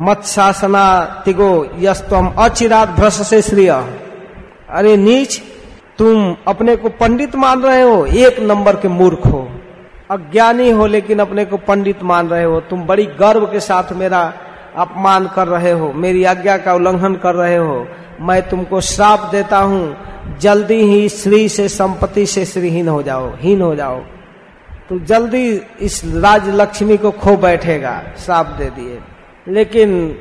मत्शासना तिगो यस्तम अचिरात भ्रश से श्रेय। अरे नीच, तुम अपने को पंडित मान रहे हो, एक नंबर के मूर्ख हो। अज्ञानी हो लेकिन अपने को पंडित मान रहे हो। तुम बड़ी गर्व के साथ मेरा अपमान कर रहे हो, मेरी आज्ञा का उल्लंघन कर रहे हो। मैं तुमको श्राप देता हूँ, जल्दी ही श्री से संपत्ति से श्रीहीन हो जाओ, हीन हो जाओ। तो जल्दी इस राज लक्ष्मी को खो बैठेगा, श्राप दे दिए। लेकिन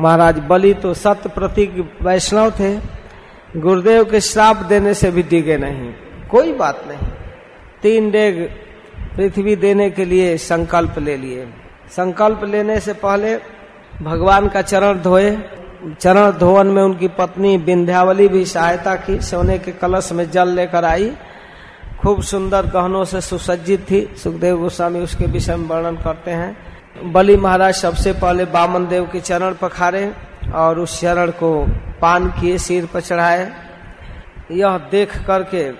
महाराज बलि तो सत्य प्रतीक वैष्णव थे। गुरुदेव के श्राप देने से भी डिगे नहीं। कोई बात नहीं। तीन डेग पृथ्वी देने के लिए संकल्प ले लिए। संकल्प लेने से पहले भगवान का चरण धोए। चरण धोवन में उनकी पत्नी विंध्यावली भी सहायता की। सोने के कलश में जल लेकर आई। खूब सुंदर गहनों से सुसज्जित थी। सुखदेव गोस्वामी उसके विषय में वर्णन करते हैं। बलि महाराज सबसे पहले बामन देव के चरण पखारे और उस चरण को पान किए, सिर पर चढ़ाए। यह देख करके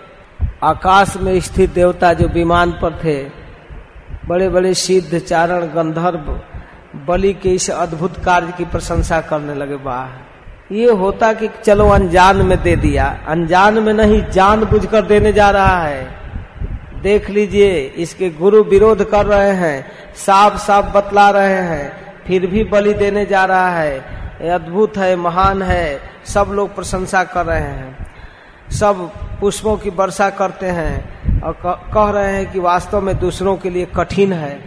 आकाश में स्थित देवता जो विमान पर थे बड़े बड़े सिद्ध चारण गंधर्व बलि के इस अद्भुत कार्य की प्रशंसा करने लगे, वाह, ये होता कि चलो अनजान में दे दिया। अनजान में नहीं, जान बुझकर देने जा रहा है। देख लीजिए, इसके गुरु विरोध कर रहे हैं, साफ़ साफ़ बतला रहे हैं, फिर भी बलि देने जा रहा है। अद्भुत है, महान है, सब लोग प्रशंसा कर रहे हैं। सब पुष्पों की वर्षा करते हैं और कह रहे हैं कि वास्तव में दूसरों के लिए कठिन है।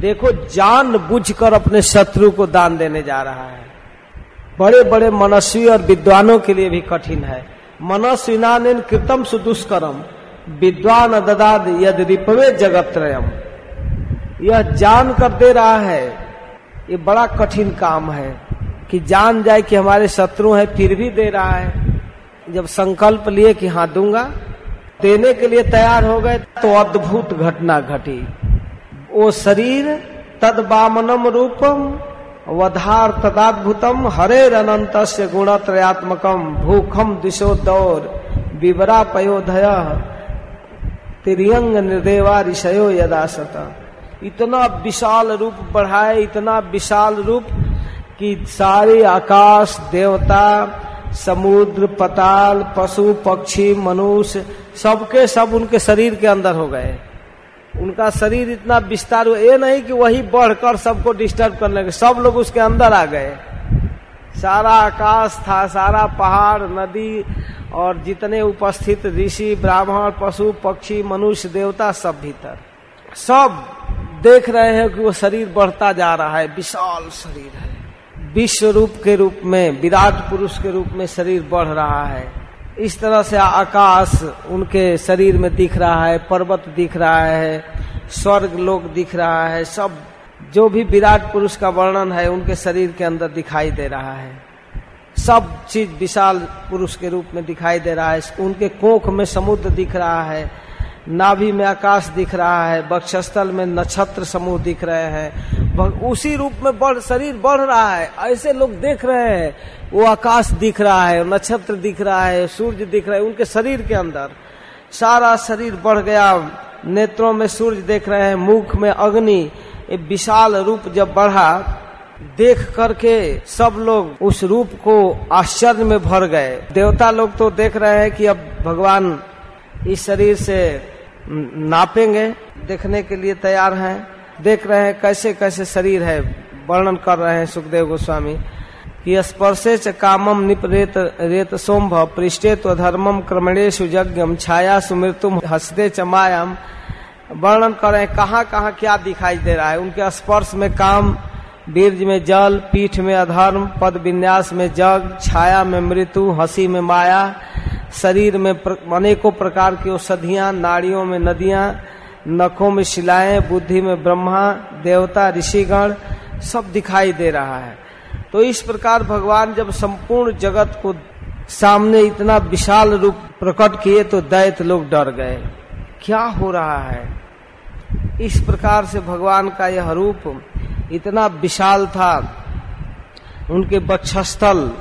देखो, जान बुझकर अपने शत्रु को दान देने जा रहा है। बड़े बड़े मनस्वी और विद्वानों के लिए भी कठिन है। मनस्विना कृतम सुदुष्करम। विद्वान ददाद यद रिपवे जगत त्रयम यह जान कर दे रहा है, ये बड़ा कठिन काम है कि जान जाए कि हमारे शत्रु है, फिर भी दे रहा है। जब संकल्प लिए कि हाँ दूँगा, देने के लिए तैयार हो गए तो अद्भुत घटना घटी। वो शरीर तद बामनम रूपम, वधार तदाद्भुतम, हरे अनंत गुणत्रयात्मकम, भूखम दिशो दौर विवरा पयोधय तिरियंग निर्देवा ऋषयो यदासत। इतना विशाल रूप बढ़ाए इतना विशाल रूप कि सारे आकाश, देवता, समुद्र, पताल, पशु, पक्षी, मनुष्य, सबके सब उनके शरीर के अंदर हो गए। उनका शरीर इतना विस्तार हुआ, ये नहीं कि वही बढ़कर सबको डिस्टर्ब करने लगे, सब लोग उसके अंदर आ गए। सारा आकाश था, सारा पहाड़, नदी, और जितने उपस्थित ऋषि, ब्राह्मण, पशु, पक्षी, मनुष्य, देवता सब भीतर। सब देख रहे हैं कि वो शरीर बढ़ता जा रहा है, विशाल शरीर है। विश्व रूप के रूप में, विराट पुरुष के रूप में शरीर बढ़ रहा है। इस तरह से आकाश उनके शरीर में दिख रहा है, पर्वत दिख रहा है, स्वर्ग लोग दिख रहा है, सब जो भी विराट पुरुष का वर्णन है, उनके शरीर के अंदर दिखाई दे रहा है। सब चीज़ विशाल पुरुष के रूप में दिखाई दे रहा है। उनके कोख में समुद्र दिख रहा है, नाभि में आकाश दिख रहा है, बक्षस्थल में नक्षत्र समूह दिख रहे हैं। उसी रूप में बढ़ शरीर बढ़ रहा है। ऐसे लोग देख रहे हैं, वो आकाश दिख रहा है, नक्षत्र दिख रहा है, सूर्य दिख रहा है, उनके शरीर के अंदर। सारा शरीर बढ़ गया। नेत्रों में सूर्य देख रहे हैं, मुख में अग्नि ये विशाल रूप जब बढ़ा, देख करके सब लोग उस रूप को आश्चर्य में भर गए। देवता लोग तो देख रहे हैं कि अब भगवान इस शरीर से नापेंगे, देखने के लिए तैयार हैं। देख रहे हैं कैसे कैसे शरीर है, वर्णन कर रहे हैं सुखदेव गोस्वामी। कि स्पर्शे च कामम निपरेत, रेत सोम्भ पृष्ठे तो धर्मम क्रमणेश यज्ञम छाया सुमृतुम हसदे च मायाम। वर्णन कर रहे हैं, कहाँ कहाँ क्या दिखाई दे रहा है? उनके स्पर्श में काम बीर्ज में जल, पीठ में अधर्म, पद विन्यास में जग, छाया में मृत्यु, हँसी में माया, शरीर में अनेकों प्रकार की औषधियाँ, नाड़ियों में नदियाँ, नखों में शिलाएँ, बुद्धि में ब्रह्मा, देवता, ऋषिगण, सब दिखाई दे रहा है। तो इस प्रकार भगवान जब संपूर्ण जगत को सामने इतना विशाल रूप प्रकट किए तो दैत लोग डर गए। क्या हो रहा है? इस प्रकार से भगवान का यह रूप इतना विशाल था। उनके बक्षस्थल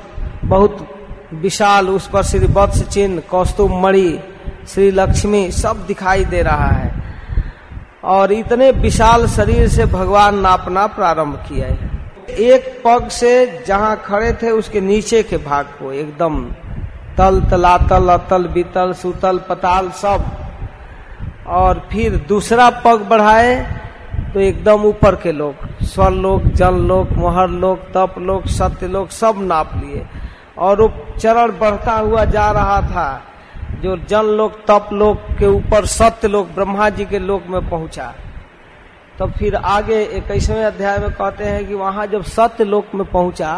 बहुत विशाल, उस पर श्री वत्स चिन्ह, कौस्तुभ मणि, श्री लक्ष्मी सब दिखाई दे रहा है। और इतने विशाल शरीर से भगवान नापना प्रारंभ किया है। एक पग से जहाँ खड़े थे, उसके नीचे के भाग को एकदम तल तलातल अतल बीतल सुतल पताल सब और फिर दूसरा पग बढ़ाए तो एकदम ऊपर के लोग, स्वर लोक जल लोक मोहर लोक तप लोक सत्य लोक सब नाप लिए। और वो चरण बढ़ता हुआ जा रहा था, जो जन लोक तप लोक के ऊपर सत्य लोग, ब्रह्मा जी के लोक में पहुँचा। तब फिर आगे इक्कीसवें अध्याय में कहते हैं कि वहाँ जब सत्य लोक में पहुँचा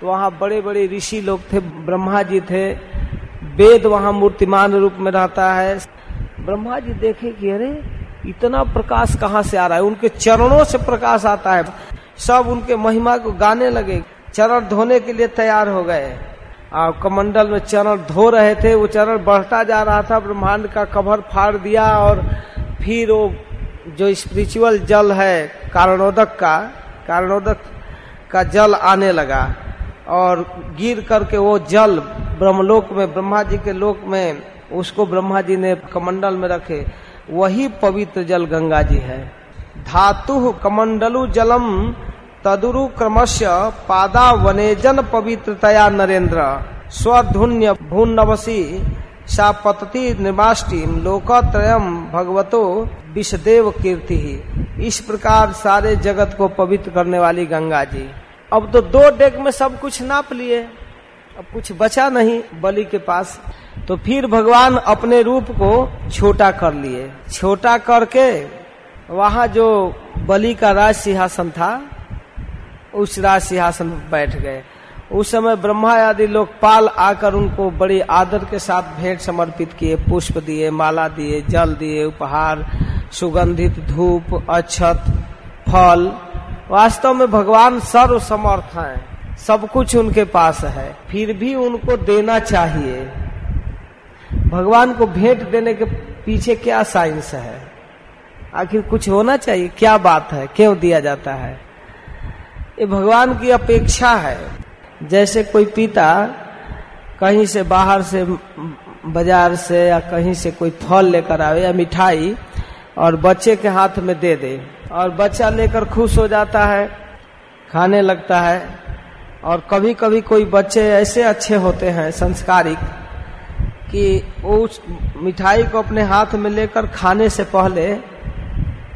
तो वहाँ बड़े बड़े ऋषि लोग थे, ब्रह्मा जी थे। वेद वहाँ मूर्तिमान रूप में रहता है। ब्रह्मा जी देखे कि अरे, इतना प्रकाश कहाँ से आ रहा है? उनके चरणों से प्रकाश आता है। सब उनके महिमा को गाने लगे। चरण धोने के लिए तैयार हो गए। और कमंडल में चरण धो रहे थे। वो चरण बढ़ता जा रहा था। ब्रह्मांड का कवर फाड़ दिया और फिर वो जो स्पिरिचुअल जल है, कारणोदक का कारणोदक का जल आने लगा। और गिर करके वो जल ब्रह्मलोक में, ब्रह्मा जी के लोक में उसको ब्रह्मा जी ने कमंडल में रखे। वही पवित्र जल गंगा जी है। धातु कमंडलु जलम तदुरु क्रमश पादा वनेजन पवित्रतया नरेंद्र स्वधुन्य भून नवसी सा पतति निमाष्टि लोकत्रयम भगवतो विषदेव कीर्ति। इस प्रकार सारे जगत को पवित्र करने वाली गंगा जी अब तो दो डेग में सब कुछ नाप लिए। अब कुछ बचा नहीं बलि के पास तो फिर भगवान अपने रूप को छोटा कर लिए। छोटा करके वहाँ जो बलि का राज सिंहासन था, उस राज सिंहासन पर बैठ गए। उस समय ब्रह्मा आदि लोग पाल आकर उनको बड़े आदर के साथ भेंट समर्पित किए, पुष्प दिए, माला दिए, जल दिए, उपहार, सुगंधित धूप, अक्षत, फल। वास्तव में भगवान सर्व समर्थ हैं। सब कुछ उनके पास है, फिर भी उनको देना चाहिए। भगवान को भेंट देने के पीछे क्या साइंस है? आखिर कुछ होना चाहिए? क्या बात है? क्यों दिया जाता है? ये भगवान की अपेक्षा है। जैसे कोई पिता कहीं से बाहर से बाज़ार से या कहीं से कोई फल लेकर आवे या मिठाई और बच्चे के हाथ में दे दे और बच्चा लेकर खुश हो जाता है, खाने लगता है और कभी कभी कोई बच्चे ऐसे अच्छे होते हैं संस्कारिक कि वो उस मिठाई को अपने हाथ में लेकर खाने से पहले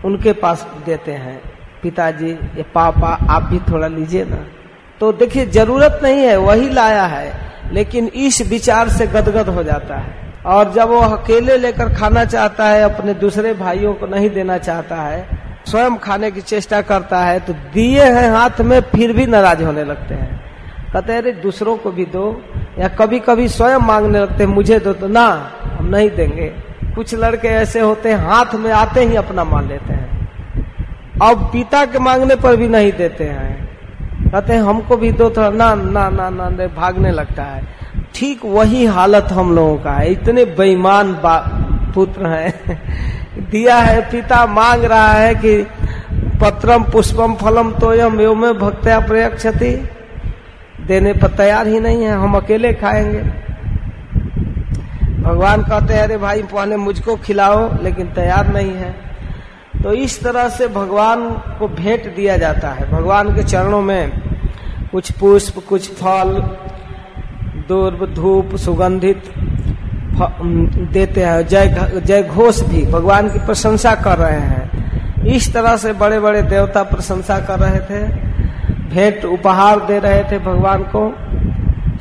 उनके पास देते हैं। पिताजी, ये पापा, आप भी थोड़ा लीजिए ना। तो देखिए, ज़रूरत नहीं है, वही लाया है, लेकिन इस विचार से गदगद हो जाता है। और जब वो अकेले लेकर खाना चाहता है, अपने दूसरे भाइयों को नहीं देना चाहता है स्वयं खाने की चेष्टा करता है तो दिए हैं हाथ में फिर भी नाराज़ होने लगते हैं। कहते अरे, दूसरों को भी दो, या कभी कभी स्वयं मांगने लगते हैं, मुझे दो तो ना, हम नहीं देंगे। कुछ लड़के ऐसे होते हैं, हाथ में आते ही अपना मान लेते हैं। अब पिता के मांगने पर भी नहीं देते हैं। कहते हैं, हमको भी दो, थोड़ा ना ना ना ना ना, भागने लगता है। ठीक वही हालत हम लोगों का है। इतने बेईमान पुत्र हैं। दिया है, पिता मांग रहा है कि पत्रम पुष्पम फलम तोयम में भक्त्या प्रयक्षति देने पर तैयार ही नहीं है, हम अकेले खाएँगे। भगवान कहते हैं, अरे भाई, पहले मुझको खिलाओ, लेकिन तैयार नहीं है। तो इस तरह से भगवान को भेंट दिया जाता है। भगवान के चरणों में कुछ पुष्प, कुछ फल दूर्व धूप, सुगंधित देते हैं, जय जय घोष भी, भगवान की प्रशंसा कर रहे हैं। इस तरह से बड़े बड़े देवता प्रशंसा कर रहे थे, भेंट, उपहार दे रहे थे भगवान को।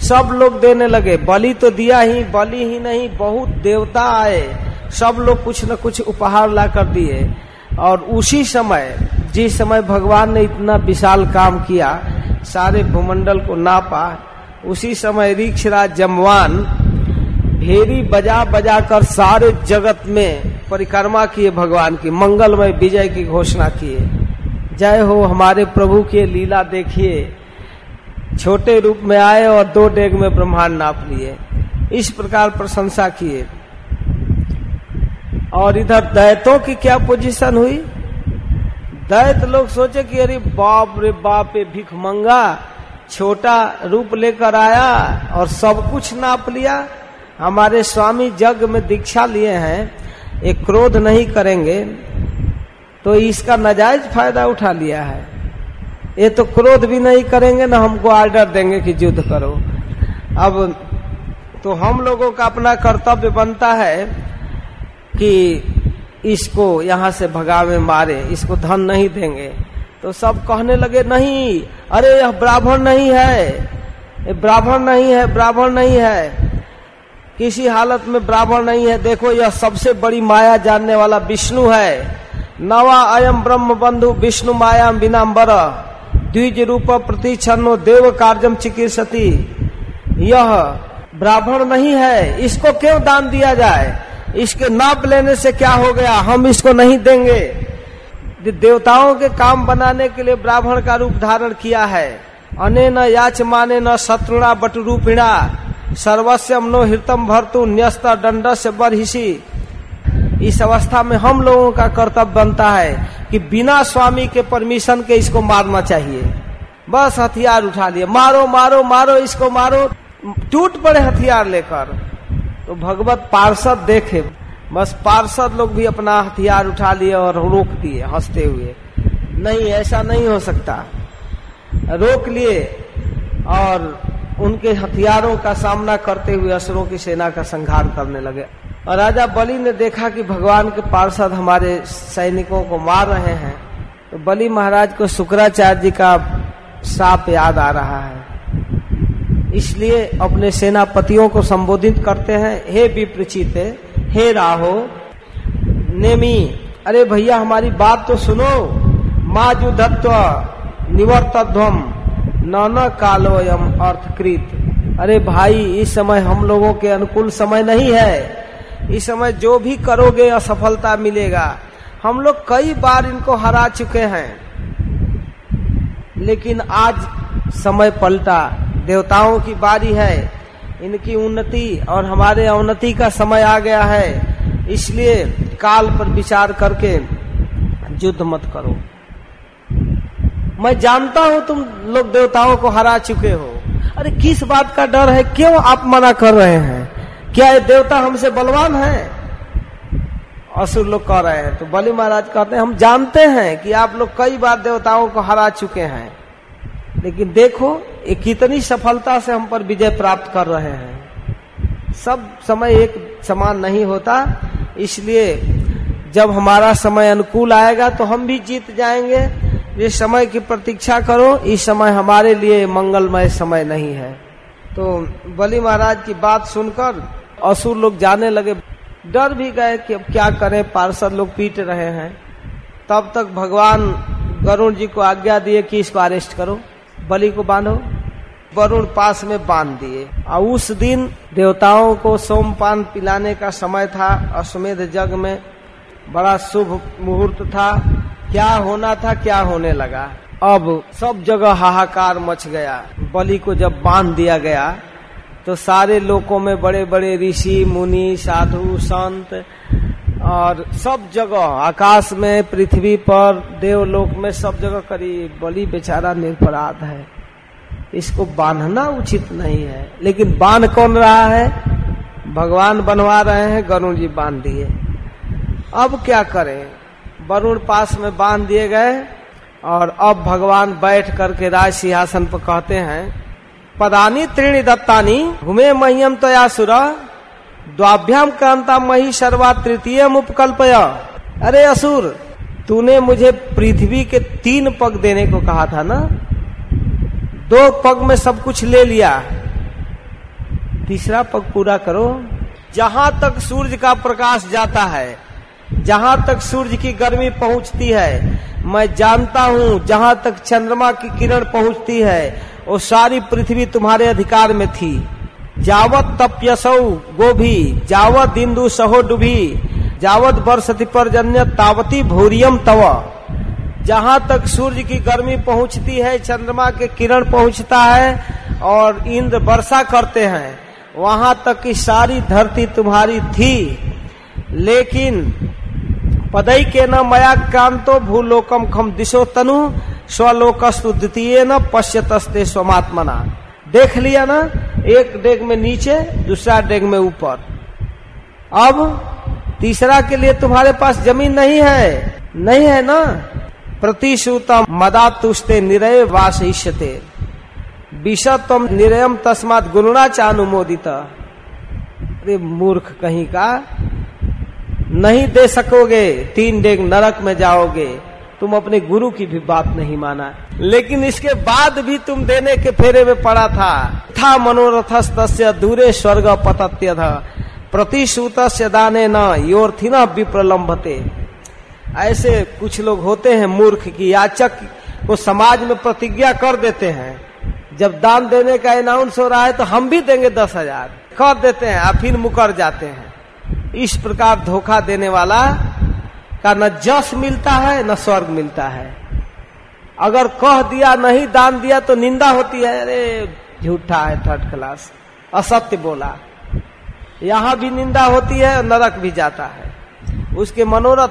सब लोग देने लगे, बलि तो दिया ही, बलि ही नहीं, बहुत देवता आए। सब लोग कुछ न कुछ उपहार ला कर दिए। और उसी समय, जिस समय भगवान ने इतना विशाल काम किया, सारे भूमंडल को नापा, उसी समय रिक्षराज जमवान भेरी बजा बजा कर सारे जगत में परिक्रमा किए भगवान की, मंगलमय विजय की घोषणा किए। जय हो हमारे प्रभु के लीला देखिए। छोटे रूप में आए और दो डेग में ब्रह्मांड नाप लिए। इस प्रकार प्रशंसा किए। और इधर दैतों की क्या पोजीशन हुई? दैत लोग सोचे कि अरे बाप रे बाप, ये भिख मंगा, छोटा रूप लेकर आया और सब कुछ नाप लिया। हमारे स्वामी जग में दीक्षा लिए हैं एक क्रोध नहीं करेंगे तो इसका नजायज फ़ायदा उठा लिया है। ये तो क्रोध भी नहीं करेंगे, ना हमको ऑर्डर देंगे कि युद्ध करो। अब तो हम लोगों का अपना कर्तव्य बनता है कि इसको यहाँ से भगावे, मारे, इसको धन नहीं देंगे। तो सब कहने लगे, नहीं, अरे यह ब्राह्मण नहीं है, ये ब्राह्मण नहीं है, ब्राह्मण नहीं है। किसी हालत में ब्राह्मण नहीं है। देखो, यह सबसे बड़ी माया जानने वाला विष्णु है। नवा अयम ब्रह्म बंधु विष्णु माया बिनाम्बर द्विज रूप प्रतिच्छन्नो देव कार्यम चिकित्सती। यह ब्राह्मण नहीं है। इसको क्यों दान दिया जाए? इसके नाप लेने से क्या हो गया? हम इसको नहीं देंगे। देवताओं के काम बनाने के लिए ब्राह्मण का रूप धारण किया है। अने न याच माने न शत्रुणा बटरूपिणा। सर्वस्वम नो हृतम भरतु न्यस्त दंड से इस अवस्था में हम लोगों का कर्तव्य बनता है कि बिना स्वामी के परमिशन के इसको मारना चाहिए। बस हथियार उठा लिए। मारो मारो मारो, इसको मारो। टूट पड़े हथियार लेकर। तो भगवत पार्षद देखे। बस पार्षद लोग भी अपना हथियार उठा लिए और रोक दिए, हँसते हुए। नहीं, ऐसा नहीं हो सकता। रोक लिए और उनके हथियारों का सामना करते हुए असुरों की सेना का संहार करने लगे। और राजा बलि ने देखा कि भगवान के पार्षद हमारे सैनिकों को मार रहे हैं तो बलि महाराज को शुक्राचार्य जी का साप याद आ रहा है। इसलिए अपने सेनापतियों को संबोधित करते हैं, हे विप्रचित हे राहो, नेमी, अरे भैया, हमारी बात तो सुनो। माँ जुधत्व निवर्तध्वम न कालोयम अर्थकृत। अरे भाई, इस समय हम लोगों के अनुकूल समय नहीं है। इस समय जो भी करोगे असफलता मिलेगा। हम लोग कई बार इनको हरा चुके हैं। लेकिन आज समय पलटा। देवताओं की बारी है। इनकी उन्नति और हमारे अवनति का समय आ गया है। इसलिए काल पर विचार करके युद्ध मत करो। मैं जानता हूँ तुम लोग देवताओं को हरा चुके हो। अरे, किस बात का डर है? क्यों आप मना कर रहे हैं? क्या ये देवता हमसे बलवान है? असुर लोग कह रहे हैं तो बलि महाराज कहते हैं, हम जानते हैं कि आप लोग कई बार देवताओं को हरा चुके हैं। लेकिन देखो, ये कितनी सफलता से हम पर विजय प्राप्त कर रहे हैं। सब समय एक समान नहीं होता, इसलिए जब हमारा समय अनुकूल आएगा तो हम भी जीत जाएँगे। ये समय की प्रतीक्षा करो इस समय हमारे लिए मंगलमय समय नहीं है। तो बलि महाराज की बात सुनकर असुर लोग जाने लगे। डर भी गए कि अब क्या करें, पार्षद लोग पीट रहे हैं। तब तक भगवान गरुण जी को आज्ञा दिए कि इसको अरेस्ट करो, बलि को बांधो, वरुण पास में बाँध दिए। और उस दिन देवताओं को सोमपान पिलाने का समय था। अश्वमेध जग में बड़ा शुभ मुहूर्त था। क्या होना था, क्या होने लगा? अब सब जगह हाहाकार मच गया। बलि को जब बाँध दिया गया तो सारे लोगों में बड़े बड़े ऋषि, मुनि, साधु, संत और सब जगह, आकाश में, पृथ्वी पर, देवलोक में सब जगह करीब बलि बेचारा निरपराध है। इसको बांधना उचित नहीं है। लेकिन बाँध कौन रहा है? भगवान बनवा रहे हैं गरुण जी बाँध दिए। अब क्या करें? वरुण पास में बाँध दिए गए और अब भगवान बैठ करके राज सिंहासन पर कहते हैं, पदानी त्रीणी दत्तानी घूमे महियम तया सुरा, द्वाभ्याम कांता मही सर्वा तृतीय उपकल्पय। अरे असुर, तूने मुझे पृथ्वी के तीन पग देने को कहा था ना? दो पग में सब कुछ ले लिया। तीसरा पग पूरा करो। जहाँ तक सूर्य का प्रकाश जाता है जहाँ तक सूर्य की गर्मी पहुँचती है, मैं जानता हूँ जहाँ तक चंद्रमा की किरण पहुँचती है, वो सारी पृथ्वी तुम्हारे अधिकार में थी। जावत तप्यसौ गोभी, जावत इंदु सहो डुभी, जावत वर्षति पर्जन्य तावती भूरियम तव। जहाँ तक सूर्य की गर्मी पहुँचती है, चंद्रमा के किरण पहुँचता है और इंद्र वर्षा करते हैं, वहाँ तक की सारी धरती तुम्हारी थी। लेकिन पदई के न मया क्रांतो भूलोकम खम दिशो तनु, स्वलोकस्तु द्वितीय न पश्यतस्ते स्वमात्मना। देख लिया ना, एक डेग में नीचे, दूसरा डेग में ऊपर। अब, तीसरा के लिए तुम्हारे पास ज़मीन नहीं है। नहीं है ना? प्रतिश्रुतम मदा तुष्टे निरय वासिष्यते विषतम निरयम तस्मात गुरुणा चानुमोदित। अरे मूर्ख कहीं का? नहीं दे सकोगे, तीन डेग नरक में जाओगे। तुम अपने गुरु की भी बात नहीं माना। लेकिन इसके बाद भी तुम देने के फेरे में पड़ा था। था मनोरथ दूरे स्वर्ग पतत्य था प्रतिश्रुत दाने न योर्थी न विप्रलम्भते ऐसे कुछ लोग होते हैं मूर्ख की याचक को समाज में प्रतिज्ञा कर देते हैं। जब दान देने का अनाउंस हो रहा है तो हम भी देंगे दस हज़ार। कर देते हैं और फिर मुकर जाते हैं। इस प्रकार धोखा देने वाला का न जस मिलता है, न स्वर्ग मिलता है। अगर कह दिया, नहीं दान दिया तो निंदा होती है। अरे, झूठा है थर्ड क्लास असत्य बोला। यहाँ भी निंदा होती है, नरक भी जाता है। उसके मनोरथ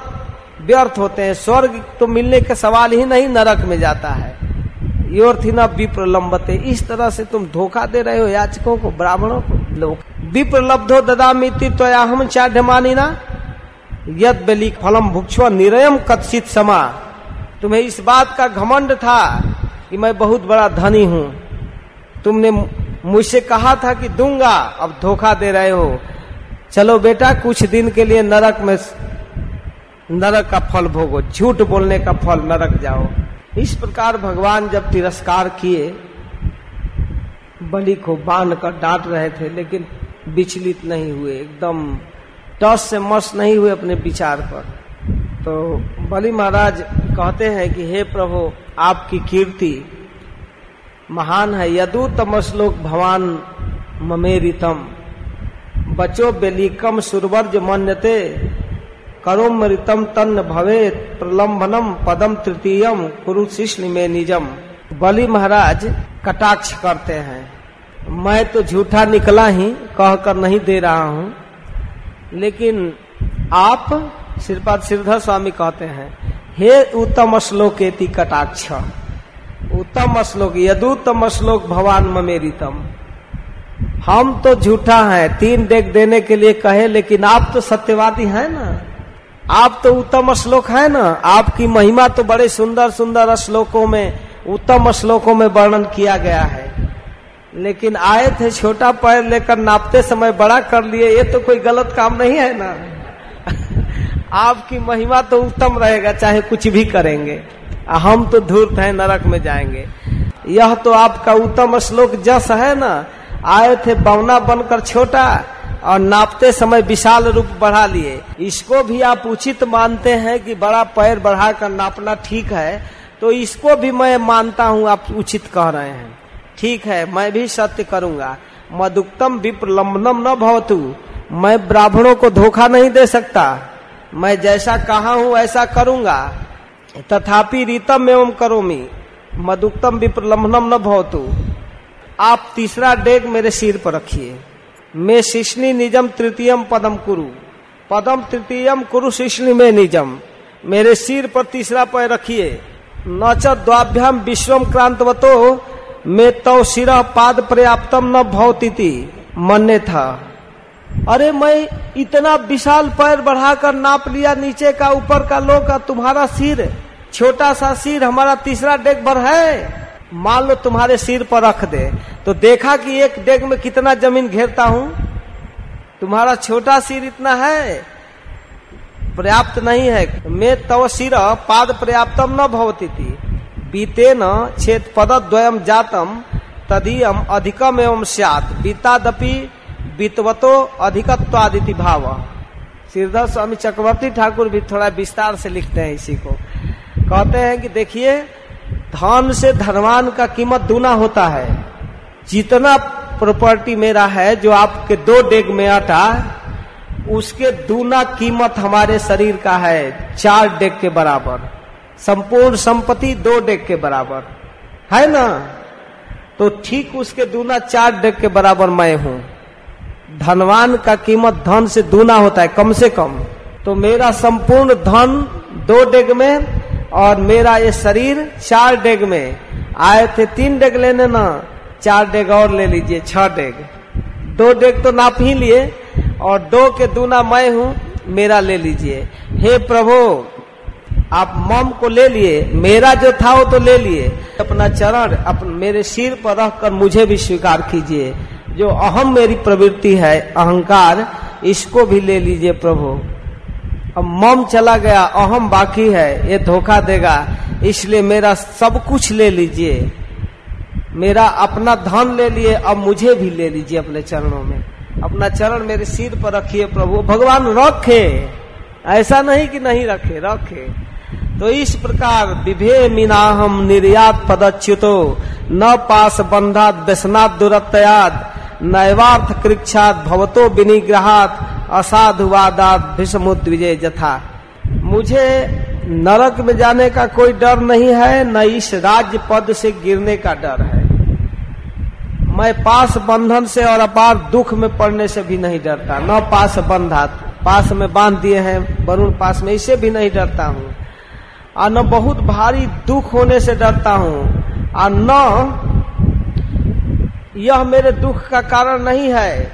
व्यर्थ होते हैं। स्वर्ग तो मिलने का सवाल ही नहीं, नरक में जाता है। योर थी योर्थिना विप्रलम्बते इस तरह से तुम धोखा दे रहे हो याचकों को, ब्राह्मणों को, लोग। विप्रलब्धो ददा मिति तो हम चाढ़ ना यद बलि फलम भुक्षो निरयम कथित समा। तुम्हें इस बात का घमंड था कि मैं बहुत बड़ा धनी हूँ। तुमने मुझसे कहा था कि दूँगा, अब धोखा दे रहे हो। चलो बेटा, कुछ दिन के लिए नरक में नरक का फल भोगो, झूठ बोलने का फल नरक जाओ। इस प्रकार भगवान जब तिरस्कार किए, बलि को बाँध कर डांट रहे थे, लेकिन विचलित नहीं हुए, एकदम टस से मस नहीं हुए अपने विचार पर। तो बलि महाराज कहते हैं कि, हे प्रभु, आपकी कीर्ति महान है। यदु तमसलोक भवान ममेरितम। बचो बेलिकम सुरवर्ज मन्यते। करो मृतम तन्न भवे प्रलम्बनम पदम तृतीयम। कुरुशिष्ण में निजम। बलि महाराज कटाक्ष करते हैं। मैं तो झूठा निकला ही, कहकर नहीं दे रहा हूँ। लेकिन आप श्रीपाद श्रीधर स्वामी कहते हैं, हे उत्तम श्लोकेति कटाक्ष उत्तम श्लोक, यदुत्तम श्लोक भगवान ममेरितम। हम तो झूठा है, तीन डेग देने के लिए कहे, लेकिन आप तो सत्यवादी हैं ना। आप तो उत्तम श्लोक है ना। आपकी महिमा तो बड़े सुंदर सुंदर श्लोकों में, उत्तम श्लोकों में वर्णन किया गया है। लेकिन आए थे छोटा पैर लेकर नापते समय बड़ा कर लिए, ये तो कोई गलत काम नहीं है ना? आपकी महिमा तो उत्तम रहेगा, चाहे कुछ भी करेंगे। हम तो धूर्त है, नरक में जाएँगे। यह तो आपका उत्तम श्लोक जस है ना? आए थे बवना बनकर छोटा और नापते समय विशाल रूप बढ़ा लिए। इसको भी आप उचित मानते हैं कि बड़ा पैर बढ़ाकर नापना ठीक है। तो इसको भी मैं मानता हूँ, आप उचित कह रहे हैं। ठीक है, मैं भी सत्य करूँगा। मदुक्तम विप्रलम्बनम न भवतु। मैं ब्राह्मणों को धोखा नहीं दे सकता। मैं जैसा कहा हूँ, ऐसा करूँगा। तथापि रीतम एवं करोमी। मदुक्तम विप्रलम्बनम न भवतु। आप तीसरा डेग मेरे सिर पर रखिए। मैं शिष्णी निजम तृतीयम पदम कुरु। पदम तृतीयम कुरु शिष्णी में निजम। मेरे सिर पर तीसरा पैर रखिए। नच द्वाभ्याम विश्वम क्रांतवतो। में तो सिरा पाद पर्याप्तम न भौती मन था। अरे मैं इतना विशाल पैर बढ़ाकर नाप लिया नीचे का, ऊपर का लो का, तुम्हारा सिर, छोटा सा सिर, हमारा तीसरा डेग भर है। मान लो तुम्हारे सिर पर रख दे। तो देखा कि एक डेग में कितना ज़मीन घेरता हूँ? तुम्हारा छोटा सिर इतना है। पर्याप्त नहीं है। मैं तव सिर पाद पर्याप्तम न भवती थी बीते न छेद पद द्वयम जातम तदीयम अधिकम एवं सियात। बीतादपि बीतवतो अधिकत्वादिति भाव। श्रीधर स्वामी चक्रवर्ती ठाकुर भी थोड़ा विस्तार से लिखते हैं इसी को। कहते हैं कि देखिए, धन से धनवान का कीमत दूना होता है। जितना प्रॉपर्टी मेरा है, जो आपके दो डेग में आटा, उसके दूना कीमत हमारे शरीर का है चार डेग के बराबर। संपूर्ण संपत्ति दो डेग के बराबर। है ना? तो ठीक उसके दूना चार डेग के बराबर मैं हूँ। धनवान का कीमत धन से दूना होता है, कम से कम। तो मेरा संपूर्ण धन दो डेग में और मेरा ये शरीर चार डेग में। आए थे तीन डेग लेने ना, चार डेग और ले लीजिए छह डेग दो डेग तो नाप ही लिए, और दो के दूना मैं हूँ, मेरा ले लीजिए। हे प्रभु आप मम को ले लिए, मेरा जो था वो तो ले लिए। अपना चरण अपन मेरे सिर पर रख कर मुझे भी स्वीकार कीजिए। जो अहम मेरी प्रवृत्ति है, अहंकार, इसको भी ले लीजिए प्रभु। अब मम चला गया, अहम बाकी है, ये धोखा देगा। इसलिए मेरा सब कुछ ले लीजिए। मेरा अपना धन ले लिए, अब मुझे भी ले लीजिए अपने चरणों में। अपना चरण मेरे सिर पर रखिए प्रभु। भगवान रखे। ऐसा नहीं कि नहीं रखे रखे। तो इस प्रकार विभे मीनाहम निर्यात पदच्युतो। न पास बंधात व्यसनात् दुरतयाद नैवार्थ कृक्षात भवतो विनिग्रहात, असाधुवादात विषमुद्विजय जथा। मुझे नरक में जाने का कोई डर नहीं है, न इस राज्य पद से गिरने का डर है। मैं पास बंधन से और अपार दुख में पड़ने से भी नहीं डरता। न पास बंधात पास में बाँध दिए हैं, वरुण पास में इससे भी नहीं डरता हूँ। और न बहुत भारी दुख होने से डरता हूँ। और न यह मेरे दुख का कारण नहीं है।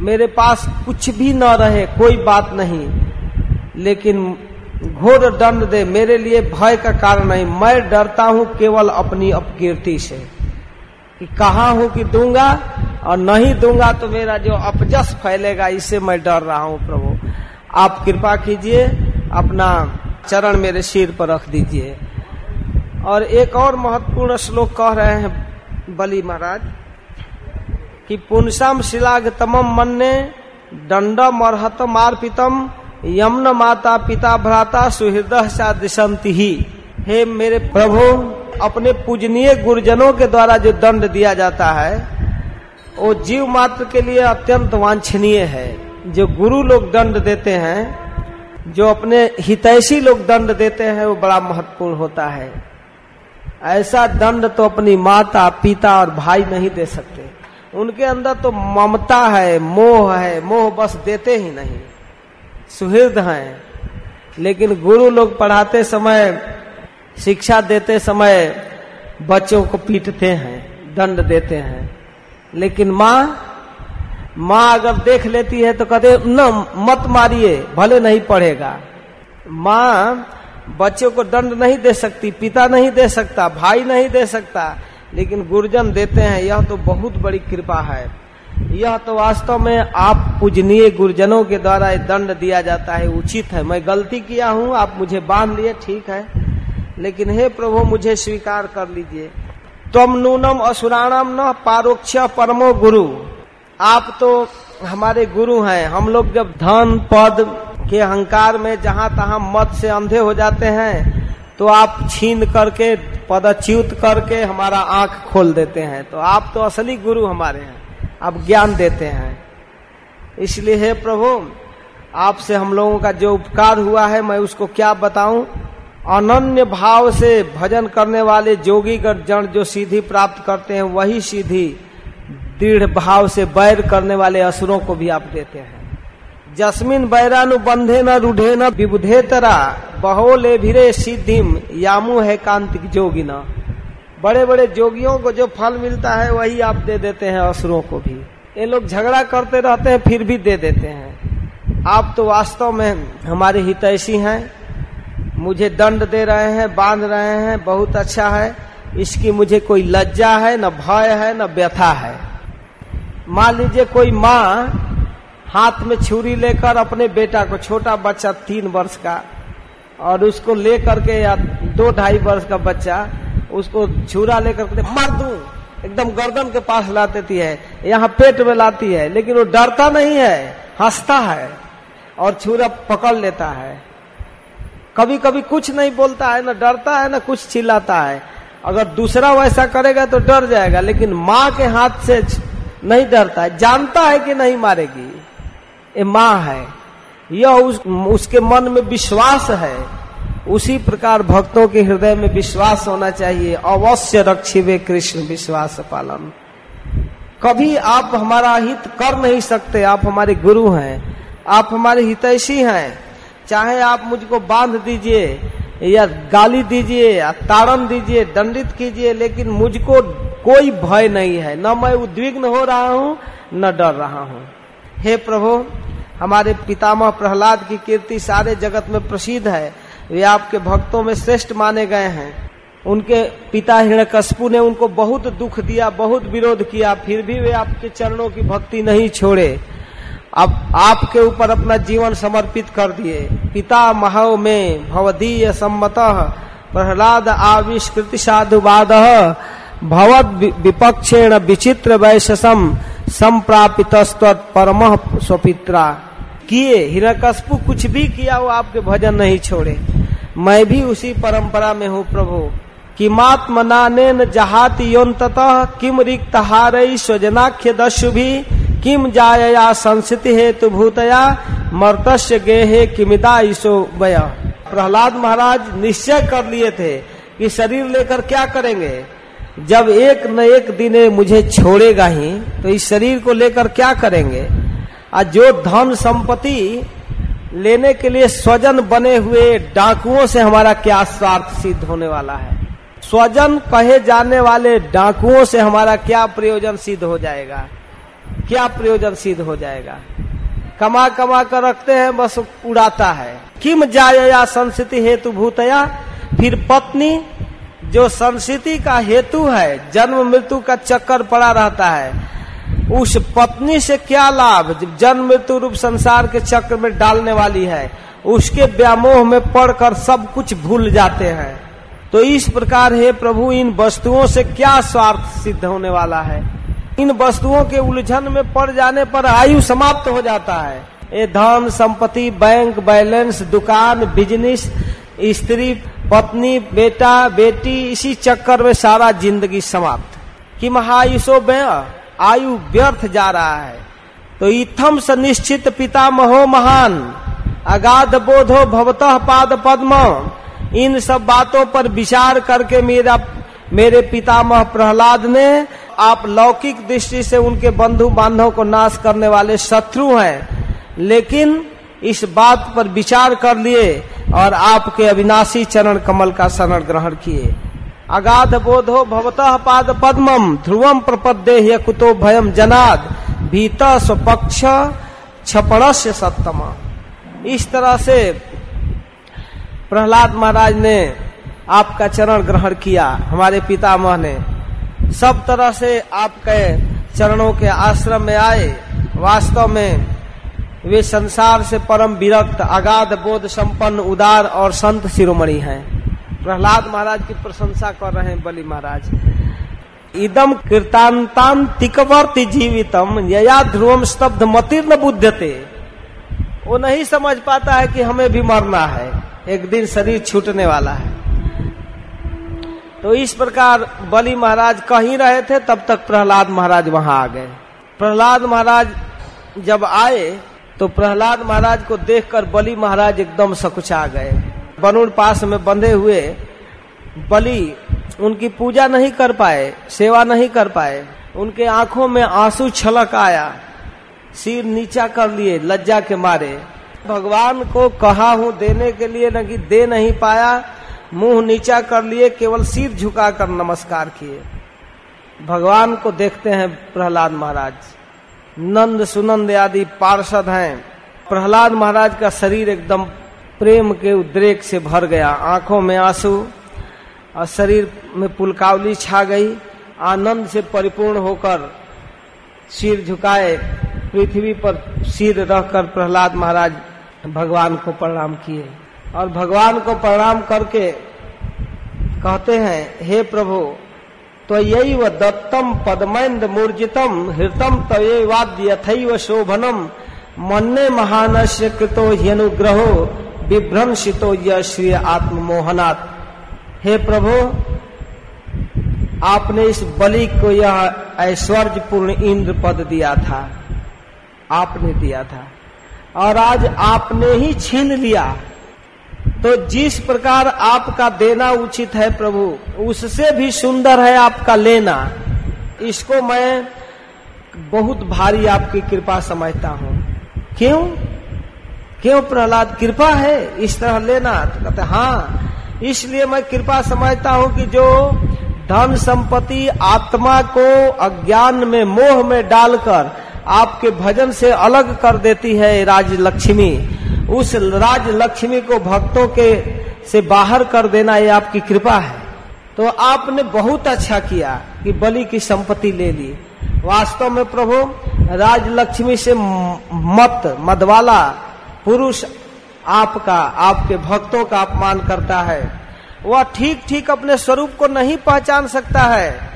मेरे पास कुछ भी न रहे, कोई बात नहीं। लेकिन घोर दंड दे, मेरे लिए भय का कारण नहीं। मैं डरता हूँ केवल अपनी अपकीर्ति से। कि कहा हूँ कि दूँगा, और नहीं दूँगा तो मेरा जो अपजस फैलेगा इससे मैं डर रहा हूँ प्रभु। आप कृपा कीजिए, अपना चरण मेरे सिर पर रख दीजिए। और एक और महत्वपूर्ण श्लोक कह रहे हैं बलि महाराज, कि पुनसाम शिलाग तमम मन ने दंड मरहत मार्पितम यमन माता पिता भ्राता सुहृदय सादृशंति ही। हे मेरे प्रभु, अपने पूजनीय गुरुजनों के द्वारा जो दंड दिया जाता है, वो जीव मात्र के लिए अत्यंत वांछनीय है। जो गुरु लोग दंड देते हैं जो अपने हितैषी लोग दंड देते हैं, वो बड़ा महत्वपूर्ण होता है। ऐसा दंड तो अपनी माता, पिता और भाई नहीं दे सकते। उनके अंदर तो ममता है, मोह है, मोह बस देते ही नहीं। सुहृद हैं। लेकिन गुरु लोग पढ़ाते समय, शिक्षा देते समय बच्चों को पीटते हैं, दंड देते हैं। लेकिन माँ माँ अगर देख लेती है तो कहते, न, मत मारिए, भले नहीं पढ़ेगा। माँ बच्चों को दंड नहीं दे सकती, पिता नहीं दे सकता, भाई नहीं दे सकता, लेकिन गुरुजन देते हैं, यह तो बहुत बड़ी कृपा है। यह तो वास्तव में आप पूजनीय गुरुजनों के द्वारा दंड दिया जाता है, उचित है। मैं गलती किया हूँ, आप मुझे बाँध लिए, ठीक है। लेकिन हे प्रभु, मुझे स्वीकार कर लीजिए। तुम नूनम असुराणम न पारोक्ष परमो गुरु। आप तो हमारे गुरु हैं। हम लोग जब धन, पद के अहंकार में जहाँ तहां मत से अंधे हो जाते हैं तो आप छीन करके, पदच्युत करके हमारा आँख खोल देते हैं। तो आप तो असली गुरु हमारे हैं। आप ज्ञान देते हैं। इसलिए हे प्रभु, आपसे हम लोगों का जो उपकार हुआ है, मैं उसको क्या बताऊँ? अनन्य भाव से भजन करने वाले जोगी जन जो सीधी प्राप्त करते हैं, वही सीधी दृढ़ भाव से बैर करने वाले असुरों को भी आप देते हैं। जस्मिन बैरानु बंधे न रूढ़े न विबुधे तरा, बहोले भिरे सिद्धिम, यामु है कांतिक जोगी बड़े बड़े जोगियों को जो फल मिलता है, वही आप दे देते हैं असुरों को भी। ये लोग झगड़ा करते रहते हैं, फिर भी दे देते हैं। आप तो वास्तव में हमारे हितैषी हैं। मुझे दंड दे रहे हैं, बाँध रहे हैं, बहुत अच्छा है। इसकी मुझे कोई लज्जा है, न भय है, न व्यथा है। मान लीजिए कोई माँ हाथ में छुरी लेकर अपने बेटा को, छोटा बच्चा तीन वर्ष का, और उसको लेकर के या दो ढाई वर्ष का बच्चा, उसको छुरा लेकर मार दू, एकदम गर्दन के पास ला देती है, यहाँ पेट में लाती है, लेकिन वो डरता नहीं है, हंसता है, और छुरा पकड़ लेता है। कभी कभी कुछ नहीं बोलता है, न डरता है, ना कुछ चिल्लाता है। अगर दूसरा वैसा करेगा तो डर जाएगा, लेकिन माँ के हाथ से नहीं डरता। है जानता है कि नहीं मारेगी। ये माँ है। यह उस, उसके मन में विश्वास है। उसी प्रकार भक्तों के हृदय में विश्वास होना चाहिए। अवश्य रक्षिवे कृष्ण विश्वास पालन। कभी आप हमारा हित कर नहीं सकते। आप हमारे गुरु हैं। आप हमारे हितैषी हैं। चाहे आप मुझको बाँध दीजिए या गाली दीजिए या ताड़न दीजिए दंडित कीजिए लेकिन मुझको कोई भय नहीं है। न मैं उद्विग्न हो रहा हूँ, न डर रहा हूँ। हे प्रभु, हमारे पितामह प्रहलाद की कीर्ति सारे जगत में प्रसिद्ध है। वे आपके भक्तों में श्रेष्ठ माने गए हैं। उनके पिता हिरण्यकशपु ने उनको बहुत दुख दिया, बहुत विरोध किया, फिर भी वे आपके चरणों की भक्ति नहीं छोड़े। अब आपके ऊपर अपना जीवन समर्पित कर दिए। पिता महव में भवदीय सम्मत प्रहलाद आविष्कृति साधुवाद भवद विपक्षेण विचित्र वैशसम संप्रापित परम स्वपित्रा। किए हिरकशपु कुछ भी किया वो आपके भजन नहीं छोड़े। मैं भी उसी परंपरा में हूँ प्रभु। किमात्मनानेन जहाति योन्ततः, किम रिक्त हारई स्वजनाख्य दस्यु भी, किम जायया संस्थिति हेतु भूतया, मर्तस्य गेहे किमिदा ईसो वया। प्रहलाद महाराज निश्चय कर लिए थे कि शरीर लेकर क्या करेंगे? जब एक न एक दिन मुझे छोड़ेगा ही तो इस शरीर को लेकर क्या करेंगे? और जो धन संपत्ति लेने के लिए स्वजन बने हुए डाकुओं से हमारा क्या स्वार्थ सिद्ध होने वाला है? स्वजन कहे जाने वाले डाकुओं से हमारा क्या प्रयोजन सिद्ध हो जाएगा? क्या प्रयोजन सिद्ध हो जाएगा? कमा कमा कर रखते हैं, बस उड़ाता है। किम जाया संस्कृति हेतु भूतया? फिर पत्नी जो संस्कृति का हेतु है, जन्म मृत्यु का चक्कर पड़ा रहता है, उस पत्नी से क्या लाभ? जन्म मृत्यु रूप संसार के चक्र में डालने वाली है, उसके व्यामोह में पड़कर सब कुछ भूल जाते हैं। तो इस प्रकार है प्रभु, इन वस्तुओं से क्या स्वार्थ सिद्ध होने वाला है? इन वस्तुओं के उलझन में पड़ जाने पर आयु समाप्त हो जाता है। ये धन, संपत्ति, बैंक, बैलेंस, दुकान, बिज़नेस स्त्री, पत्नी, बेटा, बेटी, इसी चक्कर में सारा ज़िंदगी समाप्त। कि महायुषो आयु व्यर्थ जा रहा है। तो इथम से निश्चित पिता महो महान। अगाध बोधो भवतः पाद पद्म। इन सब बातों पर विचार करके मेरा, मेरे पितामह प्रहलाद ने आप लौकिक दृष्टि से उनके बंधु बांधव को नाश करने वाले शत्रु हैं। लेकिन इस बात पर विचार कर लिए और आपके अविनाशी चरण कमल का शरण ग्रहण किए। अगाध बोधो भवतः पाद पद्मम ध्रुवम प्रपदे कुतो भयम जनाद, भीत स्वपक्ष छपणस्य सत्तम इस तरह से प्रहलाद महाराज ने आपका चरण ग्रहण किया, हमारे पितामह ने। सब तरह से आपके चरणों के आश्रम में आए, वास्तव में वे संसार से परम विरक्त, अगाध बोध संपन्न, उदार और संत शिरोमणि हैं। प्रहलाद महाराज की प्रशंसा कर रहे हैं बलि महाराज। इदम कृतांतांतिकवर्ती जीवितम, यया ध्रुवम स्तब्ध मतिर न बुद्धते वो नहीं समझ पाता है कि हमें भी मरना है। एक दिन शरीर छूटने वाला है। तो इस प्रकार बलि महाराज कहीं रहे थे, तब तक प्रहलाद महाराज वहाँ आ गए। प्रहलाद महाराज जब आए तो प्रहलाद महाराज को देखकर बलि महाराज एकदम सकुचा गए। बनुड़ पास में बंधे हुए बलि उनकी पूजा नहीं कर पाए, सेवा नहीं कर पाए। उनके आँखों में आँसू छलक आया, सिर नीचा कर लिए, लज्जा के मारे। भगवान को कहा हूँ, देने के लिए न कि दे नहीं पाया, मुँह नीचा कर लिए, केवल सिर झुकाकर नमस्कार किए। भगवान को देखते हैं प्रहलाद महाराज। नंद सुनंद आदि पार्षद हैं। प्रहलाद महाराज का शरीर एकदम प्रेम के उद्रेक से भर गया। आँखों में आँसू और शरीर में पुलकावली छा गई। आनंद से परिपूर्ण होकर सिर झुकाए। पृथ्वी पर सिर रखकर प्रहलाद महाराज भगवान को प्रणाम किए। और भगवान को प्रणाम करके कहते हैं, हे प्रभु तो यही व दत्तम पदमैंद मूर्जितम हृतम तये वाद्य यथैव शोभनम मन्ने महानस्य कृतो ह्यनुग्रहो विभ्रंसितो यह श्री आत्ममोहनात्। हे प्रभु, आपने इस बलि को यह ऐश्वर्य पूर्ण इंद्र पद दिया था। आपने दिया था। और आज आपने ही छीन लिया। तो जिस प्रकार आपका देना उचित है प्रभु, उससे भी सुंदर है आपका लेना। इसको मैं बहुत भारी आपकी कृपा समझता हूँ। क्यों? क्यों प्रहलाद कृपा है इस तरह लेना? तो कहते हाँ इसलिए मैं कृपा समझता हूँ कि जो धन संपत्ति आत्मा को अज्ञान में, मोह में डालकर आपके भजन से अलग कर देती है राज लक्ष्मी। उस राज लक्ष्मी को भक्तों के से बाहर कर देना ये आपकी कृपा है। तो आपने बहुत अच्छा किया कि बलि की संपत्ति ले ली। वास्तव में प्रभु राज लक्ष्मी से मत, मदवाला पुरुष आपका, आपके भक्तों का अपमान करता है। वह ठीक ठीक अपने स्वरूप को नहीं पहचान सकता है।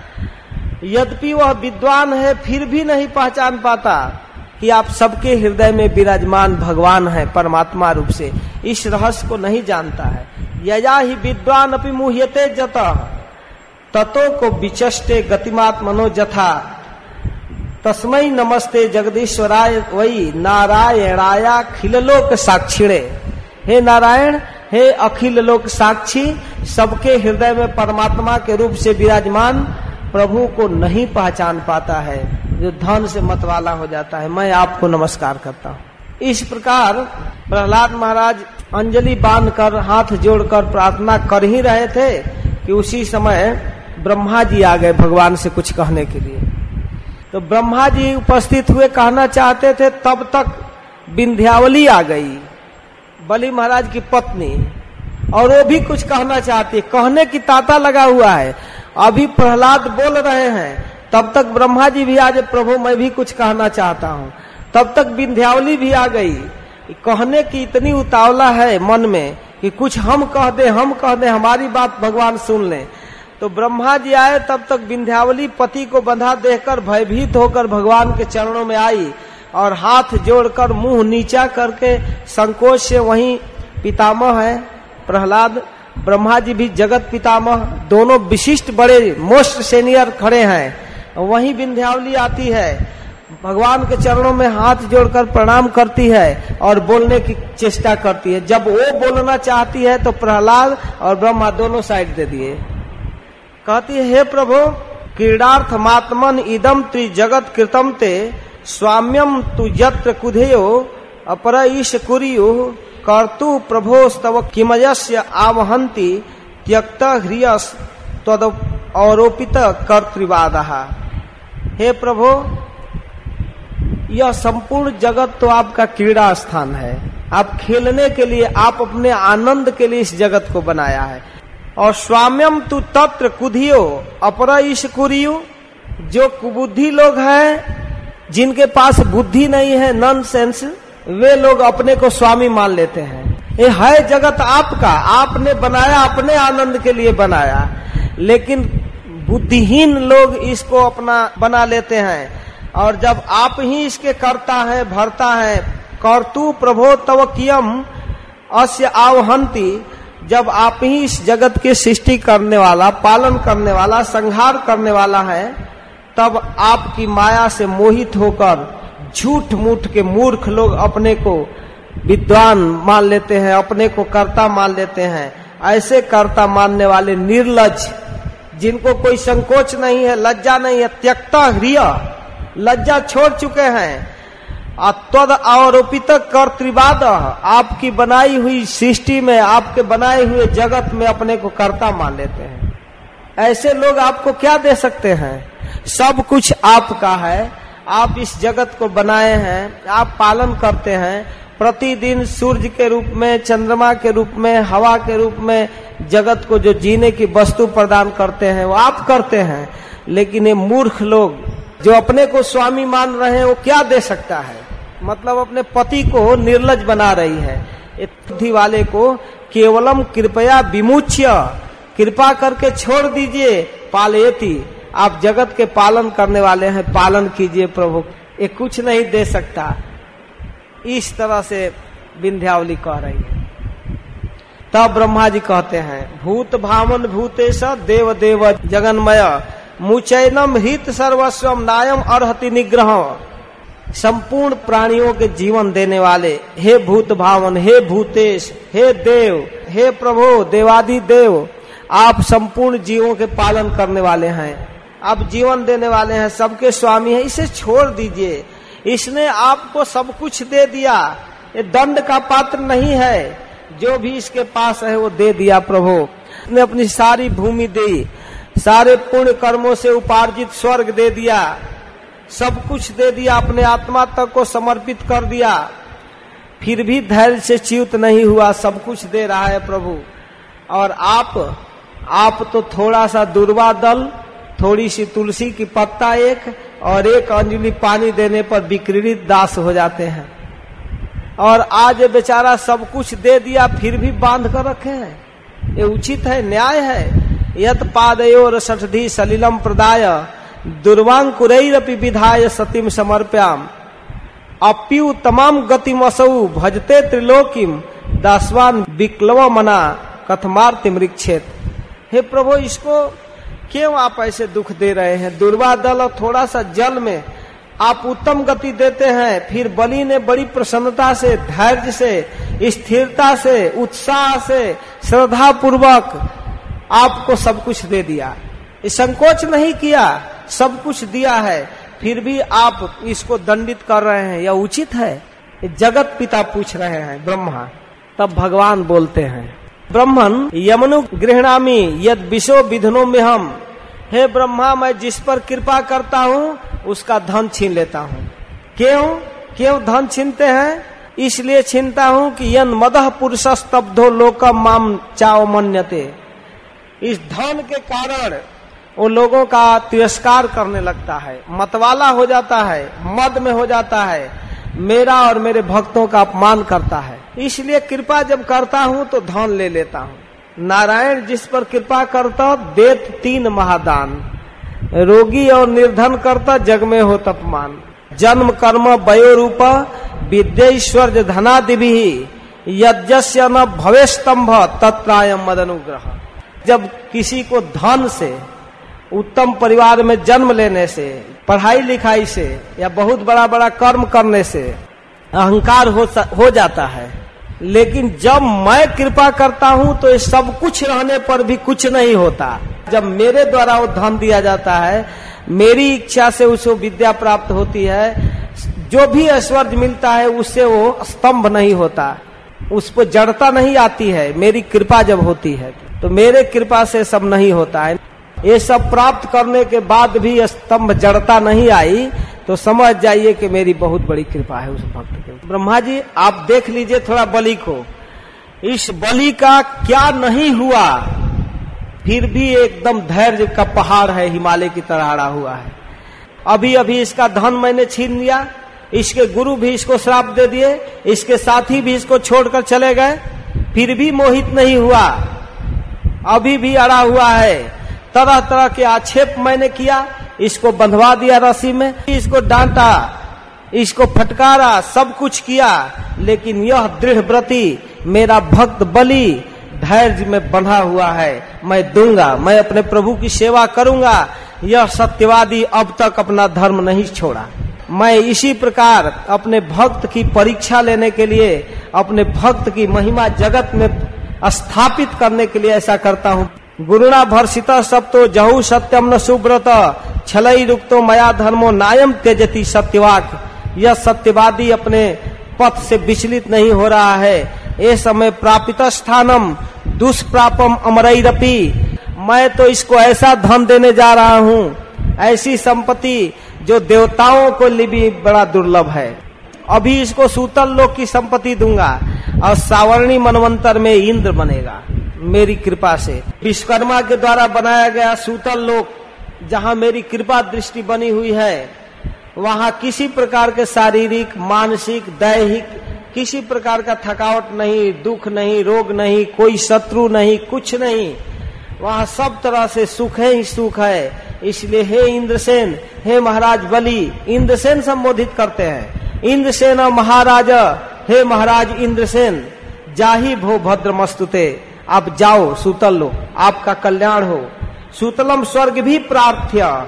यद्यपि वह विद्वान है, फिर भी नहीं पहचान पाता। कि आप सबके हृदय में विराजमान भगवान है, परमात्मा रूप से। इस रहस्य को नहीं जानता है। यया ही विद्वान अपनी मुहते जत। ततो को विचष्टे गतिमात मनो जथा। तस्मय नमस्ते जगदीश्वराय वही नारायणाया खिललोक साक्षिणे। हे नारायण, हे अखिल लोक साक्षी, सबके हृदय में परमात्मा के रूप से विराजमान। प्रभु को नहीं पहचान पाता है, जो धन से मतवाला हो जाता है। मैं आपको नमस्कार करता हूँ। इस प्रकार प्रहलाद महाराज अंजलि बाँध कर हाथ जोड़कर प्रार्थना कर ही रहे थे कि उसी समय ब्रह्मा जी आ गए भगवान से कुछ कहने के लिए। तो ब्रह्मा जी उपस्थित हुए, कहना चाहते थे, तब तक विंध्यावली आ गई, बलि महाराज की पत्नी। और वो भी कुछ कहना चाहती कहने की ताता लगा हुआ है अभी प्रहलाद बोल रहे हैं, तब तक ब्रह्मा जी भी आज प्रभु, मैं भी कुछ कहना चाहता हूँ। तब तक विंध्यावली भी आ गई। कहने की इतनी उतावला है मन में कि कुछ हम कह दे, हम कह दे, हमारी बात भगवान सुन ले। तो ब्रह्मा जी आए, तब तक विंध्यावली पति को बंधा देखकर भयभीत होकर भगवान के चरणों में आई और हाथ जोड़कर मुँह नीचा करके संकोच से वही पितामह है, प्रहलाद ब्रह्मा जी भी जगत पितामह, दोनों विशिष्ट बड़े मोस्ट सीनियर खड़े हैं। वही विंध्यावली आती है। भगवान के चरणों में हाथ जोड़कर प्रणाम करती है और बोलने की चेष्टा करती है। जब वो बोलना चाहती है तो प्रहलाद और ब्रह्मा दोनों साइड दे दिए। कहती है, हे प्रभु क्रीडार्थ मात्मन इदम त्रिजगत कृतम ते स्वाम्यम तु यत्र कुधेयो अपर ईश कुरियो कर्तु प्रभो स्तव किमयस्य आवहंती त्यक्त ह्रियस तद आरोपित कर्तवाद। हे प्रभो, यह संपूर्ण जगत तो आपका क्रीड़ा स्थान है। आप खेलने के लिए, आप अपने आनंद के लिए इस जगत को बनाया है। और स्वाम्यम तु तत्र कुधियो, अपर ईश कुरियो, जो कुबुद्धि लोग हैं, जिनके पास बुद्धि नहीं है नॉन सेंस वे लोग अपने को स्वामी मान लेते हैं। ये है जगत आपका, आपने बनाया, अपने आनंद के लिए बनाया। लेकिन बुद्धिहीन लोग इसको अपना बना लेते हैं। और जब आप ही इसके करता है, भरता है, कर्तु प्रभो तव कियम अस्य आवहंती, जब आप ही इस जगत की सृष्टि करने वाला, पालन करने वाला, संहार करने वाला है, तब आपकी माया से मोहित होकर झूठ मूठ के मूर्ख लोग अपने को विद्वान मान लेते हैं, अपने को कर्ता मान लेते हैं। ऐसे कर्ता मानने वाले निर्लज, जिनको कोई संकोच नहीं है, लज्जा नहीं है, त्यक्ता हृय लज्जा छोड़ चुके हैं। तद आरोपित कर्तवाद, आपकी बनाई हुई सृष्टि में, आपके बनाए हुए जगत में अपने को कर्ता मान लेते हैं। ऐसे लोग आपको क्या दे सकते हैं? सब कुछ आपका है। आप इस जगत को बनाए हैं, आप पालन करते हैं, प्रतिदिन सूर्य के रूप में, चंद्रमा के रूप में, हवा के रूप में जगत को जो जीने की वस्तु प्रदान करते हैं, वो आप करते हैं। लेकिन ये मूर्ख लोग जो अपने को स्वामी मान रहे हैं, वो क्या दे सकता है? मतलब अपने पति को निर्लज बना रही है। बुद्धि वाले को केवलम कृपया विमुच्य, कृपा करके छोड़ दीजिए, पालयती। आप जगत के पालन करने वाले हैं, पालन कीजिए प्रभु। ये कुछ नहीं दे सकता। इस तरह से विंध्यावली कह रही है। तब ब्रह्मा जी कहते हैं, भूत भावन भूतेश देव देव जगन्मय, मुचैनम हित सर्वस्वम नायम अर्ति निग्रह। संपूर्ण प्राणियों के जीवन देने वाले, हे भूत भावन हे भूतेश, हे देव, हे प्रभु, देवादि देव, आप संपूर्ण जीवों के पालन करने वाले हैं। आप जीवन देने वाले हैं, सबके स्वामी हैं, इसे छोड़ दीजिए। इसने आपको सब कुछ दे दिया। ये दंड का पात्र नहीं है। जो भी इसके पास है, वो दे दिया प्रभु। ने अपनी सारी भूमि दी, सारे पुण्य कर्मों से उपार्जित स्वर्ग दे दिया। सब कुछ दे दिया, अपने आत्मा तक को समर्पित कर दिया। फिर भी धैर्य से च्युत नहीं हुआ, सब कुछ दे रहा है प्रभु। और आप आप तो थोड़ा सा दुर्वा दल थोड़ी सी तुलसी की पत्ता एक और एक अंजलि पानी देने पर विक्रीडित दास हो जाते हैं। और आज बेचारा सब कुछ दे दिया, फिर भी बाँध कर रखे हैं। ये उचित है, न्याय है। यत पादयोर सठधी सलिलम प्रदाय दुर्वांकुरपि विधाय सतीम समर्प्याम। अप्यु तमाम गतिमसऊ भजते त्रिलोकिम, दासवान विक्लव मना कथमार्ति मृक्षेत हे प्रभु, इसको क्यों आप ऐसे दुख दे रहे हैं? दुर्वा दल और थोड़ा सा जल में आप उत्तम गति देते हैं, फिर बलि ने बड़ी प्रसन्नता से, धैर्य से, स्थिरता से, उत्साह से श्रद्धा पूर्वक आपको सब कुछ दे दिया। संकोच नहीं किया, सब कुछ दिया है, फिर भी आप इसको दंडित कर रहे हैं। यह उचित है। जगत पिता पूछ रहे हैं, ब्रह्मा, तब भगवान बोलते हैं ब्रह्मन, यमनु गृहणामी, यद विशो विधनों में हम हे ब्रह्मा, मैं जिस पर कृपा करता हूँ, उसका धन छीन लेता हूँ। क्यों? क्यों धन छीनते हैं? इसलिए छीनता हूँ कि यन मदह पुरुष स्तब्धो लोकम माम चाओ मन्यते। इस धन के कारण वो लोगों का तिरस्कार करने लगता है। मतवाला हो जाता है, मद में हो जाता है। मेरा और मेरे भक्तों का अपमान करता है। इसलिए कृपा जब करता हूँ तो धन ले लेता हूँ। नारायण, जिस पर कृपा करता, देत तीन महादान। रोगी और निर्धन करता, जग में हो तपमान। जन्म, कर्म, वयो रूप विद्यश्वर्य धनादि भी यज्ञस्य न भवे स्तंभ तत्रायम मद अनुग्रह जब किसी को धन से, उत्तम परिवार में जन्म लेने से पढ़ाई लिखाई से या बहुत बड़ा बड़ा कर्म करने से अहंकार हो, हो जाता है। लेकिन जब मैं कृपा करता हूँ तो सब कुछ रहने पर भी कुछ नहीं होता। जब मेरे द्वारा वो धन दिया जाता है मेरी इच्छा से उसको विद्या प्राप्त होती है जो भी ऐश्वर्य मिलता है उससे वो स्तंभ नहीं होता। उस पर जड़ता नहीं आती है मेरी कृपा जब होती है तो मेरे कृपा से सब नहीं होता है। ये सब प्राप्त करने के बाद भी स्तंभ जड़ता नहीं आई तो समझ जाइए कि मेरी बहुत बड़ी कृपा है उस भक्त के ब्रह्मा जी, आप देख लीजिए थोड़ा बलि को। इस बलि का क्या नहीं हुआ, फिर भी एकदम धैर्य का पहाड़ है, हिमालय की तरह अड़ा हुआ है। अभी अभी इसका धन मैंने छीन लिया, इसके गुरु भी इसको श्राप दे दिए, इसके साथी भी इसको छोड़कर चले गए, फिर भी मोहित नहीं हुआ। अभी भी अड़ा हुआ है। तरह तरह के आक्षेप मैंने किया, इसको बंधवा दिया रस्सी में, इसको डांटा, इसको फटकारा, सब कुछ किया, लेकिन यह दृढ़ व्रति मेरा भक्त बलि धैर्य में बंधा हुआ है। मैं दूँगा, मैं अपने प्रभु की सेवा करूँगा। यह सत्यवादी अब तक अपना धर्म नहीं छोड़ा। मैं इसी प्रकार अपने भक्त की परीक्षा लेने के लिए, अपने भक्त की महिमा जगत में स्थापित करने के लिए ऐसा करता हूँ। गुरुणा भर्षित सब तो जहु सत्यम न सुब्रत छलई रुक्तो मया धर्मो नायम तेजती सत्यवाक। यह सत्यवादी अपने पथ से विचलित नहीं हो रहा है। ये समय प्रापित स्थानम, दुष्प्रापम अमरपी मैं तो इसको ऐसा धन देने जा रहा हूँ। ऐसी संपत्ति जो देवताओं को लिए भी बड़ा दुर्लभ है। अभी इसको सूतल लोक की संपत्ति दूँगा और सावर्णी मनवंतर में इंद्र बनेगा। मेरी कृपा से। विश्वकर्मा के द्वारा बनाया गया सूतल लोक, जहाँ मेरी कृपा दृष्टि बनी हुई है, वहाँ किसी प्रकार के शारीरिक, मानसिक, दैहिक, किसी प्रकार का थकावट नहीं, दुख नहीं, रोग नहीं, कोई शत्रु नहीं, कुछ नहीं। वहाँ सब तरह से सुख है ही सुख है। इसलिए हे इंद्रसेन, हे महाराज बलि, इंद्रसेन संबोधित करते हैं। इंद्रसेन महाराज, हे महाराज इंद्रसेन, जाही भो भद्र मस्तुते आप जाओ, सुतल लो। आपका कल्याण हो। सुतलम स्वर्ग भी प्रार्थ्य।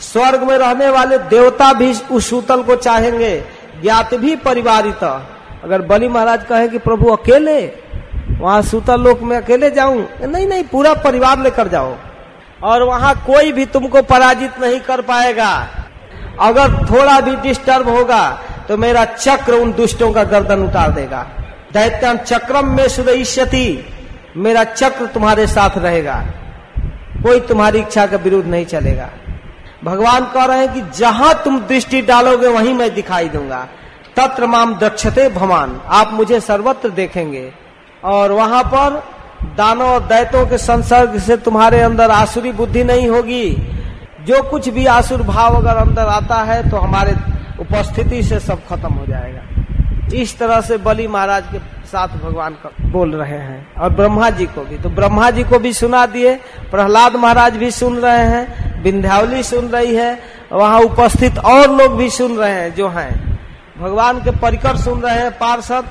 स्वर्ग में रहने वाले देवता भी उस सूतल को चाहेंगे। ज्ञात भी परिवारित। अगर बलि महाराज कहे कि प्रभु, अकेले? वहाँ सूतल लोक में अकेले जाऊँ? नहीं नहीं, पूरा परिवार लेकर जाओ। और वहाँ कोई भी तुमको पराजित नहीं कर पाएगा। अगर थोड़ा भी डिस्टर्ब होगा तो मेरा चक्र उन दुष्टों का गर्दन उतार देगा। दैत्यान चक्रम में सुदयती मेरा चक्र तुम्हारे साथ रहेगा। कोई तुम्हारी इच्छा का विरोध नहीं चलेगा। भगवान कह रहे हैं कि जहाँ तुम दृष्टि डालोगे, वहीं मैं दिखाई दूँगा। तत्र माम दक्षते भवान। आप मुझे सर्वत्र देखेंगे। और वहाँ पर दानों और दैतों के संसर्ग से तुम्हारे अंदर आसुरी बुद्धि नहीं होगी। जो कुछ भी आसुर भाव अगर अंदर आता है तो हमारे उपस्थिति से सब खत्म हो जाएगा। इस तरह से बलि महाराज के साथ भगवान का बोल रहे हैं और ब्रह्मा जी को भी। तो ब्रह्मा जी को भी सुना दिए, प्रहलाद महाराज भी सुन रहे हैं, विंध्यावली सुन रही है, वहाँ उपस्थित और लोग भी सुन रहे हैं, जो हैं। भगवान के परिकर सुन रहे हैं, पार्षद।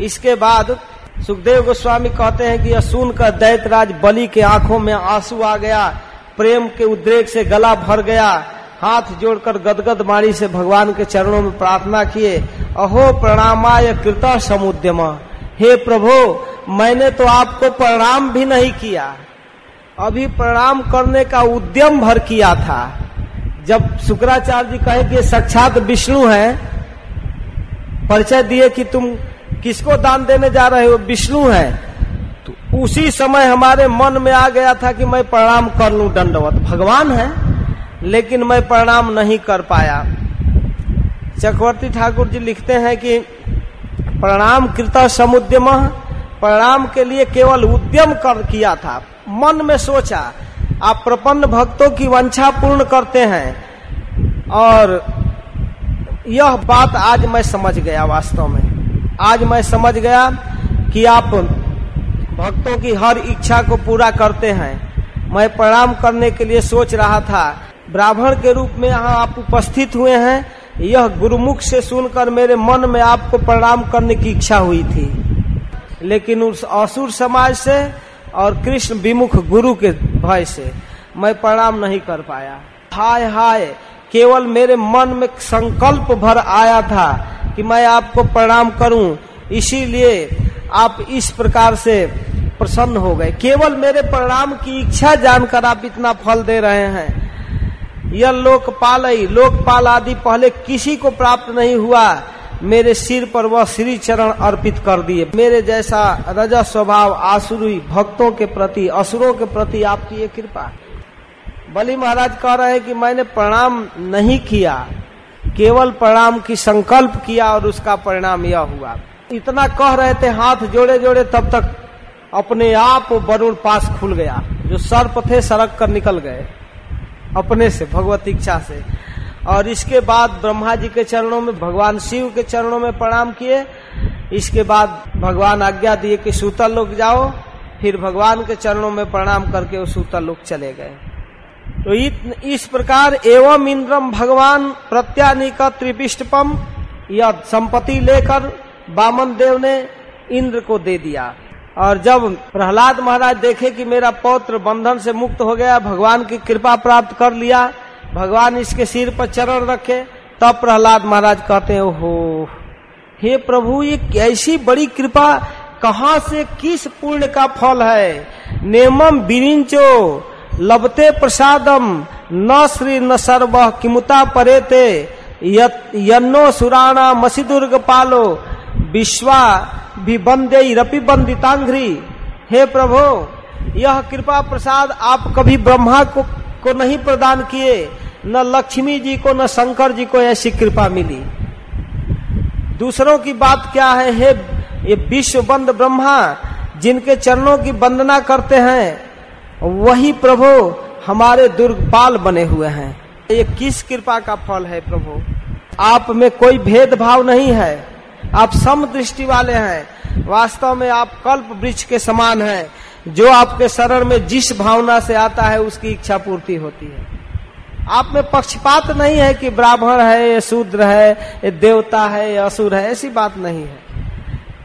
इसके बाद सुखदेव गोस्वामी कहते हैं कि यह सुनकर दैतराज बलि के आँखों में आँसू आ गया, प्रेम के उद्रेक से गला भर गया। हाथ जोड़कर गदगद मारी से भगवान के चरणों में प्रार्थना किए, अहो प्रणामाय कृत समुद्यम। हे प्रभु, मैंने तो आपको प्रणाम भी नहीं किया। अभी प्रणाम करने का उद्यम भर किया था। जब शुक्राचार्य जी कहे कि साक्षात विष्णु है, परिचय दिए कि तुम किसको दान देने जा रहे हो? विष्णु है। तो उसी समय हमारे मन में आ गया था कि मैं प्रणाम कर लू दंडवत। भगवान है, लेकिन मैं प्रणाम नहीं कर पाया। चक्रवर्ती ठाकुर जी लिखते हैं कि प्रणाम कृत समुद्यम। प्रणाम के लिए केवल उद्यम कर किया था। मन में सोचा, आप प्रपन्न भक्तों की वंशा पूर्ण करते हैं। और यह बात आज मैं समझ गया वास्तव में। आज मैं समझ गया कि आप भक्तों की हर इच्छा को पूरा करते हैं। मैं प्रणाम करने के लिए सोच रहा था। ब्राह्मण के रूप में यहाँ आप उपस्थित हुए हैं। यह गुरुमुख से सुनकर मेरे मन में आपको प्रणाम करने की इच्छा हुई थी। लेकिन उस असुर समाज से और कृष्ण विमुख गुरु के भय से मैं प्रणाम नहीं कर पाया। हाय हाय, केवल मेरे मन में संकल्प भर आया था कि मैं आपको प्रणाम करूँ। इसीलिए आप इस प्रकार से प्रसन्न हो गए। केवल मेरे प्रणाम की इच्छा जानकर आप इतना फल दे रहे हैं। यह लोकपाल लोकपाल आदि पहले किसी को प्राप्त नहीं हुआ, मेरे सिर पर वह श्री चरण अर्पित कर दिए। मेरे जैसा रजा स्वभाव आसुरी भक्तों के प्रति, असुरों के प्रति आपकी ये कृपा। बलि महाराज कह रहे हैं कि मैंने प्रणाम नहीं किया, केवल प्रणाम की संकल्प किया और उसका परिणाम यह हुआ। इतना कह रहे थे हाथ जोड़े जोड़े तब तक अपने आप वरुण पास खुल गया, जो सर्प थे सड़क कर निकल गए। अपने से, भगवत इच्छा से। और इसके बाद ब्रह्मा जी के चरणों में, भगवान शिव के चरणों में प्रणाम किए। इसके बाद भगवान आज्ञा दिए कि सूतल लोग जाओ। फिर भगवान के चरणों में प्रणाम करके वो सूतल लोग चले गए। तो इस प्रकार एवं इंद्रम भगवान प्रत्यानिक त्रिपिष्टपम यह संपत्ति लेकर बामन देव ने इंद्र को दे दिया। और जब प्रहलाद महाराज देखे कि मेरा पौत्र बंधन से मुक्त हो गया, भगवान की कृपा प्राप्त कर लिया, भगवान इसके सिर पर चरण रखे, तब प्रहलाद महाराज कहते हैं, ओहो, हे प्रभु, ये ऐसी बड़ी कृपा कहा से, किस पुण्य का फल है? नेमम बिरिंचो लबते प्रसादम, न श्री न सर्व किमुता परे परेते यन्नो सुराणा मसी दुर्ग पालो विश्वा भी बंदे रपि बंदितांग्री हे प्रभु यह कृपा प्रसाद आप कभी ब्रह्मा को, को नहीं प्रदान किए न लक्ष्मी जी को न शंकर जी को ऐसी कृपा मिली। दूसरों की बात क्या है हे ये विश्व बंद ब्रह्मा जिनके चरणों की वंदना करते हैं वही प्रभु हमारे दुर्गपाल बने हुए हैं। ये किस कृपा का फल है प्रभु? आप में कोई भेदभाव नहीं है। आप सम दृष्टि वाले हैं। वास्तव में आप कल्प वृक्ष के समान हैं। जो आपके शरण में जिस भावना से आता है, उसकी इच्छा पूर्ति होती है। आप में पक्षपात नहीं है कि ब्राह्मण है, ये शूद्र है, ये देवता है, ये असुर है, ऐसी बात नहीं है।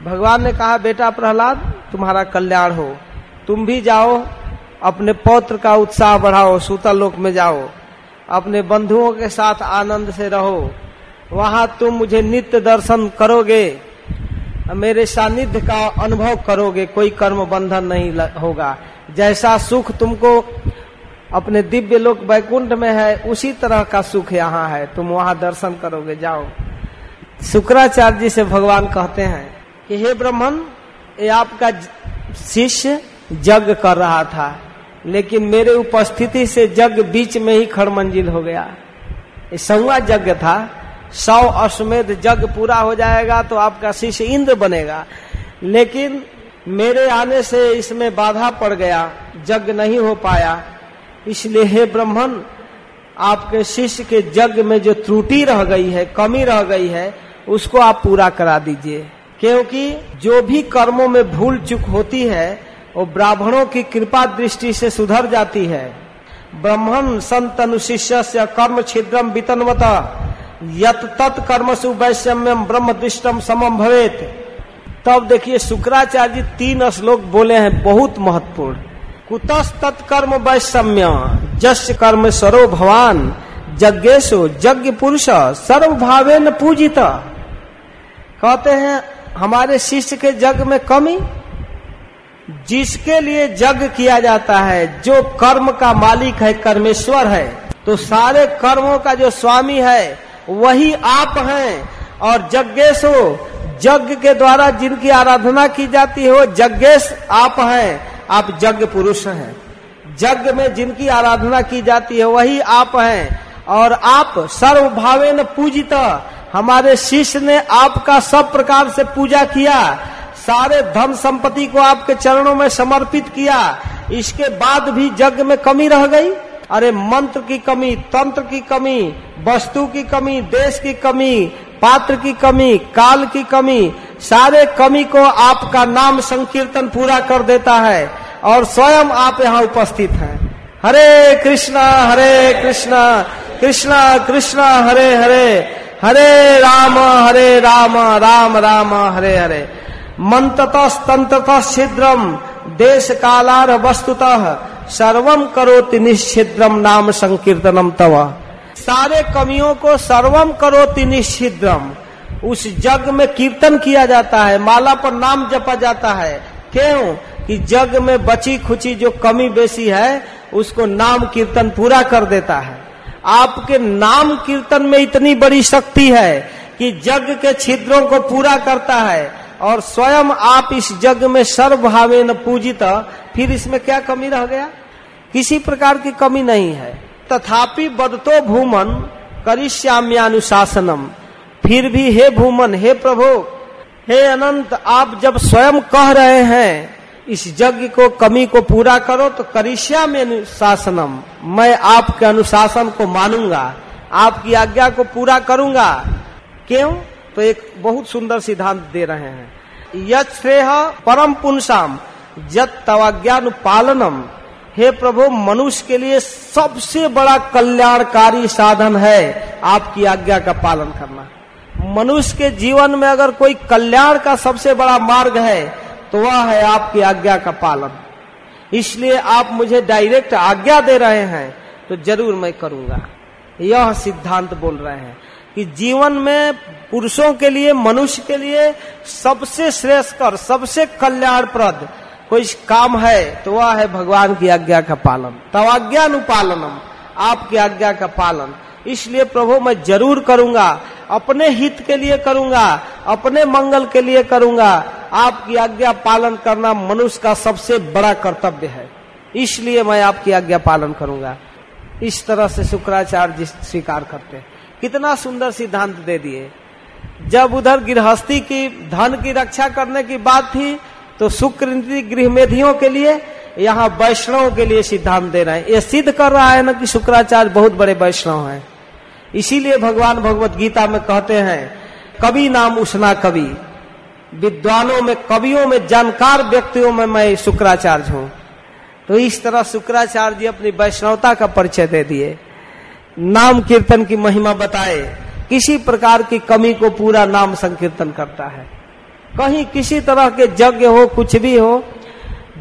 भगवान ने कहा, बेटा प्रहलाद, तुम्हारा कल्याण हो। तुम भी जाओ, अपने पौत्र का उत्साह बढ़ाओ सूतल लोक में जाओ। अपने बंधुओं के साथ आनंद से रहो। वहाँ तुम मुझे नित्य दर्शन करोगे, मेरे सानिध्य का अनुभव करोगे, कोई कर्म बंधन नहीं होगा। जैसा सुख तुमको अपने दिव्य लोक बैकुंठ में है, उसी तरह का सुख यहाँ है। तुम वहाँ दर्शन करोगे, जाओ। शुक्राचार्य जी से भगवान कहते हैं कि, हे ब्राह्मण, ये आपका शिष्य जग कर रहा था, लेकिन मेरे उपस्थिति से जग बीच में ही खड़मंजिल हो गया। ये सौवा यज्ञ था सौ अश्वमेध जग पूरा हो जाएगा तो आपका शिष्य इंद्र बनेगा। लेकिन मेरे आने से इसमें बाधा पड़ गया, जग नहीं हो पाया। इसलिए हे ब्राह्मण, आपके शिष्य के जग में जो त्रुटि रह गई है, कमी रह गई है, उसको आप पूरा करा दीजिए। क्योंकि जो भी कर्मों में भूल चुक होती है, वो ब्राह्मणों की कृपा दृष्टि से सुधर जाती है। ब्राह्मण संत अनुशिष्य कर्म छिद्रम वितनवत। यत तत् कर्म सुवैषम्यम ब्रह्म दृष्टम समम भवेत। तब देखिए शुक्राचार्य जी तीन श्लोक बोले हैं, बहुत महत्वपूर्ण। कुतस तत्कर्म वैषम्य जस कर्म सरो भवान यज्ञेशो यज्ञ पुरुष सर्व भावे न पूजित। कहते हैं, हमारे शिष्य के जग में कमी? जिसके लिए जग किया जाता है, जो कर्म का मालिक है, कर्मेश्वर है तो सारे कर्मों का जो स्वामी है वही आप हैं। और यज्ञेशो, यज्ञ के द्वारा जिनकी आराधना की जाती है, वो यज्ञेश आप हैं। आप यज्ञ पुरुष हैं। यज्ञ में जिनकी आराधना की जाती है, वही आप हैं। और आप सर्व भावे न पूजित। हमारे शिष्य ने आपका सब प्रकार से पूजा किया। सारे धन संपत्ति को आपके चरणों में समर्पित किया। इसके बाद भी यज्ञ में कमी रह गई। अरे मंत्र की कमी, तंत्र की कमी, वस्तु की कमी, देश की कमी, पात्र की कमी, काल की कमी, सारे कमी को आपका नाम संकीर्तन पूरा कर देता है और स्वयं आप यहाँ उपस्थित हैं। हरे कृष्णा हरे कृष्णा कृष्णा कृष्णा, हरे हरे हरे राम हरे राम राम राम, हरे हरे। मंत्रत छिद्रम देश कालार वस्तुतः। सर्वम करोति निश्चिद्रम नाम संकीर्तनम तवा। सारे कमियों को सर्वम करोति निश्चिद्रम उस जग में कीर्तन किया जाता है, माला पर नाम जपा जाता है। क्यों? कि जग में बची खुची जो कमी बेसी है, उसको नाम कीर्तन पूरा कर देता है। आपके नाम कीर्तन में इतनी बड़ी शक्ति है कि जग के छिद्रों को पूरा करता है। और स्वयं आप इस जग में सर्वभावे न पूजित, फिर इसमें क्या कमी रह गया? किसी प्रकार की कमी नहीं है। तथापि बदतो भूमन करिष्याम्यानुशासनम। फिर भी हे भूमन, हे प्रभु, हे अनंत, आप जब स्वयं कह रहे हैं, इस यज्ञ को, कमी को पूरा करो तो करिष्या में अनुशासनम मैं आपके अनुशासन को मानूँगा। आपकी आज्ञा को पूरा करूँगा। क्यों? तो एक बहुत सुंदर सिद्धांत दे रहे हैं। यह परम पुनसाम जत तवाज्ञानुपालनम हे प्रभु, मनुष्य के लिए सबसे बड़ा कल्याणकारी साधन है आपकी आज्ञा का पालन करना। मनुष्य के जीवन में अगर कोई कल्याण का सबसे बड़ा मार्ग है तो वह है आपकी आज्ञा का पालन। इसलिए आप मुझे डायरेक्ट आज्ञा दे रहे हैं तो ज़रूर मैं करूँगा। यह सिद्धांत बोल रहे हैं। कि जीवन में पुरुषों के लिए, मनुष्य के लिए सबसे श्रेष्ठकर सबसे कल्याणप्रद कोई काम है तो वह है भगवान की आज्ञा का पालन। तब तवाज्ञानुपालनम आपकी आज्ञा का पालन। इसलिए प्रभु, मैं ज़रूर करूँगा, अपने हित के लिए करूँगा, अपने मंगल के लिए करूँगा। आपकी आज्ञा पालन करना मनुष्य का सबसे बड़ा कर्तव्य है। इसलिए मैं आपकी आज्ञा पालन करूँगा। इस तरह से शुक्राचार्य जी स्वीकार करते हैं। कितना सुंदर सिद्धांत दे दिए। जब उधर गृहस्थी की, धन की रक्षा करने की बात थी तो शुक्र गृह मेधियों के लिए, यहाँ वैष्णव के लिए सिद्धांत दे रहे हैं। ये सिद्ध कर रहा है ना कि शुक्राचार्य बहुत बड़े वैष्णव हैं। इसीलिए भगवान भगवत गीता में कहते हैं, कवि नाम उष्णा कवि, विद्वानों में, कवियों में, जानकार व्यक्तियों में मैं शुक्राचार्य हूँ। तो इस तरह शुक्राचार्य जी अपनी वैष्णवता का परिचय दे दिए। नाम कीर्तन की महिमा बताए, किसी प्रकार की कमी को पूरा नाम संकीर्तन करता है। कहीं किसी तरह के यज्ञ हो, कुछ भी हो,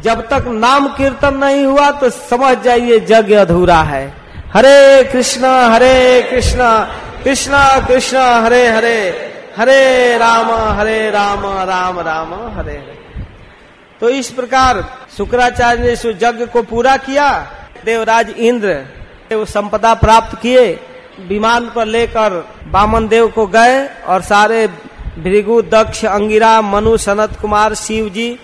जब तक नाम कीर्तन नहीं हुआ तो समझ जाइए यज्ञ अधूरा है। हरे कृष्णा हरे कृष्णा कृष्णा कृष्णा, हरे हरे हरे राम हरे राम राम राम, हरे हरे। तो इस प्रकार शुक्राचार्य ने यज्ञ को पूरा किया, देवराज इंद्र वो संपदा प्राप्त किए, विमान पर लेकर बामन देव को गए और सारे भृगु, दक्ष, अंगिरा, मनु, सनत कुमार शिव जी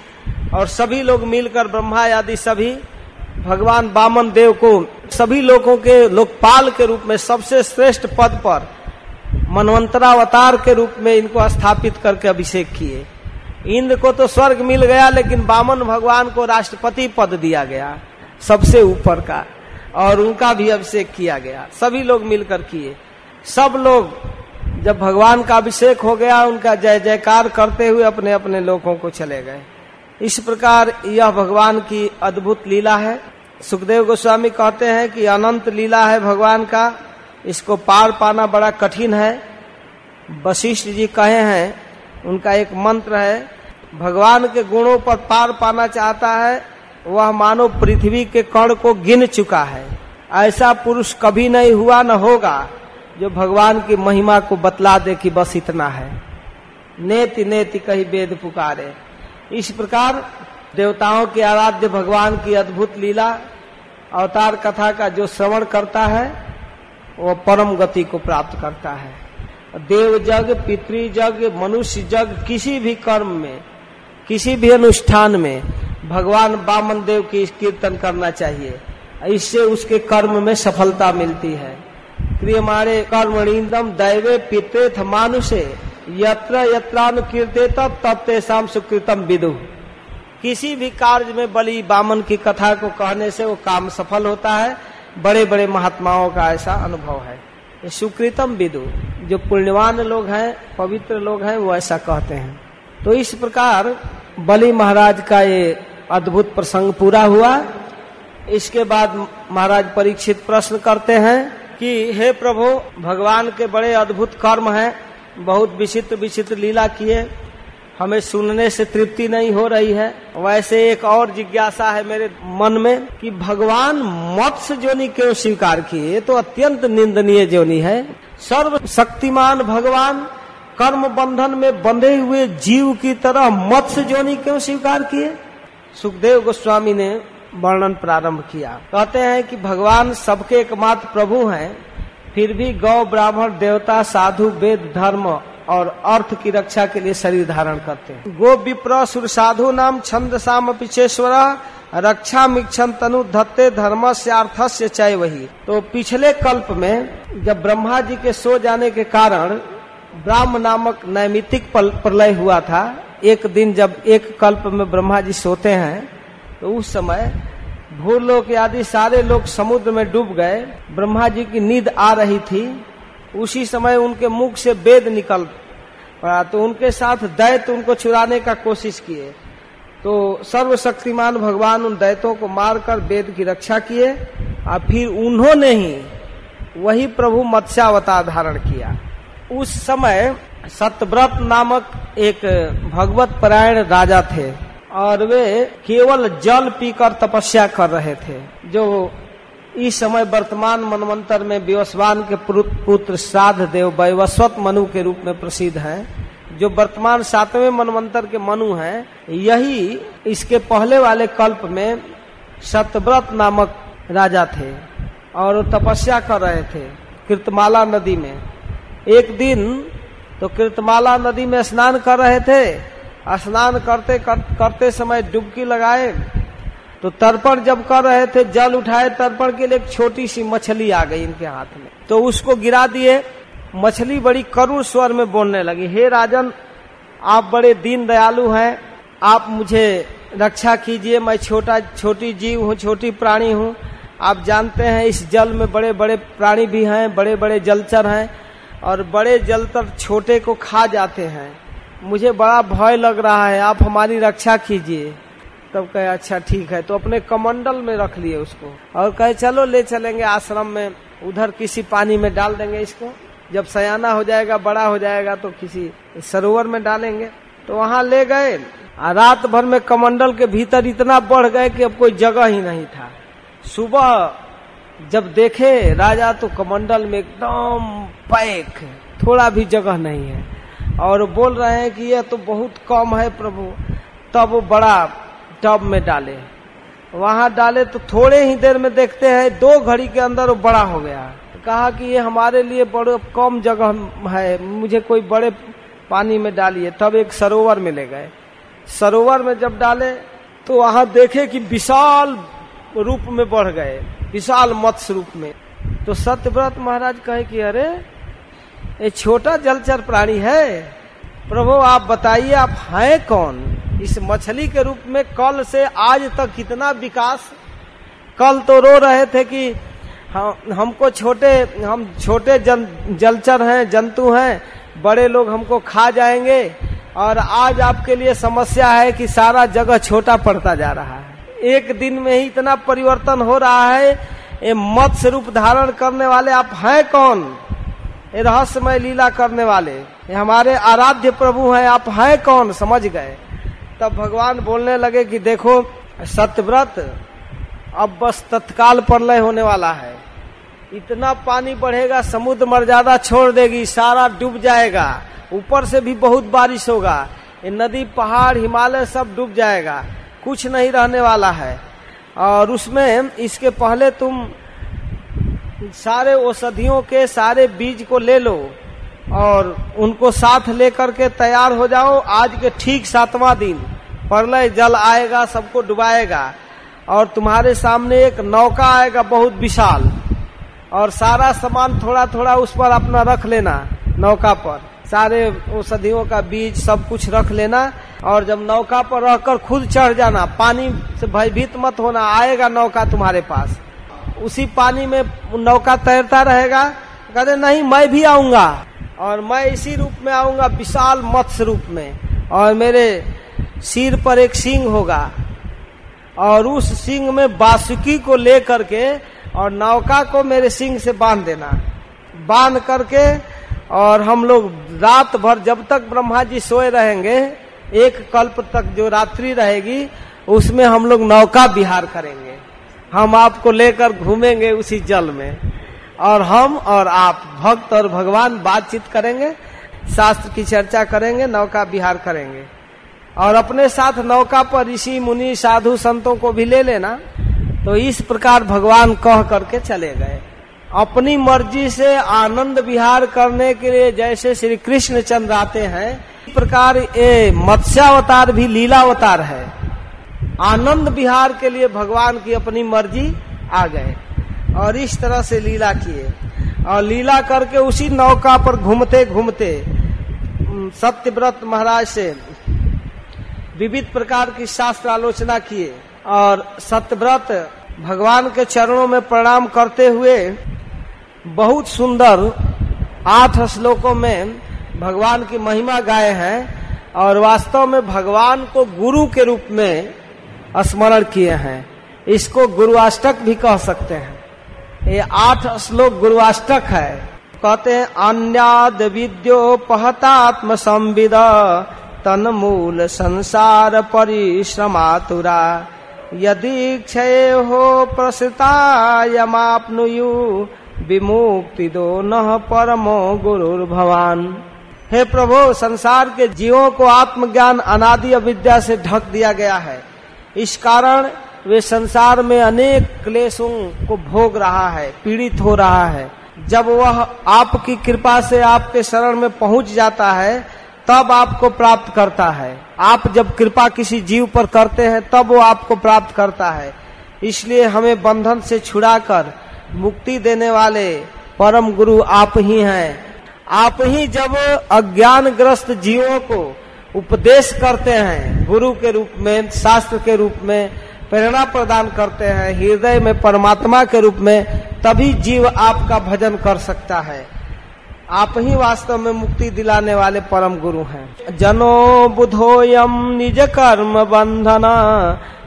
और सभी लोग मिलकर ब्रह्मा आदि सभी, भगवान बामन देव को, सभी लोगों के लोकपाल के रूप में, सबसे श्रेष्ठ पद पर, मनवंतरावतार के रूप में इनको स्थापित करके अभिषेक किए। इंद्र को तो स्वर्ग मिल गया, लेकिन बामन भगवान को राष्ट्रपति पद दिया गया, सबसे ऊपर का। और उनका भी अभिषेक किया गया। सभी लोग मिलकर किए। सब लोग जब भगवान का अभिषेक हो गया, उनका जय जयकार करते हुए अपने अपने लोगों को चले गए। इस प्रकार यह भगवान की अद्भुत लीला है। सुखदेव गोस्वामी कहते हैं कि अनंत लीला है भगवान का। इसको पार पाना बड़ा कठिन है। वशिष्ठ जी कहे हैं, उनका एक मंत्र है, भगवान के गुणों पर पार पाना चाहता है वह मानो पृथ्वी के कण को गिन चुका है। ऐसा पुरुष कभी नहीं हुआ न होगा, जो भगवान की महिमा को बतला दे कि बस इतना है। नेति नेति कही वेद पुकारे। इस प्रकार देवताओं के आराध्य भगवान की अद्भुत लीला, अवतार कथा का जो श्रवण करता है, वो परम गति को प्राप्त करता है। देव जग पितृ जग मनुष्य जग किसी भी कर्म में किसी भी अनुष्ठान में भगवान बामन देव की कीर्तन करना चाहिए। इससे उसके कर्म में सफलता मिलती है। क्रियमाणे कर्मणिंदम दैवे पितृथ मानुषे यत्र यत्रानुकीर्ते तब तेसाम सुकृतम विदु। किसी भी कार्य में बलि बामन की कथा को कहने से वो काम सफल होता है। बड़े बड़े महात्माओं का ऐसा अनुभव है। सुकृतम विदु। जो पुण्यवान लोग हैं, पवित्र लोग हैं, वो ऐसा कहते हैं। तो इस प्रकार बलि महाराज का ये अद्भुत प्रसंग पूरा हुआ। इसके बाद महाराज परीक्षित प्रश्न करते हैं कि, हे प्रभु, भगवान के बड़े अद्भुत कर्म हैं, बहुत विचित्र विचित्र लीला किए, हमें सुनने से तृप्ति नहीं हो रही है। वैसे एक और जिज्ञासा है मेरे मन में कि भगवान मत्स्य जोनी क्यों स्वीकार किए? तो अत्यंत निंदनीय जोनी है। सर्व शक्तिमान भगवान कर्म बंधन में बंधे हुए जीव की तरह मत्स्य जोनी क्यों स्वीकार किए? सुखदेव गोस्वामी ने वर्णन प्रारंभ किया। कहते हैं कि भगवान सबके एकमात्र प्रभु हैं, फिर भी गौ, ब्राह्मण, देवता, साधु, वेद, धर्म और अर्थ की रक्षा के लिए शरीर धारण करते हैं। गो विप्र सुर साधु नाम छंद साम पिछेश्वर रक्षा मिक्षन तनु धत्ते धर्म से अर्थ से चय वही तो पिछले कल्प में जब ब्रह्मा जी के सो जाने के कारण ब्राह्म नामक नैमितिक प्रलय हुआ था। एक दिन जब एक कल्प में ब्रह्मा जी सोते हैं तो उस समय भूलोक आदि सारे लोग समुद्र में डूब गए। ब्रह्मा जी की नींद आ रही थी। उसी समय उनके मुख से वेद निकल पड़ा तो उनके साथ दैत उनको छुड़ाने का कोशिश किए। तो सर्वशक्तिमान भगवान उन दैतों को मारकर वेद की रक्षा किए, और फिर उन्होंने ही वही प्रभु मत्स्यावतार धारण किया। उस समय सतव्रत नामक एक भगवत परायण राजा थे और वे केवल जल पीकर तपस्या कर रहे थे। जो इस समय वर्तमान मनवंतर में विवस्वान के पुत्र श्राद्ध देव वैवस्वत मनु के रूप में प्रसिद्ध हैं। जो वर्तमान सातवें मनवंतर के मनु हैं, यही इसके पहले वाले कल्प में सतव्रत नामक राजा थे और तपस्या कर रहे थे कृतमाला नदी में। एक दिन तो कृतमाला नदी में स्नान कर रहे थे। स्नान करते कर, करते समय डुबकी लगाए। तो तर्पण जब कर रहे थे जल उठाए। तर्पण के लिए एक छोटी सी मछली आ गई इनके हाथ में। तो उसको गिरा दिए। मछली बड़ी करुण स्वर में बोलने लगी हे राजन आप बड़े दीन दयालु हैं। आप मुझे रक्षा कीजिए। मैं छोटा छोटी जीव हूँ छोटी प्राणी हूँ। आप जानते हैं इस जल में बड़े बड़े प्राणी भी हैं बड़े बड़े जलचर हैं। और बड़े जलचर छोटे को खा जाते हैं। मुझे बड़ा भय लग रहा है, आप हमारी रक्षा कीजिए। तब कहे अच्छा ठीक है। तो अपने कमंडल में रख लिए उसको। और कहे, चलो, ले चलेंगे आश्रम में। उधर किसी पानी में डाल देंगे इसको। जब सयाना हो जाएगा, बड़ा हो जाएगा तो किसी सरोवर में डालेंगे। तो वहाँ ले गए। रात भर में कमंडल के भीतर इतना बढ़ गए कि अब कोई जगह ही नहीं था। सुबह जब देखे राजा तो कमंडल में एकदम पैक थोड़ा भी जगह नहीं है। और बोल रहे हैं कि यह तो बहुत कम है प्रभु। तब वो बड़ा टब में डाले। वहाँ डाले तो थोड़े ही देर में देखते हैं, दो घड़ी के अंदर वो बड़ा हो गया। कहा कि ये हमारे लिए बड़े कम जगह है, मुझे कोई बड़े पानी में डालिए। तब एक सरोवर में ले गए। सरोवर में जब डाले तो वहाँ देखे कि विशाल रूप में बढ़ गए। विशाल मत्स्य रूप में। तो सत्यव्रत महाराज कहे कि, अरे, ये छोटा जलचर प्राणी है। प्रभु, आप बताइए, आप हैं कौन? इस मछली के रूप में कल से आज तक कितना विकास कल तो रो रहे थे कि, हम, हमको छोटे, हम छोटे जन जलचर हैं, जंतु हैं, बड़े लोग हमको खा जाएँगे। और आज आपके लिए समस्या है कि सारा जगह छोटा पड़ता जा रहा है। एक दिन में ही इतना परिवर्तन हो रहा है। ये मत्स्य रूप धारण करने वाले आप हैं कौन? ये रहस्यमय लीला करने वाले। ये हमारे आराध्य प्रभु हैं, आप हैं कौन? समझ गए? तब भगवान बोलने लगे कि देखो, सत्यव्रत, अब बस तत्काल प्रलय होने वाला है। इतना पानी बढ़ेगा, समुद्र मर्यादा छोड़ देगी, सारा डूब जाएगा। ऊपर से भी बहुत बारिश होगा। ये नदी, पहाड़, हिमालय सब डूब जाएगा। कुछ नहीं रहने वाला है। और उसमें इसके पहले तुम सारे औषधियों के सारे बीज को ले लो और उनको साथ लेकर के तैयार हो जाओ। आज के ठीक सातवां दिन, प्रलय जल आएगा, सबको डुबाएगा और तुम्हारे सामने एक नौका आएगा बहुत विशाल और सारा सामान थोड़ा थोड़ा उस पर अपना रख लेना नौका पर। सारे औषधियों का बीज सब कुछ रख लेना और जब नौका पर रहकर खुद चढ़ जाना, पानी से भयभीत मत होना, आएगा नौका तुम्हारे पास। उसी पानी में नौका तैरता रहेगा, कहते नहीं, मैं भी आऊँगा। और मैं इसी रूप में आऊँगा, विशाल मत्स्य रूप में। और मेरे सिर पर एक सिंह होगा और उस सिंह में बासुकी को ले करके और नौका को मेरे सिंह से बाँध देना। बाँध करके और हम लोग रात भर जब तक ब्रह्मा जी सोए रहेंगे, एक कल्प तक जो रात्रि रहेगी, उसमें हम लोग नौका बिहार करेंगे। हम आपको लेकर घूमेंगे उसी जल में। और हम और आप भक्त और भगवान बातचीत करेंगे, शास्त्र की चर्चा करेंगे, नौका बिहार करेंगे। और अपने साथ नौका पर ऋषि, मुनि, साधु संतों को भी ले लेना। तो इस प्रकार भगवान कह करके चले गए। अपनी मर्ज़ी से आनंद विहार करने के लिए जैसे श्री कृष्ण चंद्र आते हैं, इस प्रकार ये मत्स्यावतार भी लीलावतार है। आनंद विहार के लिए भगवान की अपनी मर्ज़ी आ गए और इस तरह से लीला किए। और लीला करके उसी नौका पर घूमते घूमते सत्यव्रत महाराज से विविध प्रकार की शास्त्र आलोचना किए और सत्यव्रत भगवान के चरणों में प्रणाम करते हुए बहुत सुंदर आठ श्लोकों में भगवान की महिमा गाए हैं और वास्तव में भगवान को गुरु के रूप में स्मरण किए हैं। इसको गुरुअष्टक भी कह सकते हैं। ये आठ श्लोक गुरुअष्टक है। कहते हैं, अन्याद विद्योपहतात्म संविद तन मूल संसार परिश्रमातुरा यदि क्षय हो प्रसता, यमापनुयु। विमुक्ति दो न परमो गुरु भवान हे प्रभु, संसार के जीवों को आत्मज्ञान अनादि अविद्या से ढक दिया गया है। इस कारण वे संसार में अनेक क्लेशों को भोग रहा है, पीड़ित हो रहा है। जब वह आपकी कृपा से आपके शरण में पहुँच जाता है तब आपको प्राप्त करता है। आप जब कृपा किसी जीव पर करते हैं, तब वो आपको प्राप्त करता है। इसलिए हमें बंधन से छुड़ाकर मुक्ति देने वाले परम गुरु आप ही हैं। आप ही जब अज्ञान ग्रस्त जीवों को उपदेश करते हैं, गुरु के रूप में, शास्त्र के रूप में प्रेरणा प्रदान करते हैं, हृदय में परमात्मा के रूप में, तभी जीव आपका भजन कर सकता है। आप ही वास्तव में मुक्ति दिलाने वाले परम गुरु हैं। जनो बुधोयम निज कर्म बंधना,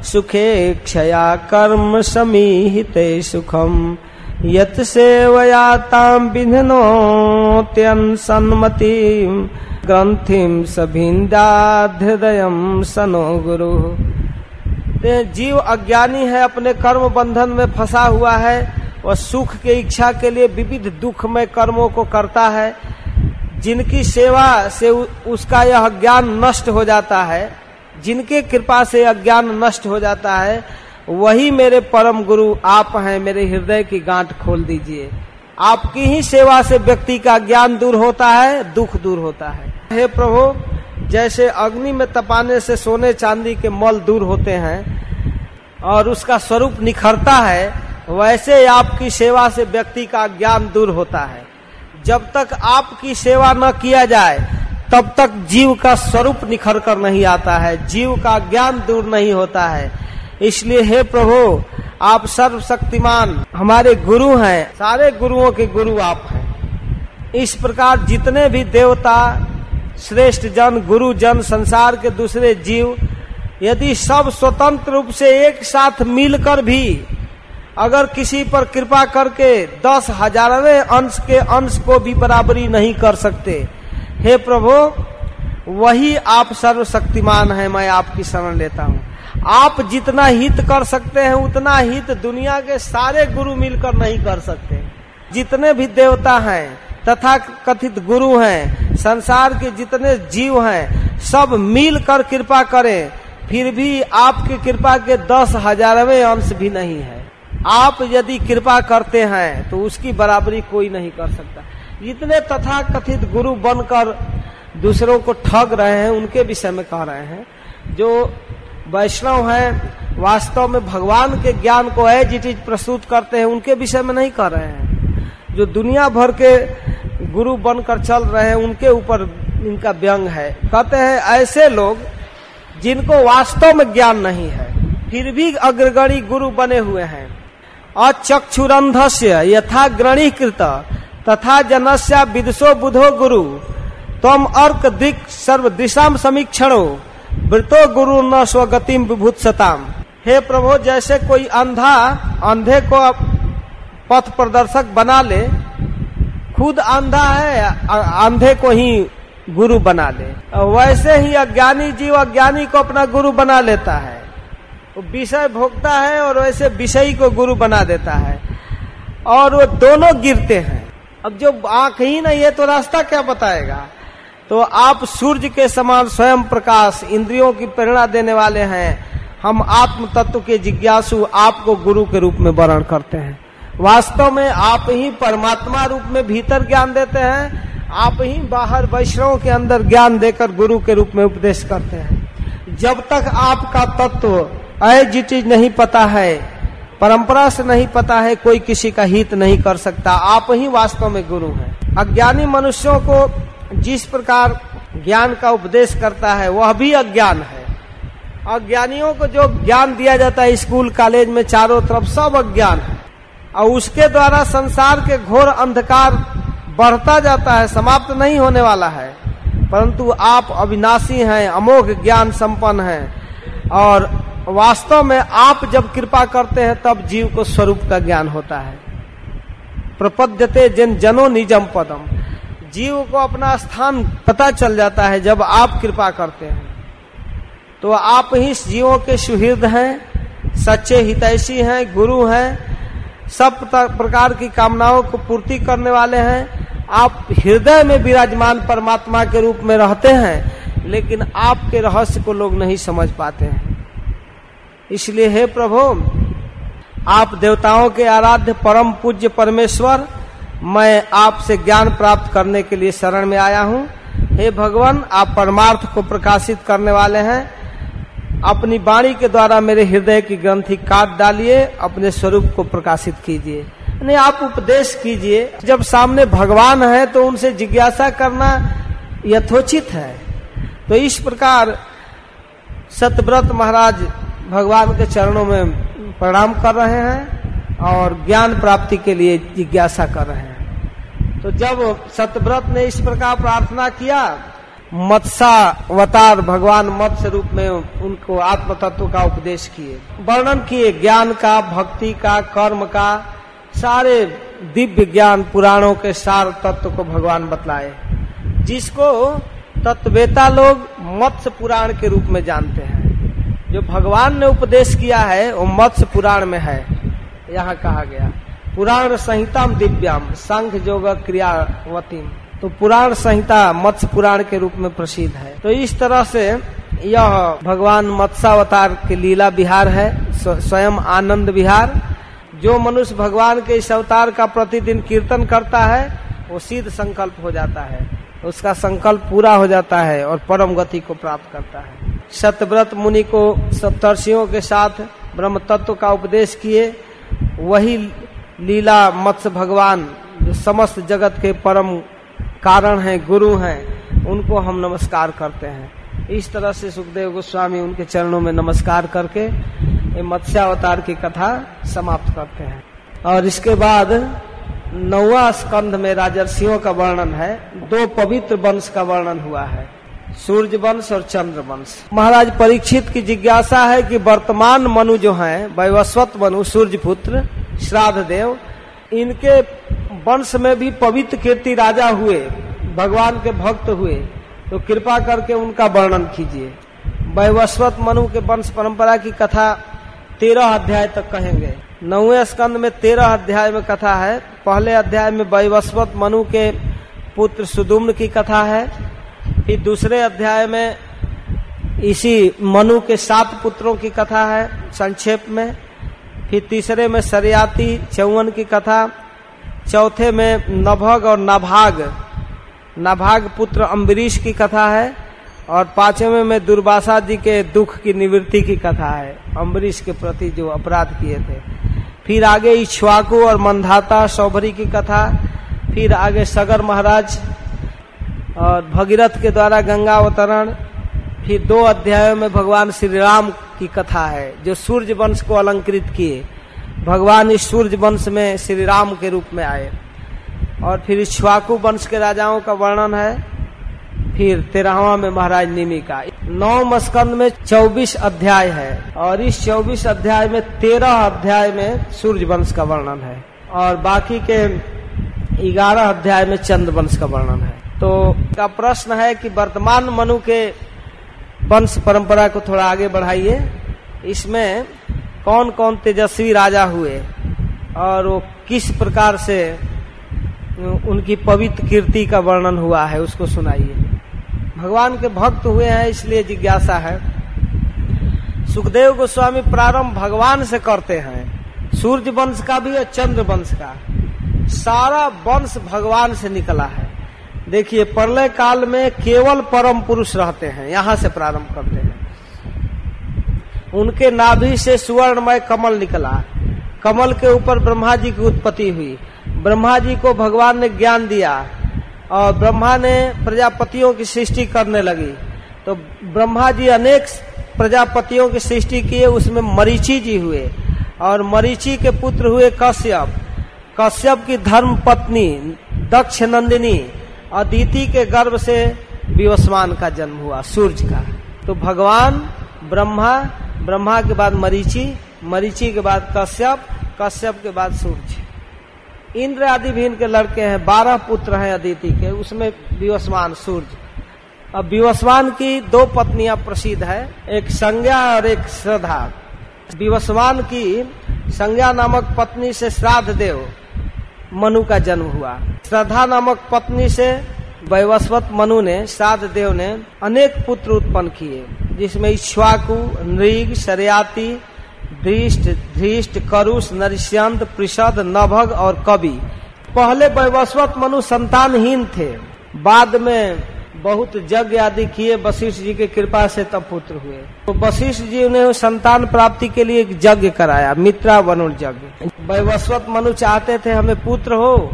सुखे क्षया कर्म समीहिते सुखम। यत सेवयाताम विधनोत्यन सन्मति ग्रंथिम सभिंदाधृदय सनो गुरु। जीव अज्ञानी है, अपने कर्म बंधन में फंसा हुआ है। वह सुख के इच्छा के लिए विविध दुखमय कर्मों को करता है। जिनकी सेवा से उसका यह ज्ञान नष्ट हो जाता है। जिनके कृपा से अज्ञान नष्ट हो जाता है, वही मेरे परम गुरु, आप हैं मेरे हृदय की गांठ खोल दीजिए। आपकी ही सेवा से व्यक्ति का ज्ञान दूर होता है, दुख दूर होता है। हे प्रभु, जैसे अग्नि में तपाने से सोने चांदी के मल दूर होते हैं, और उसका स्वरूप निखरता है वैसे आपकी सेवा से व्यक्ति का ज्ञान दूर होता है। जब तक आपकी सेवा न किया जाए, तब तक जीव का स्वरूप निखर कर नहीं आता है। जीव का ज्ञान दूर नहीं होता है। इसलिए हे प्रभु, आप सर्वशक्तिमान, हमारे गुरु हैं। सारे गुरुओं के गुरु आप हैं। इस प्रकार जितने भी देवता, श्रेष्ठ जन, गुरु जन, संसार के दूसरे जीव, यदि सब स्वतंत्र रूप से एक साथ मिलकर भी अगर किसी पर कृपा करके दस हजारवे अंश के अंश को भी बराबरी नहीं कर सकते, हे प्रभु, वही आप सर्वशक्तिमान है, मैं आपकी शरण लेता हूँ। आप जितना हित कर सकते हैं, उतना हित दुनिया के सारे गुरु मिलकर नहीं कर सकते। जितने भी देवता हैं, तथा कथित गुरु हैं, संसार के जितने जीव हैं, सब मिल कर कृपा करें, फिर भी आपकी कृपा के दस हजारवे अंश भी नहीं है। आप यदि कृपा करते हैं तो उसकी बराबरी कोई नहीं कर सकता। जितने तथा कथित गुरु बनकर दूसरों को ठग रहे हैं, उनके विषय में कह रहे हैं। जो वैष्णव हैं, वास्तव में भगवान के ज्ञान को एज इट इज़ प्रस्तुत करते हैं, उनके विषय में नहीं कर रहे हैं। जो दुनिया भर के गुरु बनकर चल रहे हैं, उनके ऊपर इनका व्यंग है। कहते हैं, ऐसे लोग जिनको वास्तव में ज्ञान नहीं है, फिर भी अग्रगणी गुरु बने हुए हैं। अचक्षुरंधस्य यथा ग्रणीकृत, तथा जनस्या विदुषो बुधो गुरु। तम अर्क दिक सर्व दिशा समीक्षणो, वृतो गुरु न स्वगतिम विभूतताम हे प्रभु, जैसे कोई अंधा अंधे को पथ प्रदर्शक बना ले, खुद अंधा है अंधे को ही गुरु बना ले। वैसे ही अज्ञानी जीव अज्ञानी को अपना गुरु बना लेता है। वो विषय भोगता है और वैसे विषयी को गुरु बना देता है। और वो दोनों गिरते हैं। अब जो आँख ही नहीं है तो रास्ता क्या बताएगा? तो आप सूर्य के समान स्वयं प्रकाश, इंद्रियों की प्रेरणा देने वाले हैं। हम आत्म तत्व के जिज्ञासु आपको गुरु के रूप में वर्ण करते हैं। वास्तव में आप ही परमात्मा रूप में भीतर ज्ञान देते हैं। आप ही बाहर वैष्णव के अंदर ज्ञान देकर गुरु के रूप में उपदेश करते हैं। जब तक आपका तत्व अय चीज़ नहीं पता है, परंपरा से नहीं पता है, कोई किसी का हित नहीं कर सकता। आप ही वास्तव में गुरु हैं। अज्ञानी मनुष्यों को जिस प्रकार ज्ञान का उपदेश करता है, वह भी अज्ञान है। अज्ञानियों को जो ज्ञान दिया जाता है, स्कूल, कॉलेज में चारों तरफ़ सब अज्ञान है। और उसके द्वारा संसार के घोर अंधकार बढ़ता जाता है, समाप्त नहीं होने वाला है। परंतु आप अविनाशी हैं, अमोघ ज्ञान संपन्न हैं। और वास्तव में आप जब कृपा करते हैं, तब जीव को स्वरूप का ज्ञान होता है। प्रपद्यते जिन जनो निजम पदम। जीव को अपना स्थान पता चल जाता है जब आप कृपा करते हैं। तो आप ही जीवों के सुहृद हैं, सच्चे हितैषी हैं, गुरु हैं, सब प्रकार की कामनाओं को पूर्ति करने वाले हैं। आप हृदय में विराजमान परमात्मा के रूप में रहते हैं, लेकिन आपके रहस्य को लोग नहीं समझ पाते हैं। इसलिए हे प्रभु, आप देवताओं के आराध्य परम पूज्य परमेश्वर, मैं आपसे ज्ञान प्राप्त करने के लिए शरण में आया हूँ। हे भगवान, आप परमार्थ को प्रकाशित करने वाले हैं। अपनी वाणी के द्वारा मेरे हृदय की ग्रंथि काट डालिए, अपने स्वरूप को प्रकाशित कीजिए। नहीं आप उपदेश कीजिए। जब सामने भगवान है तो उनसे जिज्ञासा करना यथोचित है। तो इस प्रकार सतव्रत महाराज भगवान के चरणों में प्रणाम कर रहे हैं और ज्ञान प्राप्ति के लिए जिज्ञासा कर रहे हैं। तो जब सतव्रत ने इस प्रकार प्रार्थना किया, मत्सावतार भगवान मत्स्य रूप में उनको आत्म तत्व का उपदेश किए। वर्णन किए, ज्ञान का, भक्ति का, कर्म का, सारे दिव्य ज्ञान पुराणों के सार तत्व को भगवान बतलाए। जिसको तत्वेता लोग मत्स्य पुराण के रूप में जानते हैं। जो भगवान ने उपदेश किया है, वो मत्स्य पुराण में है। यहाँ कहा गया, पुराण संहिताम दिव्याम, संघ जोग क्रियावती तो पुराण संहिता मत्स्य पुराण के रूप में प्रसिद्ध है। तो इस तरह से यह भगवान मत्स्यावतार के लीला विहार है स्वयं आनंद विहार। जो मनुष्य भगवान के इस अवतार का प्रतिदिन कीर्तन करता है, वो सिद्ध संकल्प हो जाता है। उसका संकल्प पूरा हो जाता है और परम गति को प्राप्त करता है। सतव्रत मुनि को सप्तर्षियों के साथ ब्रह्म तत्व का उपदेश किए, वही लीला मत्स्य भगवान, जो समस्त जगत के परम कारण हैं, गुरु हैं, उनको हम नमस्कार करते हैं। इस तरह से सुखदेव गोस्वामी उनके चरणों में नमस्कार करके मत्स्यावतार की कथा समाप्त करते हैं। और इसके बाद नौवा स्कंध में राजर्षियों का वर्णन है, दो पवित्र वंश का वर्णन हुआ है, सूर्य वंश और चंद्र वंश। महाराज परीक्षित की जिज्ञासा है कि वर्तमान मनु जो है वैवस्वत मनु सूर्य पुत्र श्राद्ध देव इनके वंश में भी पवित्र कीर्ति राजा हुए, भगवान के भक्त हुए तो कृपा करके उनका वर्णन कीजिए। वैवस्वत मनु के वंश परंपरा की कथा तेरह अध्याय तक कहेंगे। नौवे स्कंद में तेरह अध्याय में कथा है। पहले अध्याय में वैवस्वत मनु के पुत्र सुदुम्न की कथा है। फिर दूसरे अध्याय में इसी मनु के सात पुत्रों की कथा है संक्षेप में। फिर तीसरे में सरियाती चौवन की कथा। चौथे में नभग और नाभाग। नाभाग पुत्र अम्बरीश की कथा है। और पाँचवें में दुर्वासा जी के दुख की निवृत्ति की कथा है, अम्बरीश के प्रति जो अपराध किए थे। फिर आगे इच्छुआकू और मंधाता सौभरी की कथा, फिर आगे सगर महाराज और भगीरथ के द्वारा गंगा अवतरण, फिर दो अध्यायों में भगवान श्री राम की कथा है, जो सूर्य वंश को अलंकृत किए। भगवान इस सूर्य वंश में श्री राम के रूप में आए। और फिर इच्छुआकू वंश के राजाओं का वर्णन है फिर तेरहवा में महाराज निमी का। नौ मस्कंद में चौबीस अध्याय है और इस चौबीस अध्याय में तेरह अध्याय में सूर्य वंश का वर्णन है और बाकी के ग्यारह अध्याय में चंद्र वंश का वर्णन है। तो का प्रश्न है कि वर्तमान मनु के वंश परंपरा को थोड़ा आगे बढ़ाइए। इसमें कौन कौन तेजस्वी राजा हुए और वो किस प्रकार से उनकी पवित्र कीर्ति का वर्णन हुआ है, उसको सुनाइए। भगवान के भक्त हुए हैं, इसलिए जिज्ञासा है। सुखदेव गोस्वामी प्रारंभ भगवान से करते हैं। सूर्य वंश का भी और चंद्र वंश का। सारा वंश भगवान से निकला है। देखिए प्रलय काल में केवल परम पुरुष रहते हैं, यहाँ से प्रारंभ करते हैं उनके नाभि से सुवर्णमय कमल निकला। कमल के ऊपर ब्रह्मा जी की उत्पत्ति हुई। ब्रह्मा जी को भगवान ने ज्ञान दिया। और ब्रह्मा ने प्रजापतियों की सृष्टि करने लगी। तो ब्रह्मा जी अनेक प्रजापतियों की सृष्टि किए, उसमें मरीची जी हुए। और मरीची के पुत्र हुए कश्यप। कश्यप की धर्म पत्नी दक्ष नंदिनी अदिति के गर्भ से विवस्वान का जन्म हुआ, सूर्य का। तो भगवान, ब्रह्मा ब्रह्मा के बाद मरीची मरीची के बाद कश्यप कश्यप के बाद सूर्य। इंद्र आदि भी इनके लड़के हैं, बारह पुत्र हैं अदिति के, उसमें विवस्वान सूर्य। अब विवस्वान की दो पत्नियाँ प्रसिद्ध है, एक संज्ञा और एक श्रद्धा। विवस्वान की संज्ञा नामक पत्नी से श्राद्ध देव, मनु का जन्म हुआ। श्रद्धा नामक पत्नी से वैवस्वत मनु ने, श्राद्ध देव ने अनेक पुत्र उत्पन्न किए, जिसमें इच्छुआकु नृग, शरियाती धृष्ट धृष्ट, करुष नरिष्यंत प्रषद नभग और कवि। पहले वैवस्वत मनु संतानहीन थे। बाद में बहुत यज्ञ आदि किए, वशिष्ठ जी के कृपा से तब पुत्र हुए। तो वशिष्ठ जी ने संतान प्राप्ति के लिए एक यज्ञ कराया, मित्रा वनुण यज्ञ। वैवस्वत मनु चाहते थे हमें पुत्र हो,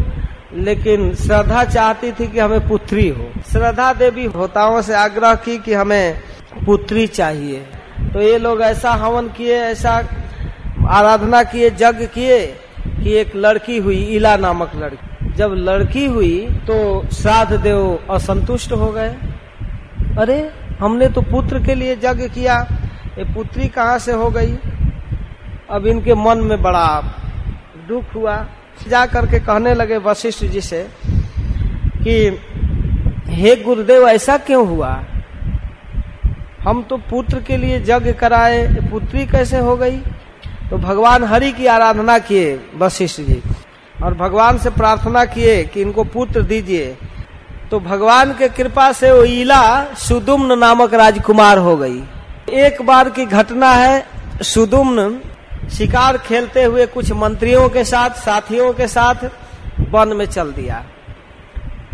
लेकिन श्रद्धा चाहती थी कि हमें पुत्री हो। श्रद्धा देवी होताओं से आग्रह की कि हमें पुत्री चाहिए। तो ये लोग ऐसा हवन किए, ऐसा आराधना किए यज्ञ किए कि एक लड़की हुई, इला नामक लड़की। जब लड़की हुई तो श्राद्ध देव असंतुष्ट हो गए। अरे, हमने तो पुत्र के लिए यज्ञ किया, ये पुत्री कहाँ से हो गई? अब इनके मन में बड़ा दुख हुआ। जा करके कहने लगे वशिष्ठ जी से कि, हे गुरुदेव, ऐसा क्यों हुआ? हम तो पुत्र के लिए यज्ञ कराए पुत्री कैसे हो गई? तो भगवान हरि की आराधना किए, वशिष्ठ जी। और भगवान से प्रार्थना किए कि इनको पुत्र दीजिए। तो भगवान के कृपा से वो ईला सुदुम्न नामक राजकुमार हो गई। एक बार की घटना है, सुदुम्न शिकार खेलते हुए कुछ मंत्रियों के साथ, साथियों के साथ वन में चल दिया।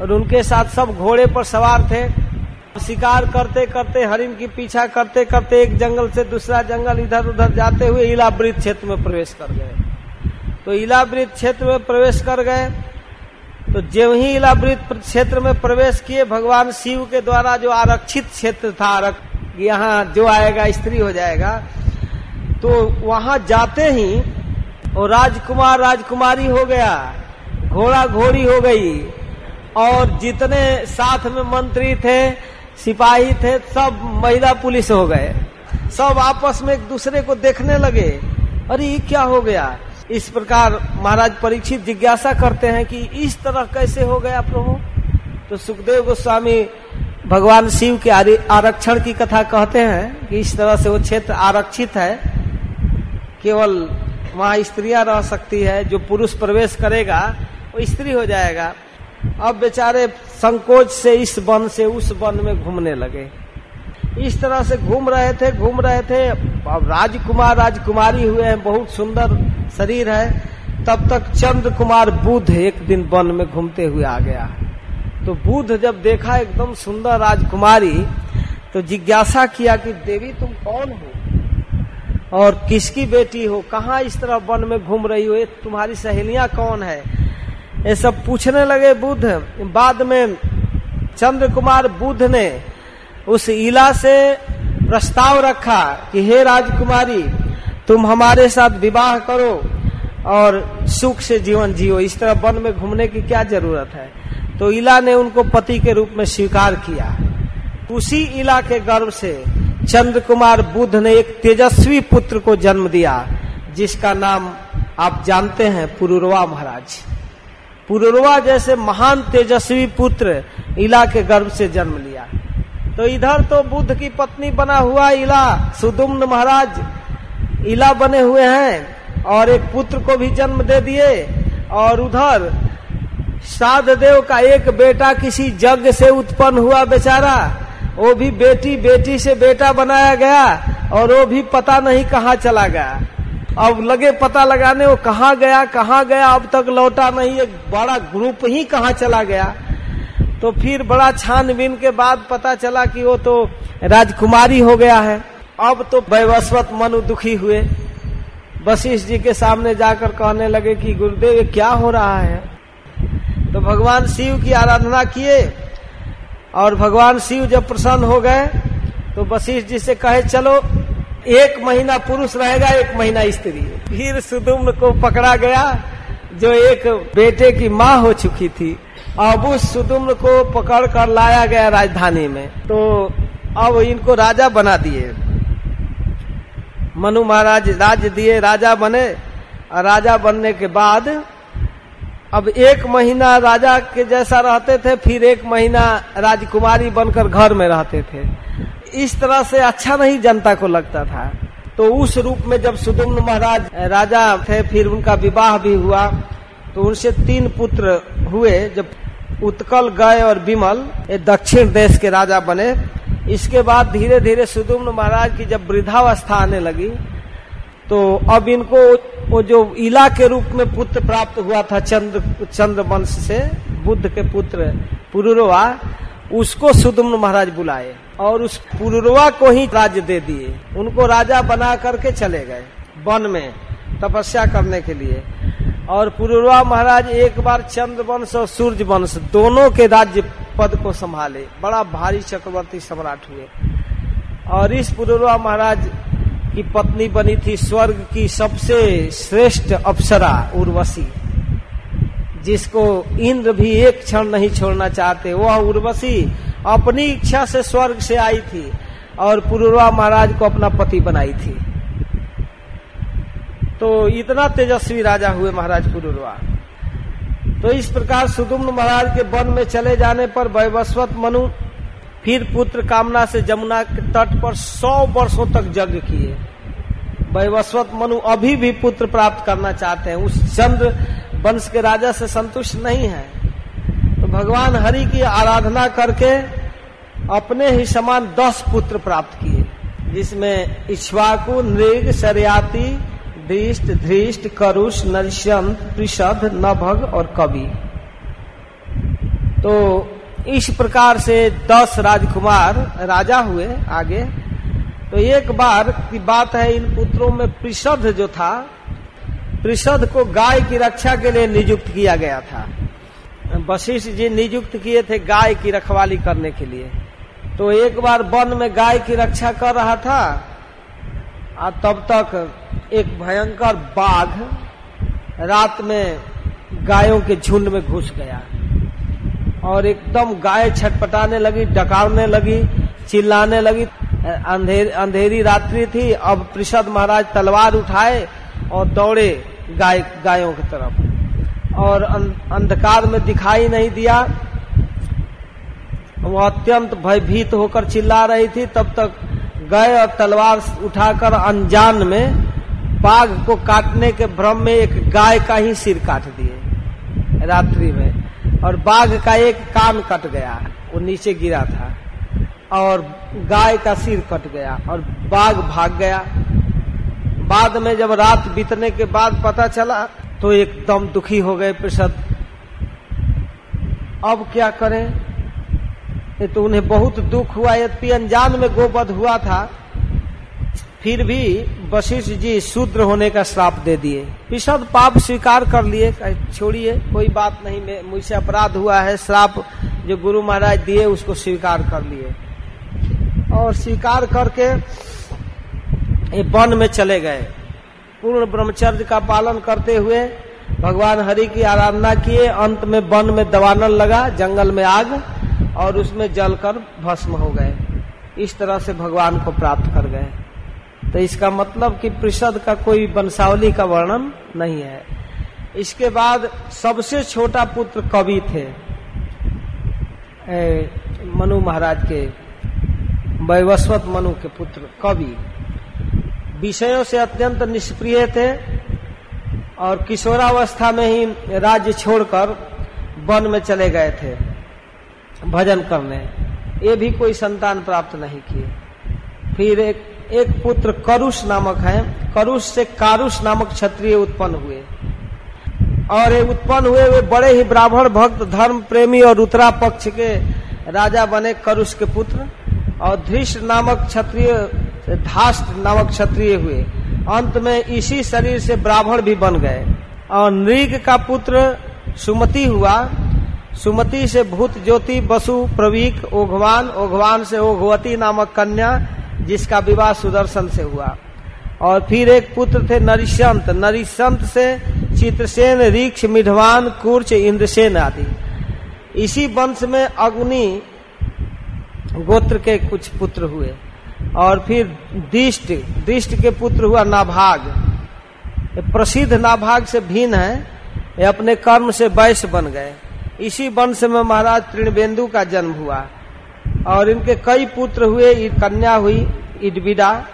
और उनके साथ सब घोड़े पर सवार थे। शिकार करते करते, हरिण की पीछा करते करते एक जंगल से दूसरा जंगल इधर उधर जाते हुए इलावृत क्षेत्र में प्रवेश कर गए। तो इलावृत क्षेत्र में प्रवेश कर गए। तो जो ही इलावृत क्षेत्र में प्रवेश किए, भगवान शिव के द्वारा जो आरक्षित क्षेत्र था यहाँ जो आएगा, स्त्री हो जाएगा तो वहाँ जाते ही वो राजकुमार राजकुमारी हो गया, घोड़ा घोड़ी हो गई, और जितने साथ में मंत्री थे सिपाही थे, सब महिला पुलिस हो गए। सब आपस में एक दूसरे को देखने लगे। अरे, ये क्या हो गया? इस प्रकार महाराज परीक्षित जिज्ञासा करते हैं कि इस तरह कैसे हो गया प्रभु? तो सुखदेव गोस्वामी भगवान शिव के आरक्षण की कथा कहते हैं कि इस तरह से वो क्षेत्र आरक्षित है। केवल वहाँ स्त्रियाँ रह सकती है, जो पुरुष प्रवेश करेगा, वो स्त्री हो जाएगा। अब बेचारे संकोच से इस वन से उस वन में घूमने लगे। इस तरह से घूम रहे थे, घूम रहे थे। अब राजकुमार, राजकुमारी हुए हैं, बहुत सुंदर शरीर है। तब तक चंद्र कुमार बुद्ध एक दिन वन में घूमते हुए आ गया। तो बुद्ध जब देखा एकदम सुंदर राजकुमारी तो जिज्ञासा किया कि देवी तुम कौन हो? और किसकी बेटी हो? कहाँ इस तरह वन में घूम रही हो? तुम्हारी सहेलियाँ कौन है? ये सब पूछने लगे बुद्ध। बाद में चंद्र कुमार बुद्ध ने उस इला से प्रस्ताव रखा कि, हे राजकुमारी, तुम हमारे साथ विवाह करो और सुख से जीवन जियो। इस तरह वन में घूमने की क्या ज़रूरत है? तो इला ने उनको पति के रूप में स्वीकार किया। उसी इला के गर्भ से चंद्र कुमार बुद्ध ने एक तेजस्वी पुत्र को जन्म दिया, जिसका नाम आप जानते हैं, पुरुरवा महाराज। पुरुरवा जैसे महान तेजस्वी पुत्र इला के गर्भ से जन्म लिया। तो इधर तो बुद्ध की पत्नी बना हुआ इला, सुदुम्न महाराज, इला बने हुए हैं और एक पुत्र को भी जन्म दे दिए और उधर साध देव का एक बेटा किसी जग से उत्पन्न हुआ बेचारा, वो भी बेटी बेटी से बेटा बनाया गया और वो भी पता नहीं कहाँ चला गया। अब लगे पता लगाने, वो कहाँ गया कहाँ गया, अब तक लौटा नहीं, एक बड़ा ग्रुप ही कहाँ चला गया। तो फिर बड़ा छानबीन के बाद पता चला कि वो तो राजकुमारी हो गया है। अब तो वैवस्वत मनु दुखी हुए। वशिष्ठ जी के सामने जाकर कहने लगे कि गुरुदेव क्या हो रहा है? तो भगवान शिव की आराधना किए और भगवान शिव जब प्रसन्न हो गए तो वशिष्ठ जी से कहे, चलो एक महीना पुरुष रहेगा, एक महीना स्त्री। फिर सुदुम्न को पकड़ा गया, जो एक बेटे की माँ हो चुकी थी। अब उस सुदुम्न को पकड़ कर लाया गया राजधानी में। तो अब इनको राजा बना दिए। मनु महाराज राज दिए, राजा बने। और राजा बनने के बाद अब एक महीना राजा के जैसा रहते थे, फिर एक महीना राजकुमारी बनकर घर में रहते थे। इस तरह से अच्छा नहीं जनता को लगता था। तो उस रूप में जब सुदुम्न महाराज राजा थे, फिर उनका विवाह भी हुआ तो उनसे तीन पुत्र हुए, जब उत्कल गए और विमल, ये दक्षिण देश के राजा बने। इसके बाद धीरे धीरे सुदुम्न महाराज की जब वृद्धावस्था आने लगी तो अब इनको वो जो इला के रूप में पुत्र प्राप्त हुआ था, चंद्र वंश से, बुद्ध के पुत्र पुरुरवा उसको सुदुम्न महाराज बुलाए और उस पुरुरवा को ही राज्य दे दिए। उनको राजा बना करके चले गए वन में तपस्या करने के लिए। और पुरुरवा महाराज एक बार चंद्र वंश और सूर्य वंश दोनों के राज्य पद को संभाले। बड़ा भारी चक्रवर्ती सम्राट हुए। और इस पुरुरवा महाराज की पत्नी बनी थी स्वर्ग की सबसे श्रेष्ठ अप्सरा, उर्वशी। जिसको इंद्र भी एक क्षण नहीं छोड़ना चाहते वह उर्वशी अपनी इच्छा से स्वर्ग से आई थी और पुरुरवा महाराज को अपना पति बनाई थी। तो इतना तेजस्वी राजा हुए महाराज पुरुरवा तो इस प्रकार सुदुम्न महाराज के वन में चले जाने पर वैवस्वत मनु, फिर पुत्र कामना से जमुना के तट पर सौ वर्षों तक यज्ञ किए। वैवस्वत मनु अभी भी पुत्र प्राप्त करना चाहते हैं। उस चंद्र वंश के राजा से संतुष्ट नहीं है। तो भगवान हरि की आराधना करके अपने ही समान दस पुत्र प्राप्त किए, जिसमें इच्छवाकु नृग सरयाती दृष्ट, धृष्ट, करुष नरसंत प्रिषद नभग और कवि। तो इस प्रकार से दस राजकुमार राजा हुए आगे। तो एक बार की बात है, इन पुत्रों में प्रिषद जो था प्रिषद को गाय की रक्षा के लिए नियुक्त किया गया था। वशिष्ठ जी नियुक्त किए थे गाय की रखवाली करने के लिए। तो एक बार वन में गाय की रक्षा कर रहा था और तब तक एक भयंकर बाघ रात में गायों के झुंड में घुस गया और एकदम गाय छटपटाने लगी, डकारने लगी, चिल्लाने लगी। अंधेर, अंधेरी रात्रि थी, अब प्रषद महाराज तलवार उठाए और दौड़े। गाय, गायों की तरफ़। और अंधकार में दिखाई नहीं दिया। वो अत्यंत भयभीत होकर चिल्ला रही थी। तब तक गए और तलवार उठाकर अनजान में बाघ को काटने के भ्रम में एक गाय का ही सिर काट दिए रात्रि में। और बाघ का एक कान कट गया, वो नीचे गिरा था। और गाय का सिर कट गया और बाघ भाग गया। बाद में जब रात बीतने के बाद पता चला तो एकदम दुखी हो गए प्रसद। अब क्या करें? ये तो उन्हें बहुत दुख हुआ। यद्यपि अनजान में गोबध हुआ था, फिर भी वशिष्ठ जी शूद्र होने का श्राप दे दिए। विशद पाप स्वीकार कर लिए छोड़िए, कोई बात नहीं मुझसे अपराध हुआ है, श्राप जो गुरु महाराज दिए, उसको स्वीकार कर लिए। और स्वीकार करके वन में चले गए। पूर्ण ब्रह्मचर्य का पालन करते हुए भगवान हरि की आराधना किए। अंत में वन में दवानल लगा, जंगल में आग, और उसमें जलकर भस्म हो गए। इस तरह से भगवान को प्राप्त कर गए। तो इसका मतलब कि प्रषद का कोई वंशावली का वर्णन नहीं है। इसके बाद सबसे छोटा पुत्र कवि थे। मनु महाराज के, वैवस्वत मनु के पुत्र कवि। विषयों से अत्यंत निष्प्रिय थे और किशोरावस्था में ही राज्य छोड़कर वन में चले गए थे भजन करने। ये भी कोई संतान प्राप्त नहीं किए। फिर एक एक पुत्र करुष नामक है। करुष से कारुष नामक क्षत्रिय उत्पन्न हुए। और ये उत्पन्न हुए, वे बड़े ही ब्राह्मण, भक्त, धर्म प्रेमी और उत्तरा पक्ष के राजा बने करुष के पुत्र। और धृष्ट नामक क्षत्रिय, धाष्ट नामक क्षत्रिय हुए। अंत में इसी शरीर से ब्राह्मण भी बन गए। और नृग का पुत्र सुमति हुआ। सुमति से भूत ज्योति, बसु, प्रवीक, ओघवान ओघवान से ओघवती नामक कन्या, जिसका विवाह सुदर्शन से हुआ। और फिर एक पुत्र थे नरिशंत। नरिशंत से चित्रसेन, रीक्ष मिढ़वान कुर्च, इंद्रसेन आदि। इसी वंश में अग्नि गोत्र के कुछ पुत्र हुए। और फिर दिष्ट दिष्ट के पुत्र हुआ नाभाग। प्रसिद्ध नाभाग से भिन्न है। ये अपने कर्म से वैश्य बन गए। इसी वंश में महाराज तृणबेंदु का जन्म हुआ। और इनके कई पुत्र हुए। कन्या हुई इडबिडा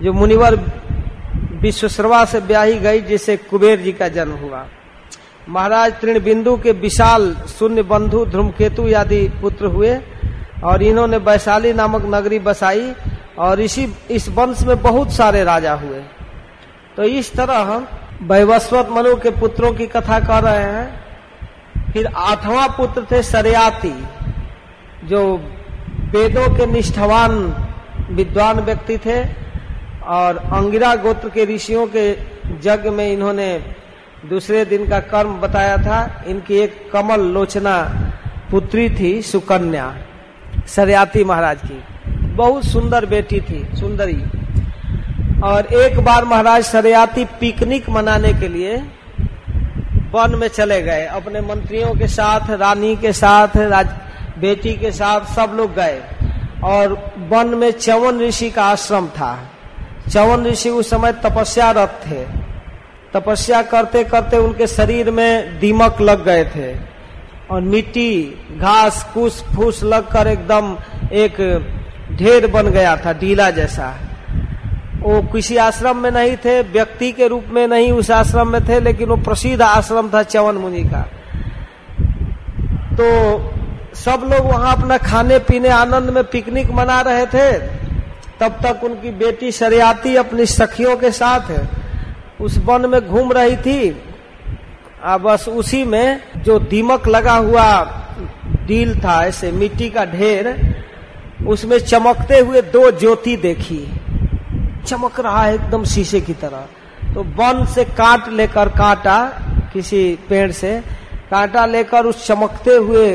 जो मुनिवर विश्वश्रवा से ब्याही गई, जिसे कुबेर जी का जन्म हुआ। महाराज तृणबिंदु के विशाल शून्य बंधु ध्रुमकेतु आदि पुत्र हुए। और इन्होंने वैशाली नामक नगरी बसाई और इसी, इस वंश में बहुत सारे राजा हुए। तो इस तरह हम वैवस्वत मनु के पुत्रों की कथा कर रहे हैं। फिर आठवां पुत्र थे सरयाती जो वेदों के निष्ठवान विद्वान व्यक्ति थे और अंगिरा गोत्र के ऋषियों के जग में इन्होंने दूसरे दिन का कर्म बताया था। इनकी एक कमल लोचना पुत्री थी सुकन्या। सरयाती महाराज की। बहुत सुंदर बेटी थी, सुंदरी। और एक बार महाराज सरयाती पिकनिक मनाने के लिए वन में चले गए। अपने मंत्रियों के साथ, रानी के साथ, राज, बेटी के साथ सब लोग गए। और वन में चवन ऋषि का आश्रम था। चवन ऋषि उस समय तपस्यारत थे। तपस्या करते करते उनके शरीर में दीमक लग गए थे। और मिट्टी, घास, कुछ फूस लगकर एकदम एक ढेर बन गया था, डीला जैसा। वो किसी आश्रम में नहीं थे, व्यक्ति के रूप में नहीं उस आश्रम में थे, लेकिन वो प्रसिद्ध आश्रम था चवन मुनि का। तो सब लोग वहाँ अपना खाने पीने आनंद में पिकनिक मना रहे थे। तब तक उनकी बेटी शरियाती अपनी सखियों के साथ उस वन में घूम रही थी। आ, बस उसी में जो दीमक लगा हुआ डील था, ऐसे मिट्टी का ढेर, उसमें चमकते हुए दो ज्योति देखी। चमक रहा है एकदम शीशे की तरह। तो वन से काट लेकर काटा, किसी पेड़ से, कांटा लेकर उस चमकते हुए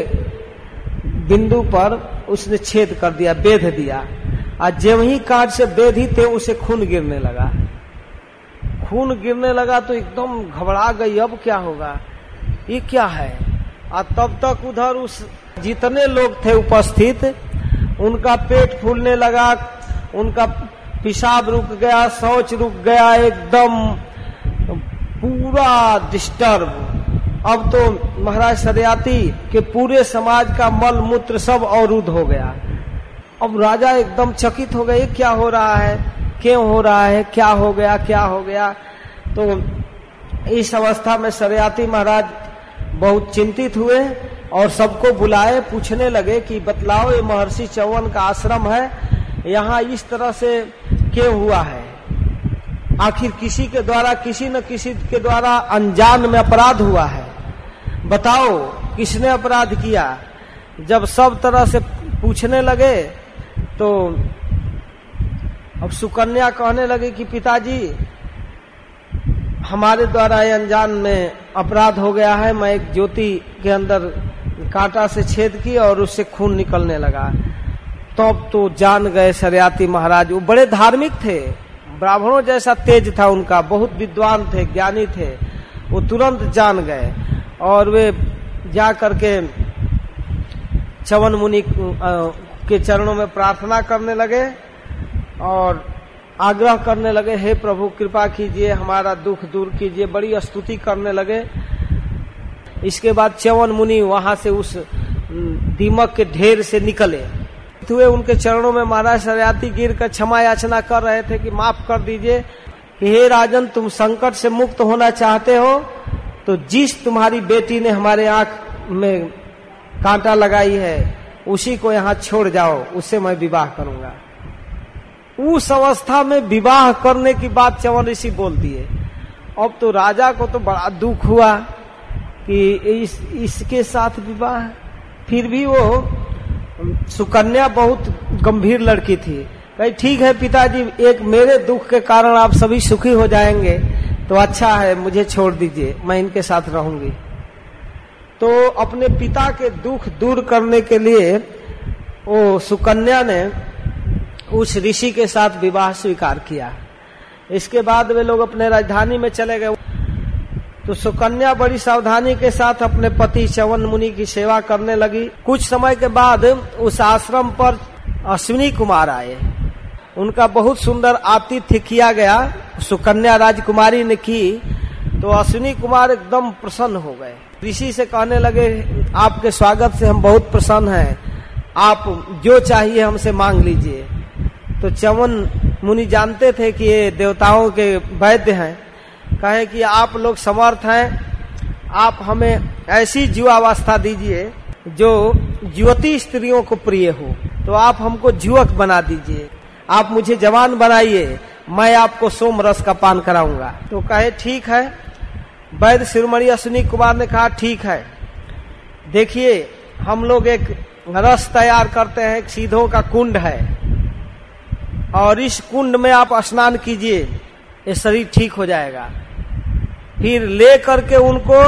बिंदु पर उसने छेद कर दिया, बेध दिया। और जब ही कांट से बेधी थे उसे खून गिरने लगा। खून गिरने लगा तो एकदम घबरा गई, अब क्या होगा? ये क्या है? और तब तक उधर उस जितने लोग थे उपस्थित, उनका पेट फूलने लगा, उनका पेशाब रुक गया, शौच रुक गया, एकदम पूरा डिस्टर्ब। अब तो महाराज सरियाती के पूरे समाज का मल मूत्र सब अवरुद्ध हो गया। अब राजा एकदम चकित हो गए क्या हो रहा है? क्यों हो रहा है, क्या हो गया, क्या हो गया? तो इस अवस्था में सरयाती महाराज बहुत चिंतित हुए और सबको बुलाए, पूछने लगे कि बतलाओ, ये महर्षि चौवन का आश्रम है, यहाँ इस तरह से क्यों हुआ है? आखिर किसी के द्वारा, किसी न किसी के द्वारा अनजान में अपराध हुआ है। बताओ, किसने अपराध किया? जब सब तरह से पूछने लगे तो अब सुकन्या कहने लगे कि पिताजी हमारे द्वारा अनजान में अपराध हो गया है। मैं एक ज्योति के अंदर कांटा से छेद की और उससे खून निकलने लगा। तब तो, तो जान गए सरियाती महाराज। वो बड़े धार्मिक थे। ब्राह्मणों जैसा तेज था उनका। बहुत विद्वान थे ज्ञानी थे। वो तुरंत जान गए और वे जा करके चवन मुनि के चरणों में प्रार्थना करने लगे। और आग्रह करने लगे, हे प्रभु, कृपा कीजिए, हमारा दुख दूर कीजिए। बड़ी स्तुति करने लगे। इसके बाद चवन मुनि वहाँ से उस दीमक के ढेर से निकले। हुए उनके चरणों में महाराज सरयाती गिर कर क्षमा याचना कर रहे थे कि माफ़ कर दीजिए, कि हे राजन, तुम संकट से मुक्त होना चाहते हो तो जिस तुम्हारी बेटी ने हमारे आँख में कांटा लगाई है, उसी को यहाँ छोड़ जाओ उससे मैं विवाह करूँगा। उस अवस्था में विवाह करने की बात चवन ऋषि बोल दिए। अब तो राजा को तो बड़ा दुख हुआ कि इस, इसके साथ विवाह। फिर भी वो सुकन्या बहुत गंभीर लड़की थी। कही, ठीक है पिताजी, एक मेरे दुख के कारण आप सभी सुखी हो जाएँगे तो अच्छा है, मुझे छोड़ दीजिए, मैं इनके साथ रहूँगी। तो अपने पिता के दुख दूर करने के लिए वो सुकन्या ने उस ऋषि के साथ विवाह स्वीकार किया। इसके बाद वे लोग अपने राजधानी में चले गए। तो सुकन्या बड़ी सावधानी के साथ अपने पति चवन मुनि की सेवा करने लगी। कुछ समय के बाद उस आश्रम पर अश्विनी कुमार आए। उनका बहुत सुंदर आतिथ्य किया गया। सुकन्या राजकुमारी ने की तो अश्विनी कुमार एकदम प्रसन्न हो गए। ऋषि से कहने लगे, आपके स्वागत से हम बहुत प्रसन्न हैं। आप जो चाहिए हमसे मांग लीजिए। तो चवन मुनि जानते थे कि ये देवताओं के वैद्य हैं। कहे कि आप लोग समर्थ हैं, आप हमें ऐसी जीवावस्था दीजिए जो युवती स्त्रियों को प्रिय हो। तो आप हमको जुवक बना दीजिए। आप मुझे जवान बनाइए, मैं आपको सोम रस का पान कराऊँगा। तो कहे, ठीक है। वैद्य शिरोमणि अश्विनी कुमार ने कहा, ठीक है। देखिए, हम लोग एक रस तैयार करते हैं सीधों का कुंड है। और इस कुंड में आप स्नान कीजिए, ये शरीर ठीक हो जाएगा। फिर ले करके उनको,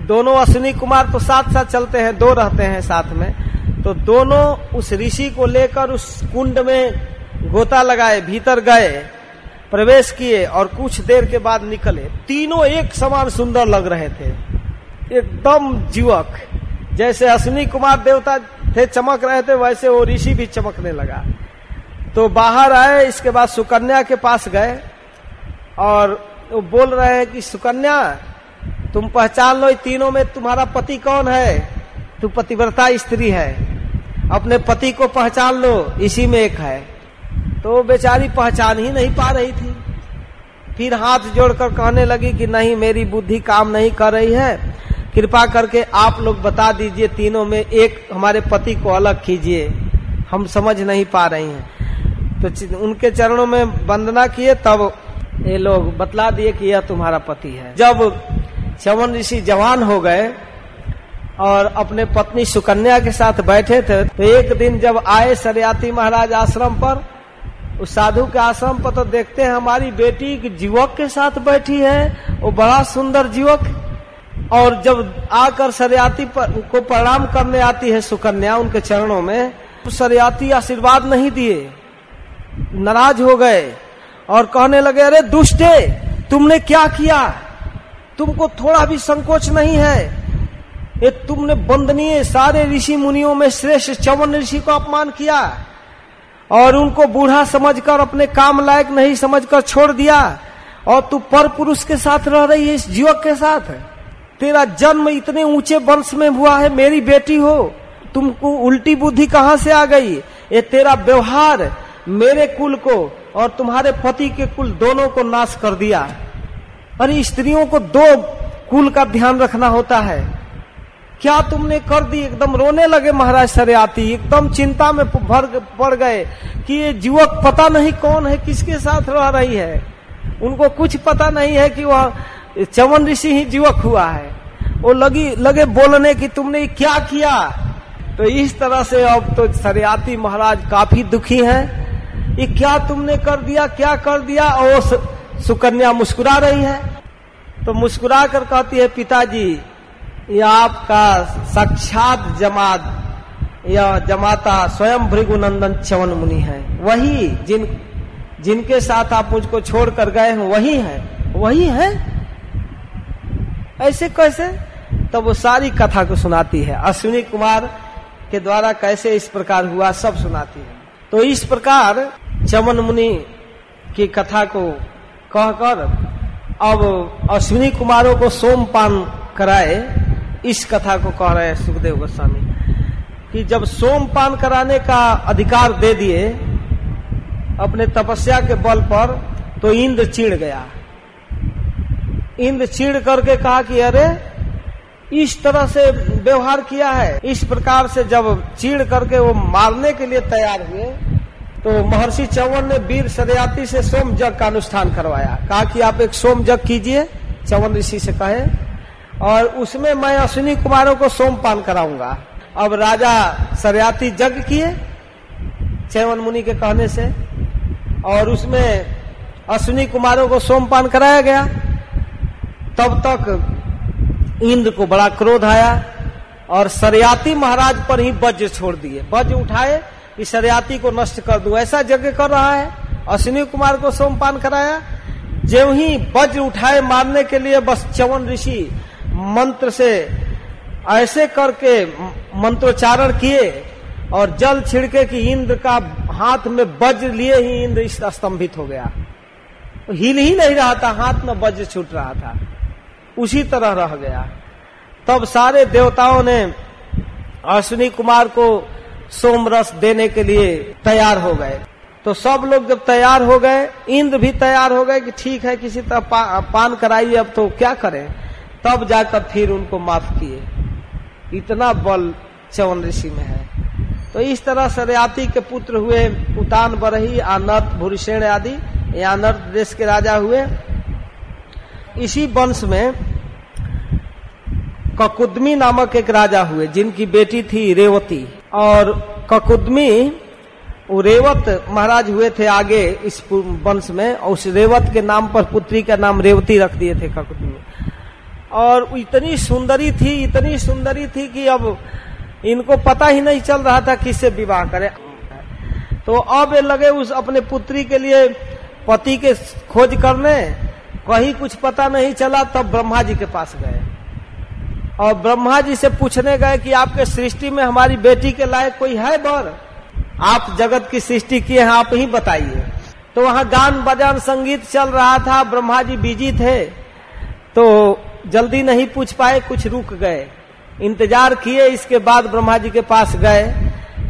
दोनों अश्विनी कुमार तो साथ साथ चलते हैं, दो रहते हैं साथ में तो दोनों उस ऋषि को लेकर उस कुंड में गोता लगाए, भीतर गए, प्रवेश किए और कुछ देर के बाद निकले। तीनों एक समान सुंदर लग रहे थे। एकदम जीवक। जैसे अश्विनी कुमार देवता थे, चमक रहे थे, वैसे वो ऋषि भी चमकने लगा। तो बाहर आए, इसके बाद सुकन्या के पास गए और वो बोल रहे हैं कि, सुकन्या, तुम पहचान लो तीनों में तुम्हारा पति कौन है? तू पतिव्रता स्त्री है। अपने पति को पहचान लो, इसी में एक है। तो बेचारी पहचान ही नहीं पा रही थी। फिर हाथ जोड़कर कहने लगी कि, नहीं, मेरी बुद्धि काम नहीं कर रही है। कृपा करके आप लोग बता दीजिए, तीनों में एक हमारे पति को अलग कीजिए। हम समझ नहीं पा रही हैं। तो उनके चरणों में वंदना किए तब ये लोग बतला दिए कि यह तुम्हारा पति है। जब चवन ऋषि जवान हो गए और अपने पत्नी सुकन्या के साथ बैठे थे तो एक दिन जब आए सरयाती महाराज आश्रम पर उस साधु के आश्रम पर तो देखते हैं हमारी बेटी एक युवक के साथ बैठी है वो बड़ा सुंदर युवक और जब आकर सरयाती पर, को प्रणाम करने आती है सुकन्या उनके चरणों में तो सरियाती आशीर्वाद नहीं दिए। नाराज़ हो गए और कहने लगे, अरे दुष्टे, तुमने क्या किया? तुमको थोड़ा भी संकोच नहीं है? ये तुमने बंदनीय सारे ऋषि मुनियों में श्रेष्ठ चवन ऋषि को अपमान किया और उनको बूढ़ा समझकर अपने काम लायक नहीं समझकर छोड़ दिया और तू पर पुरुष के साथ रह रही है, इस युवक के साथ? तेरा जन्म इतने ऊँचे वंश में हुआ है, मेरी बेटी हो, तुमको उल्टी बुद्धि कहाँ से आ गई? ये तेरा व्यवहार मेरे कुल को और तुम्हारे पति के कुल दोनों को नाश कर दिया। अरे, स्त्रियों को दो कुल का ध्यान रखना होता है। क्या तुमने कर दी? एकदम रोने लगे महाराज सरियाती एकदम चिंता में भर पड़ गए कि ये युवक पता नहीं कौन है, किसके साथ रह रही है। उनको कुछ पता नहीं है कि वह चवन ऋषि ही युवक हुआ है। वो लगी, लगे बोलने की तुमने क्या किया? तो इस तरह से अब तो सरियाती महाराज काफ़ी दुखी हैं। ये क्या तुमने कर दिया, क्या कर दिया? और सुकन्या मुस्कुरा रही है। तो मुस्कुरा कर कहती है, पिताजी यह आपका साक्षात जमात, या जमाता स्वयं भृगुनंदन चवन मुनि है। वही जिन, जिनके साथ आप मुझको छोड़ कर गए हैं, वही है। वही है? ऐसे कैसे? तब वो सारी कथा को सुनाती है। अश्विनी कुमार के द्वारा कैसे इस प्रकार हुआ, सब सुनाती है। तो इस प्रकार चमन मुनि की कथा को कहकर अब अश्विनी कुमारों को सोमपान कराए, इस कथा को कह रहे हैं सुखदेव गोस्वामी कि जब सोमपान कराने का अधिकार दे दिए, अपने तपस्या के बल पर तो इंद्र चिड़ गया। इंद्र चिड़ करके कहा कि अरे इस तरह से व्यवहार किया है। इस प्रकार से जब चीड़ करके वो मारने के लिए तैयार हुए तो महर्षि चौवन ने वीर सदयाती से सोम जग का अनुष्ठान करवाया। कहा कि आप एक सोम जग कीजिए, चवन ऋषि से कहे, और उसमें मैं अश्विनी कुमारों को सोमपान कराऊँगा। अब राजा सरयाती जग किए, चैवन मुनि के कहने से, और उसमें अश्विनी कुमारों को सोमपान कराया गया। तब तक इंद्र को बड़ा क्रोध आया और सरयाती महाराज पर ही वज्र छोड़ दिए। वज्र उठाए, कि सरयाती को नष्ट कर दू। ऐसा यज्ञ कर रहा है अश्विनी कुमार को सोमपान कराया। जो ही वज्र उठाए मारने के लिए बस चवन ऋषि मंत्र से ऐसे करके मंत्रोच्चारण किए और जल छिड़के कि इंद्र का हाथ में वज्र लिए ही इंद्र स्तंभित हो गया। हिल ही नहीं रहा था, हाथ में वज्र छूट रहा था। उसी तरह रह गया। तब सारे देवताओं ने अश्विनी कुमार को सोमरस देने के लिए तैयार हो गए। तो सब लोग जब तैयार हो गए इंद्र भी तैयार हो गए कि ठीक है किसी तरह पा, पान कराइए अब तो क्या करें? तब जाकर फिर उनको माफ़ किए। इतना बल चवन ऋषि में है। तो इस तरह सरयाती के पुत्र हुए उतान बरही आनर्थ भूरिषेण आदि ये अनर्थ देश के राजा हुए। इसी वंश में ककुदमी नामक एक राजा हुए, जिनकी बेटी थी रेवती। और ककुदमी रेवत महाराज हुए थे आगे इस वंश में, और उस रेवत के नाम पर पुत्री का नाम रेवती रख दिए थे ककुदमी। और इतनी सुंदरी थी, इतनी सुंदरी थी कि अब इनको पता ही नहीं चल रहा था किससे विवाह करे। तो अब लगे उस अपने पुत्री के लिए पति के खोज करने, कहीं कुछ पता नहीं चला, तब ब्रह्मा जी के पास गए। और ब्रह्मा जी से पूछने गए कि आपके सृष्टि में हमारी बेटी के लायक कोई है बर? आप जगत की सृष्टि किए हैं, आप ही बताइए। तो वहाँ गान बजान संगीत चल रहा था, ब्रह्मा जी बिज़ी थे। तो जल्दी नहीं पूछ पाए, कुछ रुक गए। इंतज़ार किए, इसके बाद ब्रह्मा जी के पास गए।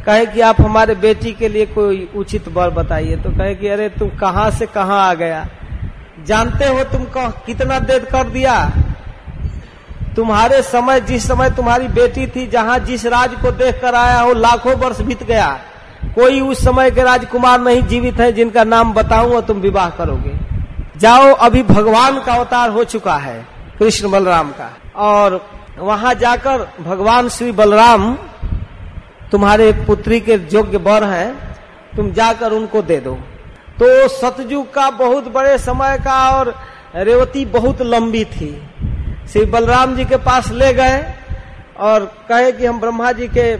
कहे कि आप हमारे बेटी के लिए कोई उचित बर बताइए। तो कहे कि अरे, तुम कहाँ से कहाँ आ गया? जानते हो तुम कितना देर कर दिया? तुम्हारे समय, जिस समय तुम्हारी बेटी थी, जहाँ जिस राज को देख कर आया हो, लाखों वर्ष बीत गया। कोई उस समय के राजकुमार नहीं जीवित है, जिनका नाम बताऊँ और तुम विवाह करोगे। जाओ, अभी भगवान का अवतार हो चुका है, कृष्ण बलराम का। और वहाँ जाकर भगवान श्री बलराम तुम्हारे पुत्री के योग्य बर हैं, तुम जाकर उनको दे दो। तो सतयुग का बहुत बड़े समय का और रेवती बहुत लंबी थी। श्री बलराम जी के पास ले गए और कहे कि हम ब्रह्मा जी के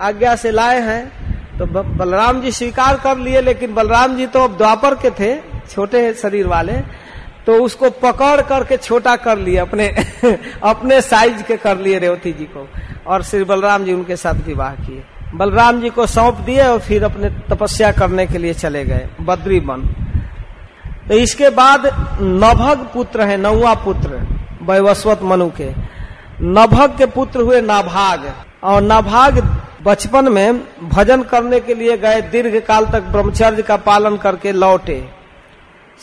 आज्ञा से लाए हैं तो बलराम जी स्वीकार कर लिए, लेकिन बलराम जी तो अब द्वापर के थे, छोटे शरीर वाले तो उसको पकड़ करके छोटा कर लिए, अपने अपने साइज़ के कर लिए रेवती जी को, और श्री बलराम जी उनके साथ विवाह किए। बलराम जी को सौंप दिए और फिर अपने तपस्या करने के लिए चले गए, बद्री वन। तो इसके बाद नभग पुत्र है, नौवा पुत्र। वैवस्वत मनु के। नभग के पुत्र हुए नाभाग। और नाभाग बचपन में भजन करने के लिए गए दीर्घ काल तक ब्रह्मचर्य का पालन करके लौटे।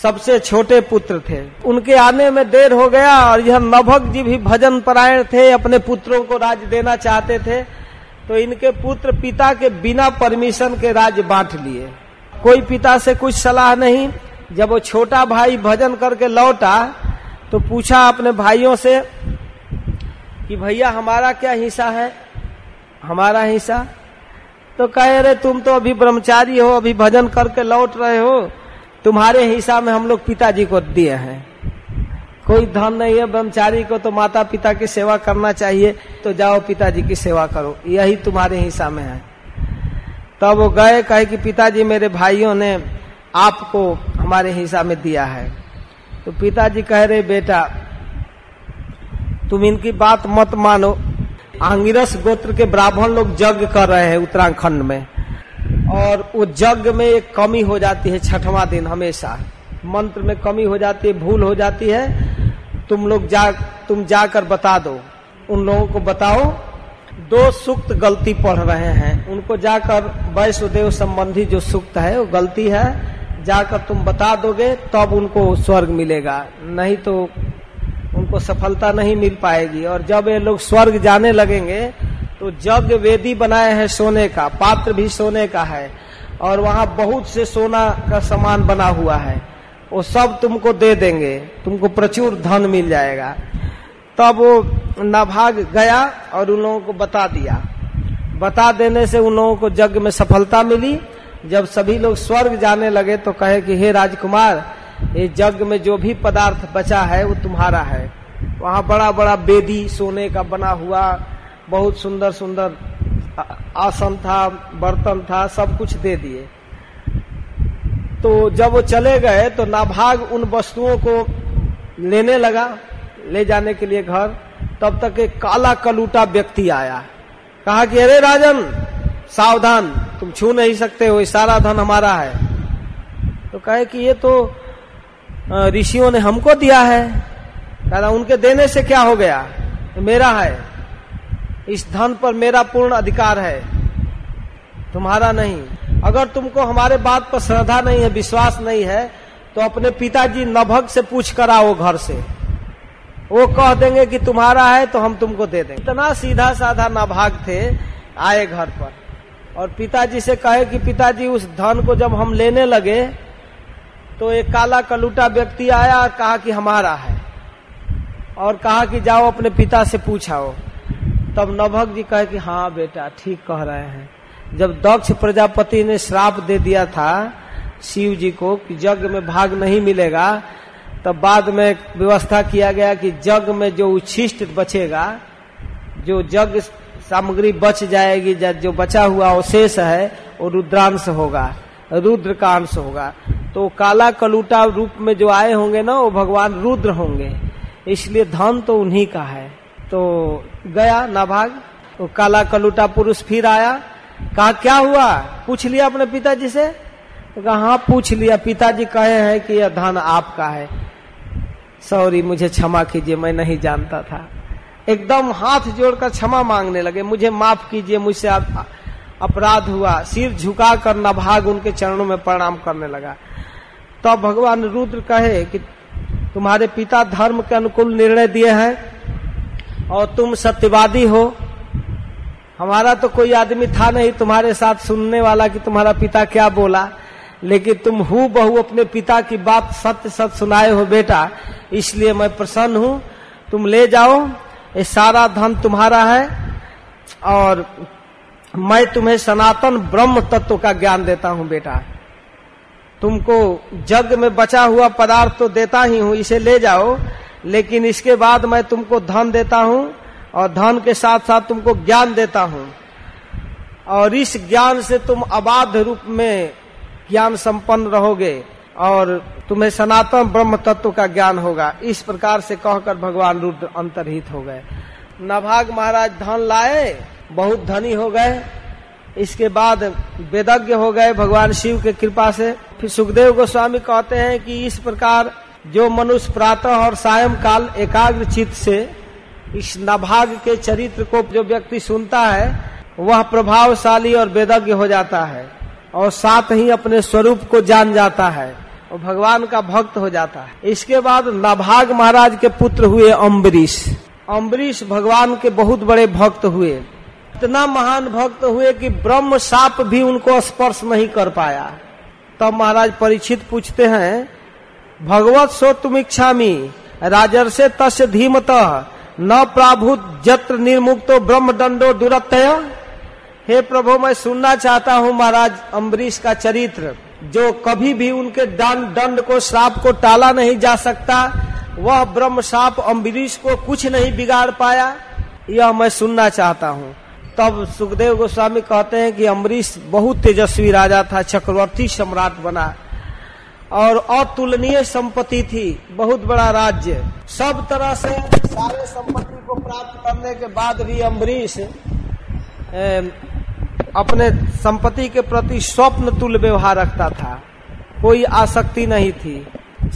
सबसे छोटे पुत्र थे। उनके आने में देर हो गया और यह नभग जी भी भजन परायण थे, अपने पुत्रों को राज देना चाहते थे। तो इनके पुत्र पिता के बिना परमिशन के राज बांट लिए। कोई पिता से कुछ सलाह नहीं। जब वो छोटा भाई भजन करके लौटा तो पूछा अपने भाइयों से कि भैया, हमारा क्या हिस्सा है? हमारा हिस्सा? तो कहे रहे तुम तो अभी ब्रह्मचारी हो, अभी भजन करके लौट रहे हो। तुम्हारे हिस्सा में हम लोग पिताजी को दिए हैं। कोई धन नहीं है, ब्रह्मचारी को तो माता पिता की सेवा करना चाहिए तो जाओ पिताजी की सेवा करो। यही तुम्हारे हिस्सा में है। तब वो गए, कहे कि, पिताजी, मेरे भाइयों ने आपको हमारे हिस्सा में दिया है। तो पिताजी कह रहे, बेटा, तुम इनकी बात मत मानो। आंगिरस गोत्र के ब्राह्मण लोग जग कर रहे हैं उत्तराखंड में, और वो जग में एक कमी हो जाती है, छठवां दिन हमेशा। मंत्र में कमी हो जाती है, भूल हो जाती है। तुम लोग जा, तुम जाकर बता दो। उन लोगों को बताओ, दो सुक्त गलती पढ़ रहे हैं। उनको जाकर वैष्णदेव संबंधी जो सुक्त है, वो गलती है। जाकर तुम बता दोगे, तब उनको स्वर्ग मिलेगा। नहीं तो उनको सफलता नहीं मिल पाएगी। और जब ये लोग स्वर्ग जाने लगेंगे तो जग वेदी बनाए हैं सोने का, पात्र भी सोने का है। और वहाँ बहुत से सोना का सामान बना हुआ है। वो सब तुमको दे देंगे। तुमको प्रचुर धन मिल जाएगा। तब वो नाभाग गया और उन लोगों को बता दिया। बता देने से उन लोगों को जग में सफलता मिली। जब सभी लोग स्वर्ग जाने लगे तो कहे कि, हे राजकुमार, ये जग में जो भी पदार्थ बचा है, वो तुम्हारा है। वहाँ बड़ा बड़ा बेदी सोने का बना हुआ, बहुत सुंदर सुंदर आसन था, बर्तन था, सब कुछ दे दिए। तो जब वो चले गए तो नाभाग उन वस्तुओं को लेने लगा, ले जाने के लिए घर। तब तक एक काला कलूटा व्यक्ति आया। कहा कि, अरे राजन सावधान। तुम छू नहीं सकते हो सारा धन हमारा है। तो कहे कि ये तो ऋषियों ने हमको दिया है। कहा उनके देने से क्या हो गया? मेरा है। इस धन पर मेरा पूर्ण अधिकार है। तुम्हारा नहीं। अगर तुमको हमारे बात पर श्रद्धा नहीं है, विश्वास नहीं है तो अपने पिताजी नभग से पूछ कर आओ घर से। वो कह देंगे कि तुम्हारा है तो हम तुमको दे देंगे। इतना सीधा साधा नाभाग थे आए घर पर। और पिताजी से कहे कि पिताजी, उस धन को जब हम लेने लगे तो एक काला कलूटा व्यक्ति आया और कहा कि हमारा है। और कहा कि जाओ अपने पिता से पूछाओ। तब नभग जी कहे कि हाँ बेटा, ठीक कह रहे हैं। जब दक्ष प्रजापति ने श्राप दे दिया था शिव जी को कि जग में भाग नहीं मिलेगा, तब बाद में व्यवस्था किया गया कि जग में जो उच्छिष्ट बचेगा, जो जग सामग्री बच जाएगी, जो बचा हुआ अवशेष है, वो रुद्रांश होगा रुद्र का अंश होगा। तो काला कलूटा रूप में जो आए होंगे ना, वो भगवान रुद्र होंगे। इसलिए धन तो उन्हीं का है। तो गया नाभाग तो काला कलूटा पुरुष फिर आया। कहा, क्या हुआ? पूछ लिया अपने पिताजी से? तो कहा हाँ पूछ लिया। पिताजी कहे हैं कि यह धन आपका है। सॉरी, मुझे क्षमा कीजिए, मैं नहीं जानता था। एकदम हाथ जोड़कर क्षमा मांगने लगे, मुझे माफ़ कीजिए, मुझसे अपराध हुआ। सिर झुकाकर नभाग उनके चरणों में प्रणाम करने लगा। तब तो भगवान रुद्र कहे कि, तुम्हारे पिता धर्म के अनुकूल निर्णय दिए हैं और तुम सत्यवादी हो। हमारा तो कोई आदमी था नहीं तुम्हारे साथ सुनने वाला कि तुम्हारा पिता क्या बोला, लेकिन तुम हु बहु अपने पिता की बात सत्य सत्य सुनाए हो बेटा, इसलिए मैं प्रसन्न हूँ। तुम ले जाओ ये सारा धन तुम्हारा है और मैं तुम्हें सनातन ब्रह्म तत्व का ज्ञान देता हूँ, बेटा। तुमको जग में बचा हुआ पदार्थ तो देता ही हूँ, इसे ले जाओ, लेकिन इसके बाद मैं तुमको धन देता हूँ और धन के साथ साथ तुमको ज्ञान देता हूँ। और इस ज्ञान से तुम अबाध रूप में ज्ञान संपन्न रहोगे। और तुम्हें सनातन ब्रह्म तत्व का ज्ञान होगा। इस प्रकार से कहकर भगवान रुद्र अंतरहित हो गए। नभाग महाराज धन लाए, बहुत धनी हो गए। इसके बाद वेदज्ञ हो गए भगवान शिव के कृपा से। फिर सुखदेव गोस्वामी कहते हैं कि इस प्रकार जो मनुष्य प्रातः और सायं काल एकाग्र चित्त से इस नभाग के चरित्र को जो व्यक्ति सुनता है, वह प्रभावशाली और वेदज्ञ हो जाता है और साथ ही अपने स्वरूप को जान जाता है। और भगवान का भक्त हो जाता है। इसके बाद नभाग महाराज के पुत्र हुए अम्बरीश। अम्बरीश भगवान के बहुत बड़े भक्त हुए। इतना महान भक्त हुए कि ब्रह्म साप भी उनको स्पर्श नहीं कर पाया। तब महाराज परीक्षित पूछते हैं, भगवत सो तुम इच्छामी राजर से तस् धीमत, न प्राभुत जत्र निर्मुक्तो ब्रह्म दंडो दुरतय हे प्रभु, मैं सुनना चाहता हूँ महाराज अम्बरीश का चरित्र। जो कभी भी उनके दंड दंड को, श्राप को टाला नहीं जा सकता, वह ब्रह्म साप अम्बरीश को कुछ नहीं बिगाड़ पाया, यह मैं सुनना चाहता हूँ। तब सुखदेव गोस्वामी कहते हैं कि अम्बरीश बहुत तेजस्वी राजा था, चक्रवर्ती सम्राट बना और अतुलनीय संपत्ति थी, बहुत बड़ा राज्य। सब तरह से सारे संपत्ति को प्राप्त करने के बाद भी अम्बरीश अपने संपत्ति के प्रति स्वप्न तुल व्यवहार रखता था। कोई आसक्ति नहीं थी।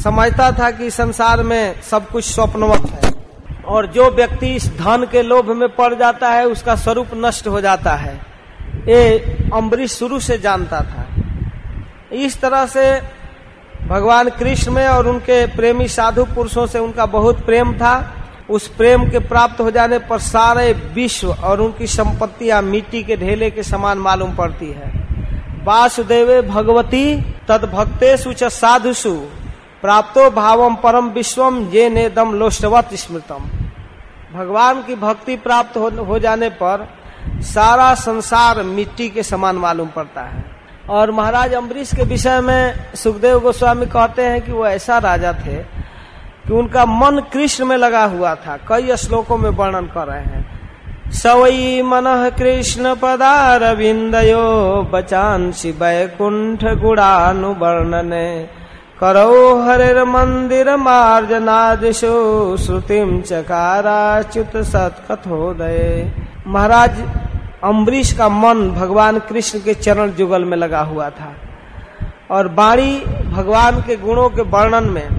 समझता था कि संसार में सब कुछ स्वप्नवत है। और जो व्यक्ति इस धन के लोभ में पड़ जाता है, उसका स्वरूप नष्ट हो जाता है। ये अम्बरीश शुरू से जानता था। इस तरह से भगवान कृष्ण में और उनके प्रेमी साधु पुरुषों से उनका बहुत प्रेम था। उस प्रेम के प्राप्त हो जाने पर सारे विश्व और उनकी संपत्तियाँ मिट्टी के ढेले के समान मालूम पड़ती है। वासुदेवे भगवती तद भक्तेषु च साधुषु प्राप्तो भावम परम विश्वम ये ने दम लोष्टवत स्मृतम। भगवान की भक्ति प्राप्त हो, हो जाने पर सारा संसार मिट्टी के समान मालूम पड़ता है। और महाराज अम्बरीश के विषय में सुखदेव गोस्वामी कहते हैं कि वो ऐसा राजा थे कि उनका मन कृष्ण में लगा हुआ था। कई श्लोकों में वर्णन कर रहे हैं। सवई मन कृष्ण पदार पदारविंदयो बचांसी वैकुंठ गुणानुवर्णने। करो हरिर मंदिर मार्जनादिशो श्रुतिम चकाराच्युत सत्कथोदय। महाराज, अम्बरीश का मन भगवान कृष्ण के चरण जुगल में लगा हुआ था। और बाणी भगवान के गुणों के वर्णन में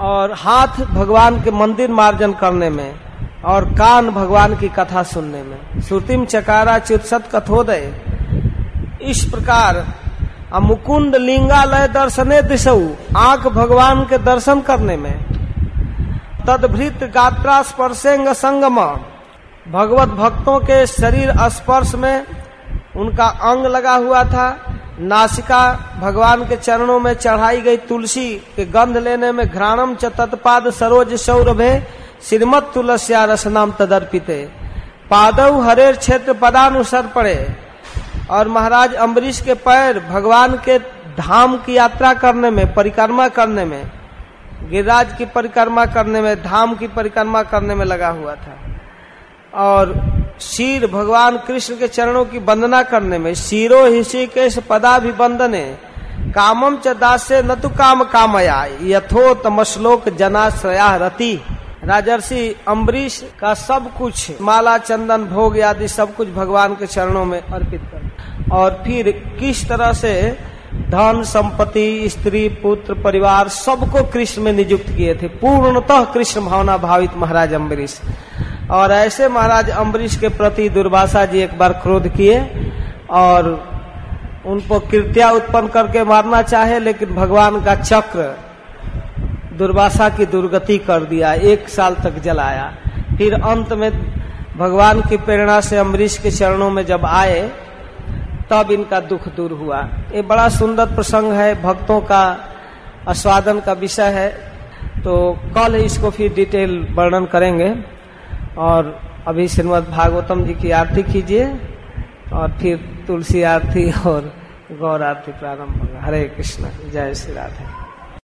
और हाथ भगवान के मंदिर मार्जन करने में और कान भगवान की कथा सुनने में। श्रुतिम चकारा चित्सत कथोदय। इस प्रकार मुकुंद लिंगालय दर्शने दिशऊ आँख भगवान के दर्शन करने में। तदभृत गात्रा स्पर्शेंग संगम। भगवत भक्तों के शरीर स्पर्श में उनका अंग लगा हुआ था। नासिका भगवान के चरणों में चढ़ाई गई तुलसी के गंध लेने में घ्राणम च तत्पाद सरोज सौरभे श्रीमत तुलस्या रसनाम तदर्पिते। पादव हरेर क्षेत्र पदानुसर पड़े और महाराज अम्बरीश के पैर भगवान के धाम की यात्रा करने में, परिक्रमा करने में, गिरिराज की परिक्रमा करने में, धाम की परिक्रमा करने में लगा हुआ था। और शीर भगवान कृष्ण के चरणों की वंदना करने में शीरो ऋषिकेश पदा भी वंदने कामम च दास्य न तो काम कामया यथो तमश्लोक जनाश्रया रति। राजर्षि अम्बरीश का सब कुछ, माला, चंदन, भोग आदि सब कुछ भगवान के चरणों में अर्पित कर। और फिर किस तरह से धन, संपत्ति, स्त्री, पुत्र, परिवार, सबको कृष्ण में नियुक्त किए थे। पूर्णतः कृष्ण भावना भावित महाराज अम्बरीश। और ऐसे महाराज अम्बरीश के प्रति दुर्वासा जी एक बार क्रोध किए और उनको कृत्या उत्पन्न करके मारना चाहे, लेकिन भगवान का चक्र दुर्वासा की दुर्गति कर दिया, एक साल तक जलाया। फिर अंत में भगवान की प्रेरणा से अम्बरीश के चरणों में जब आए, तब इनका दुख दूर हुआ। ये बड़ा सुंदर प्रसंग है, भक्तों का आस्वादन का विषय है। तो कल इसको फिर डिटेल वर्णन करेंगे। और अभी श्रीमद भागवतम जी की आरती कीजिए और फिर तुलसी आरती और गौर आरती प्रारंभ होगा। हरे कृष्ण। जय श्री राधे।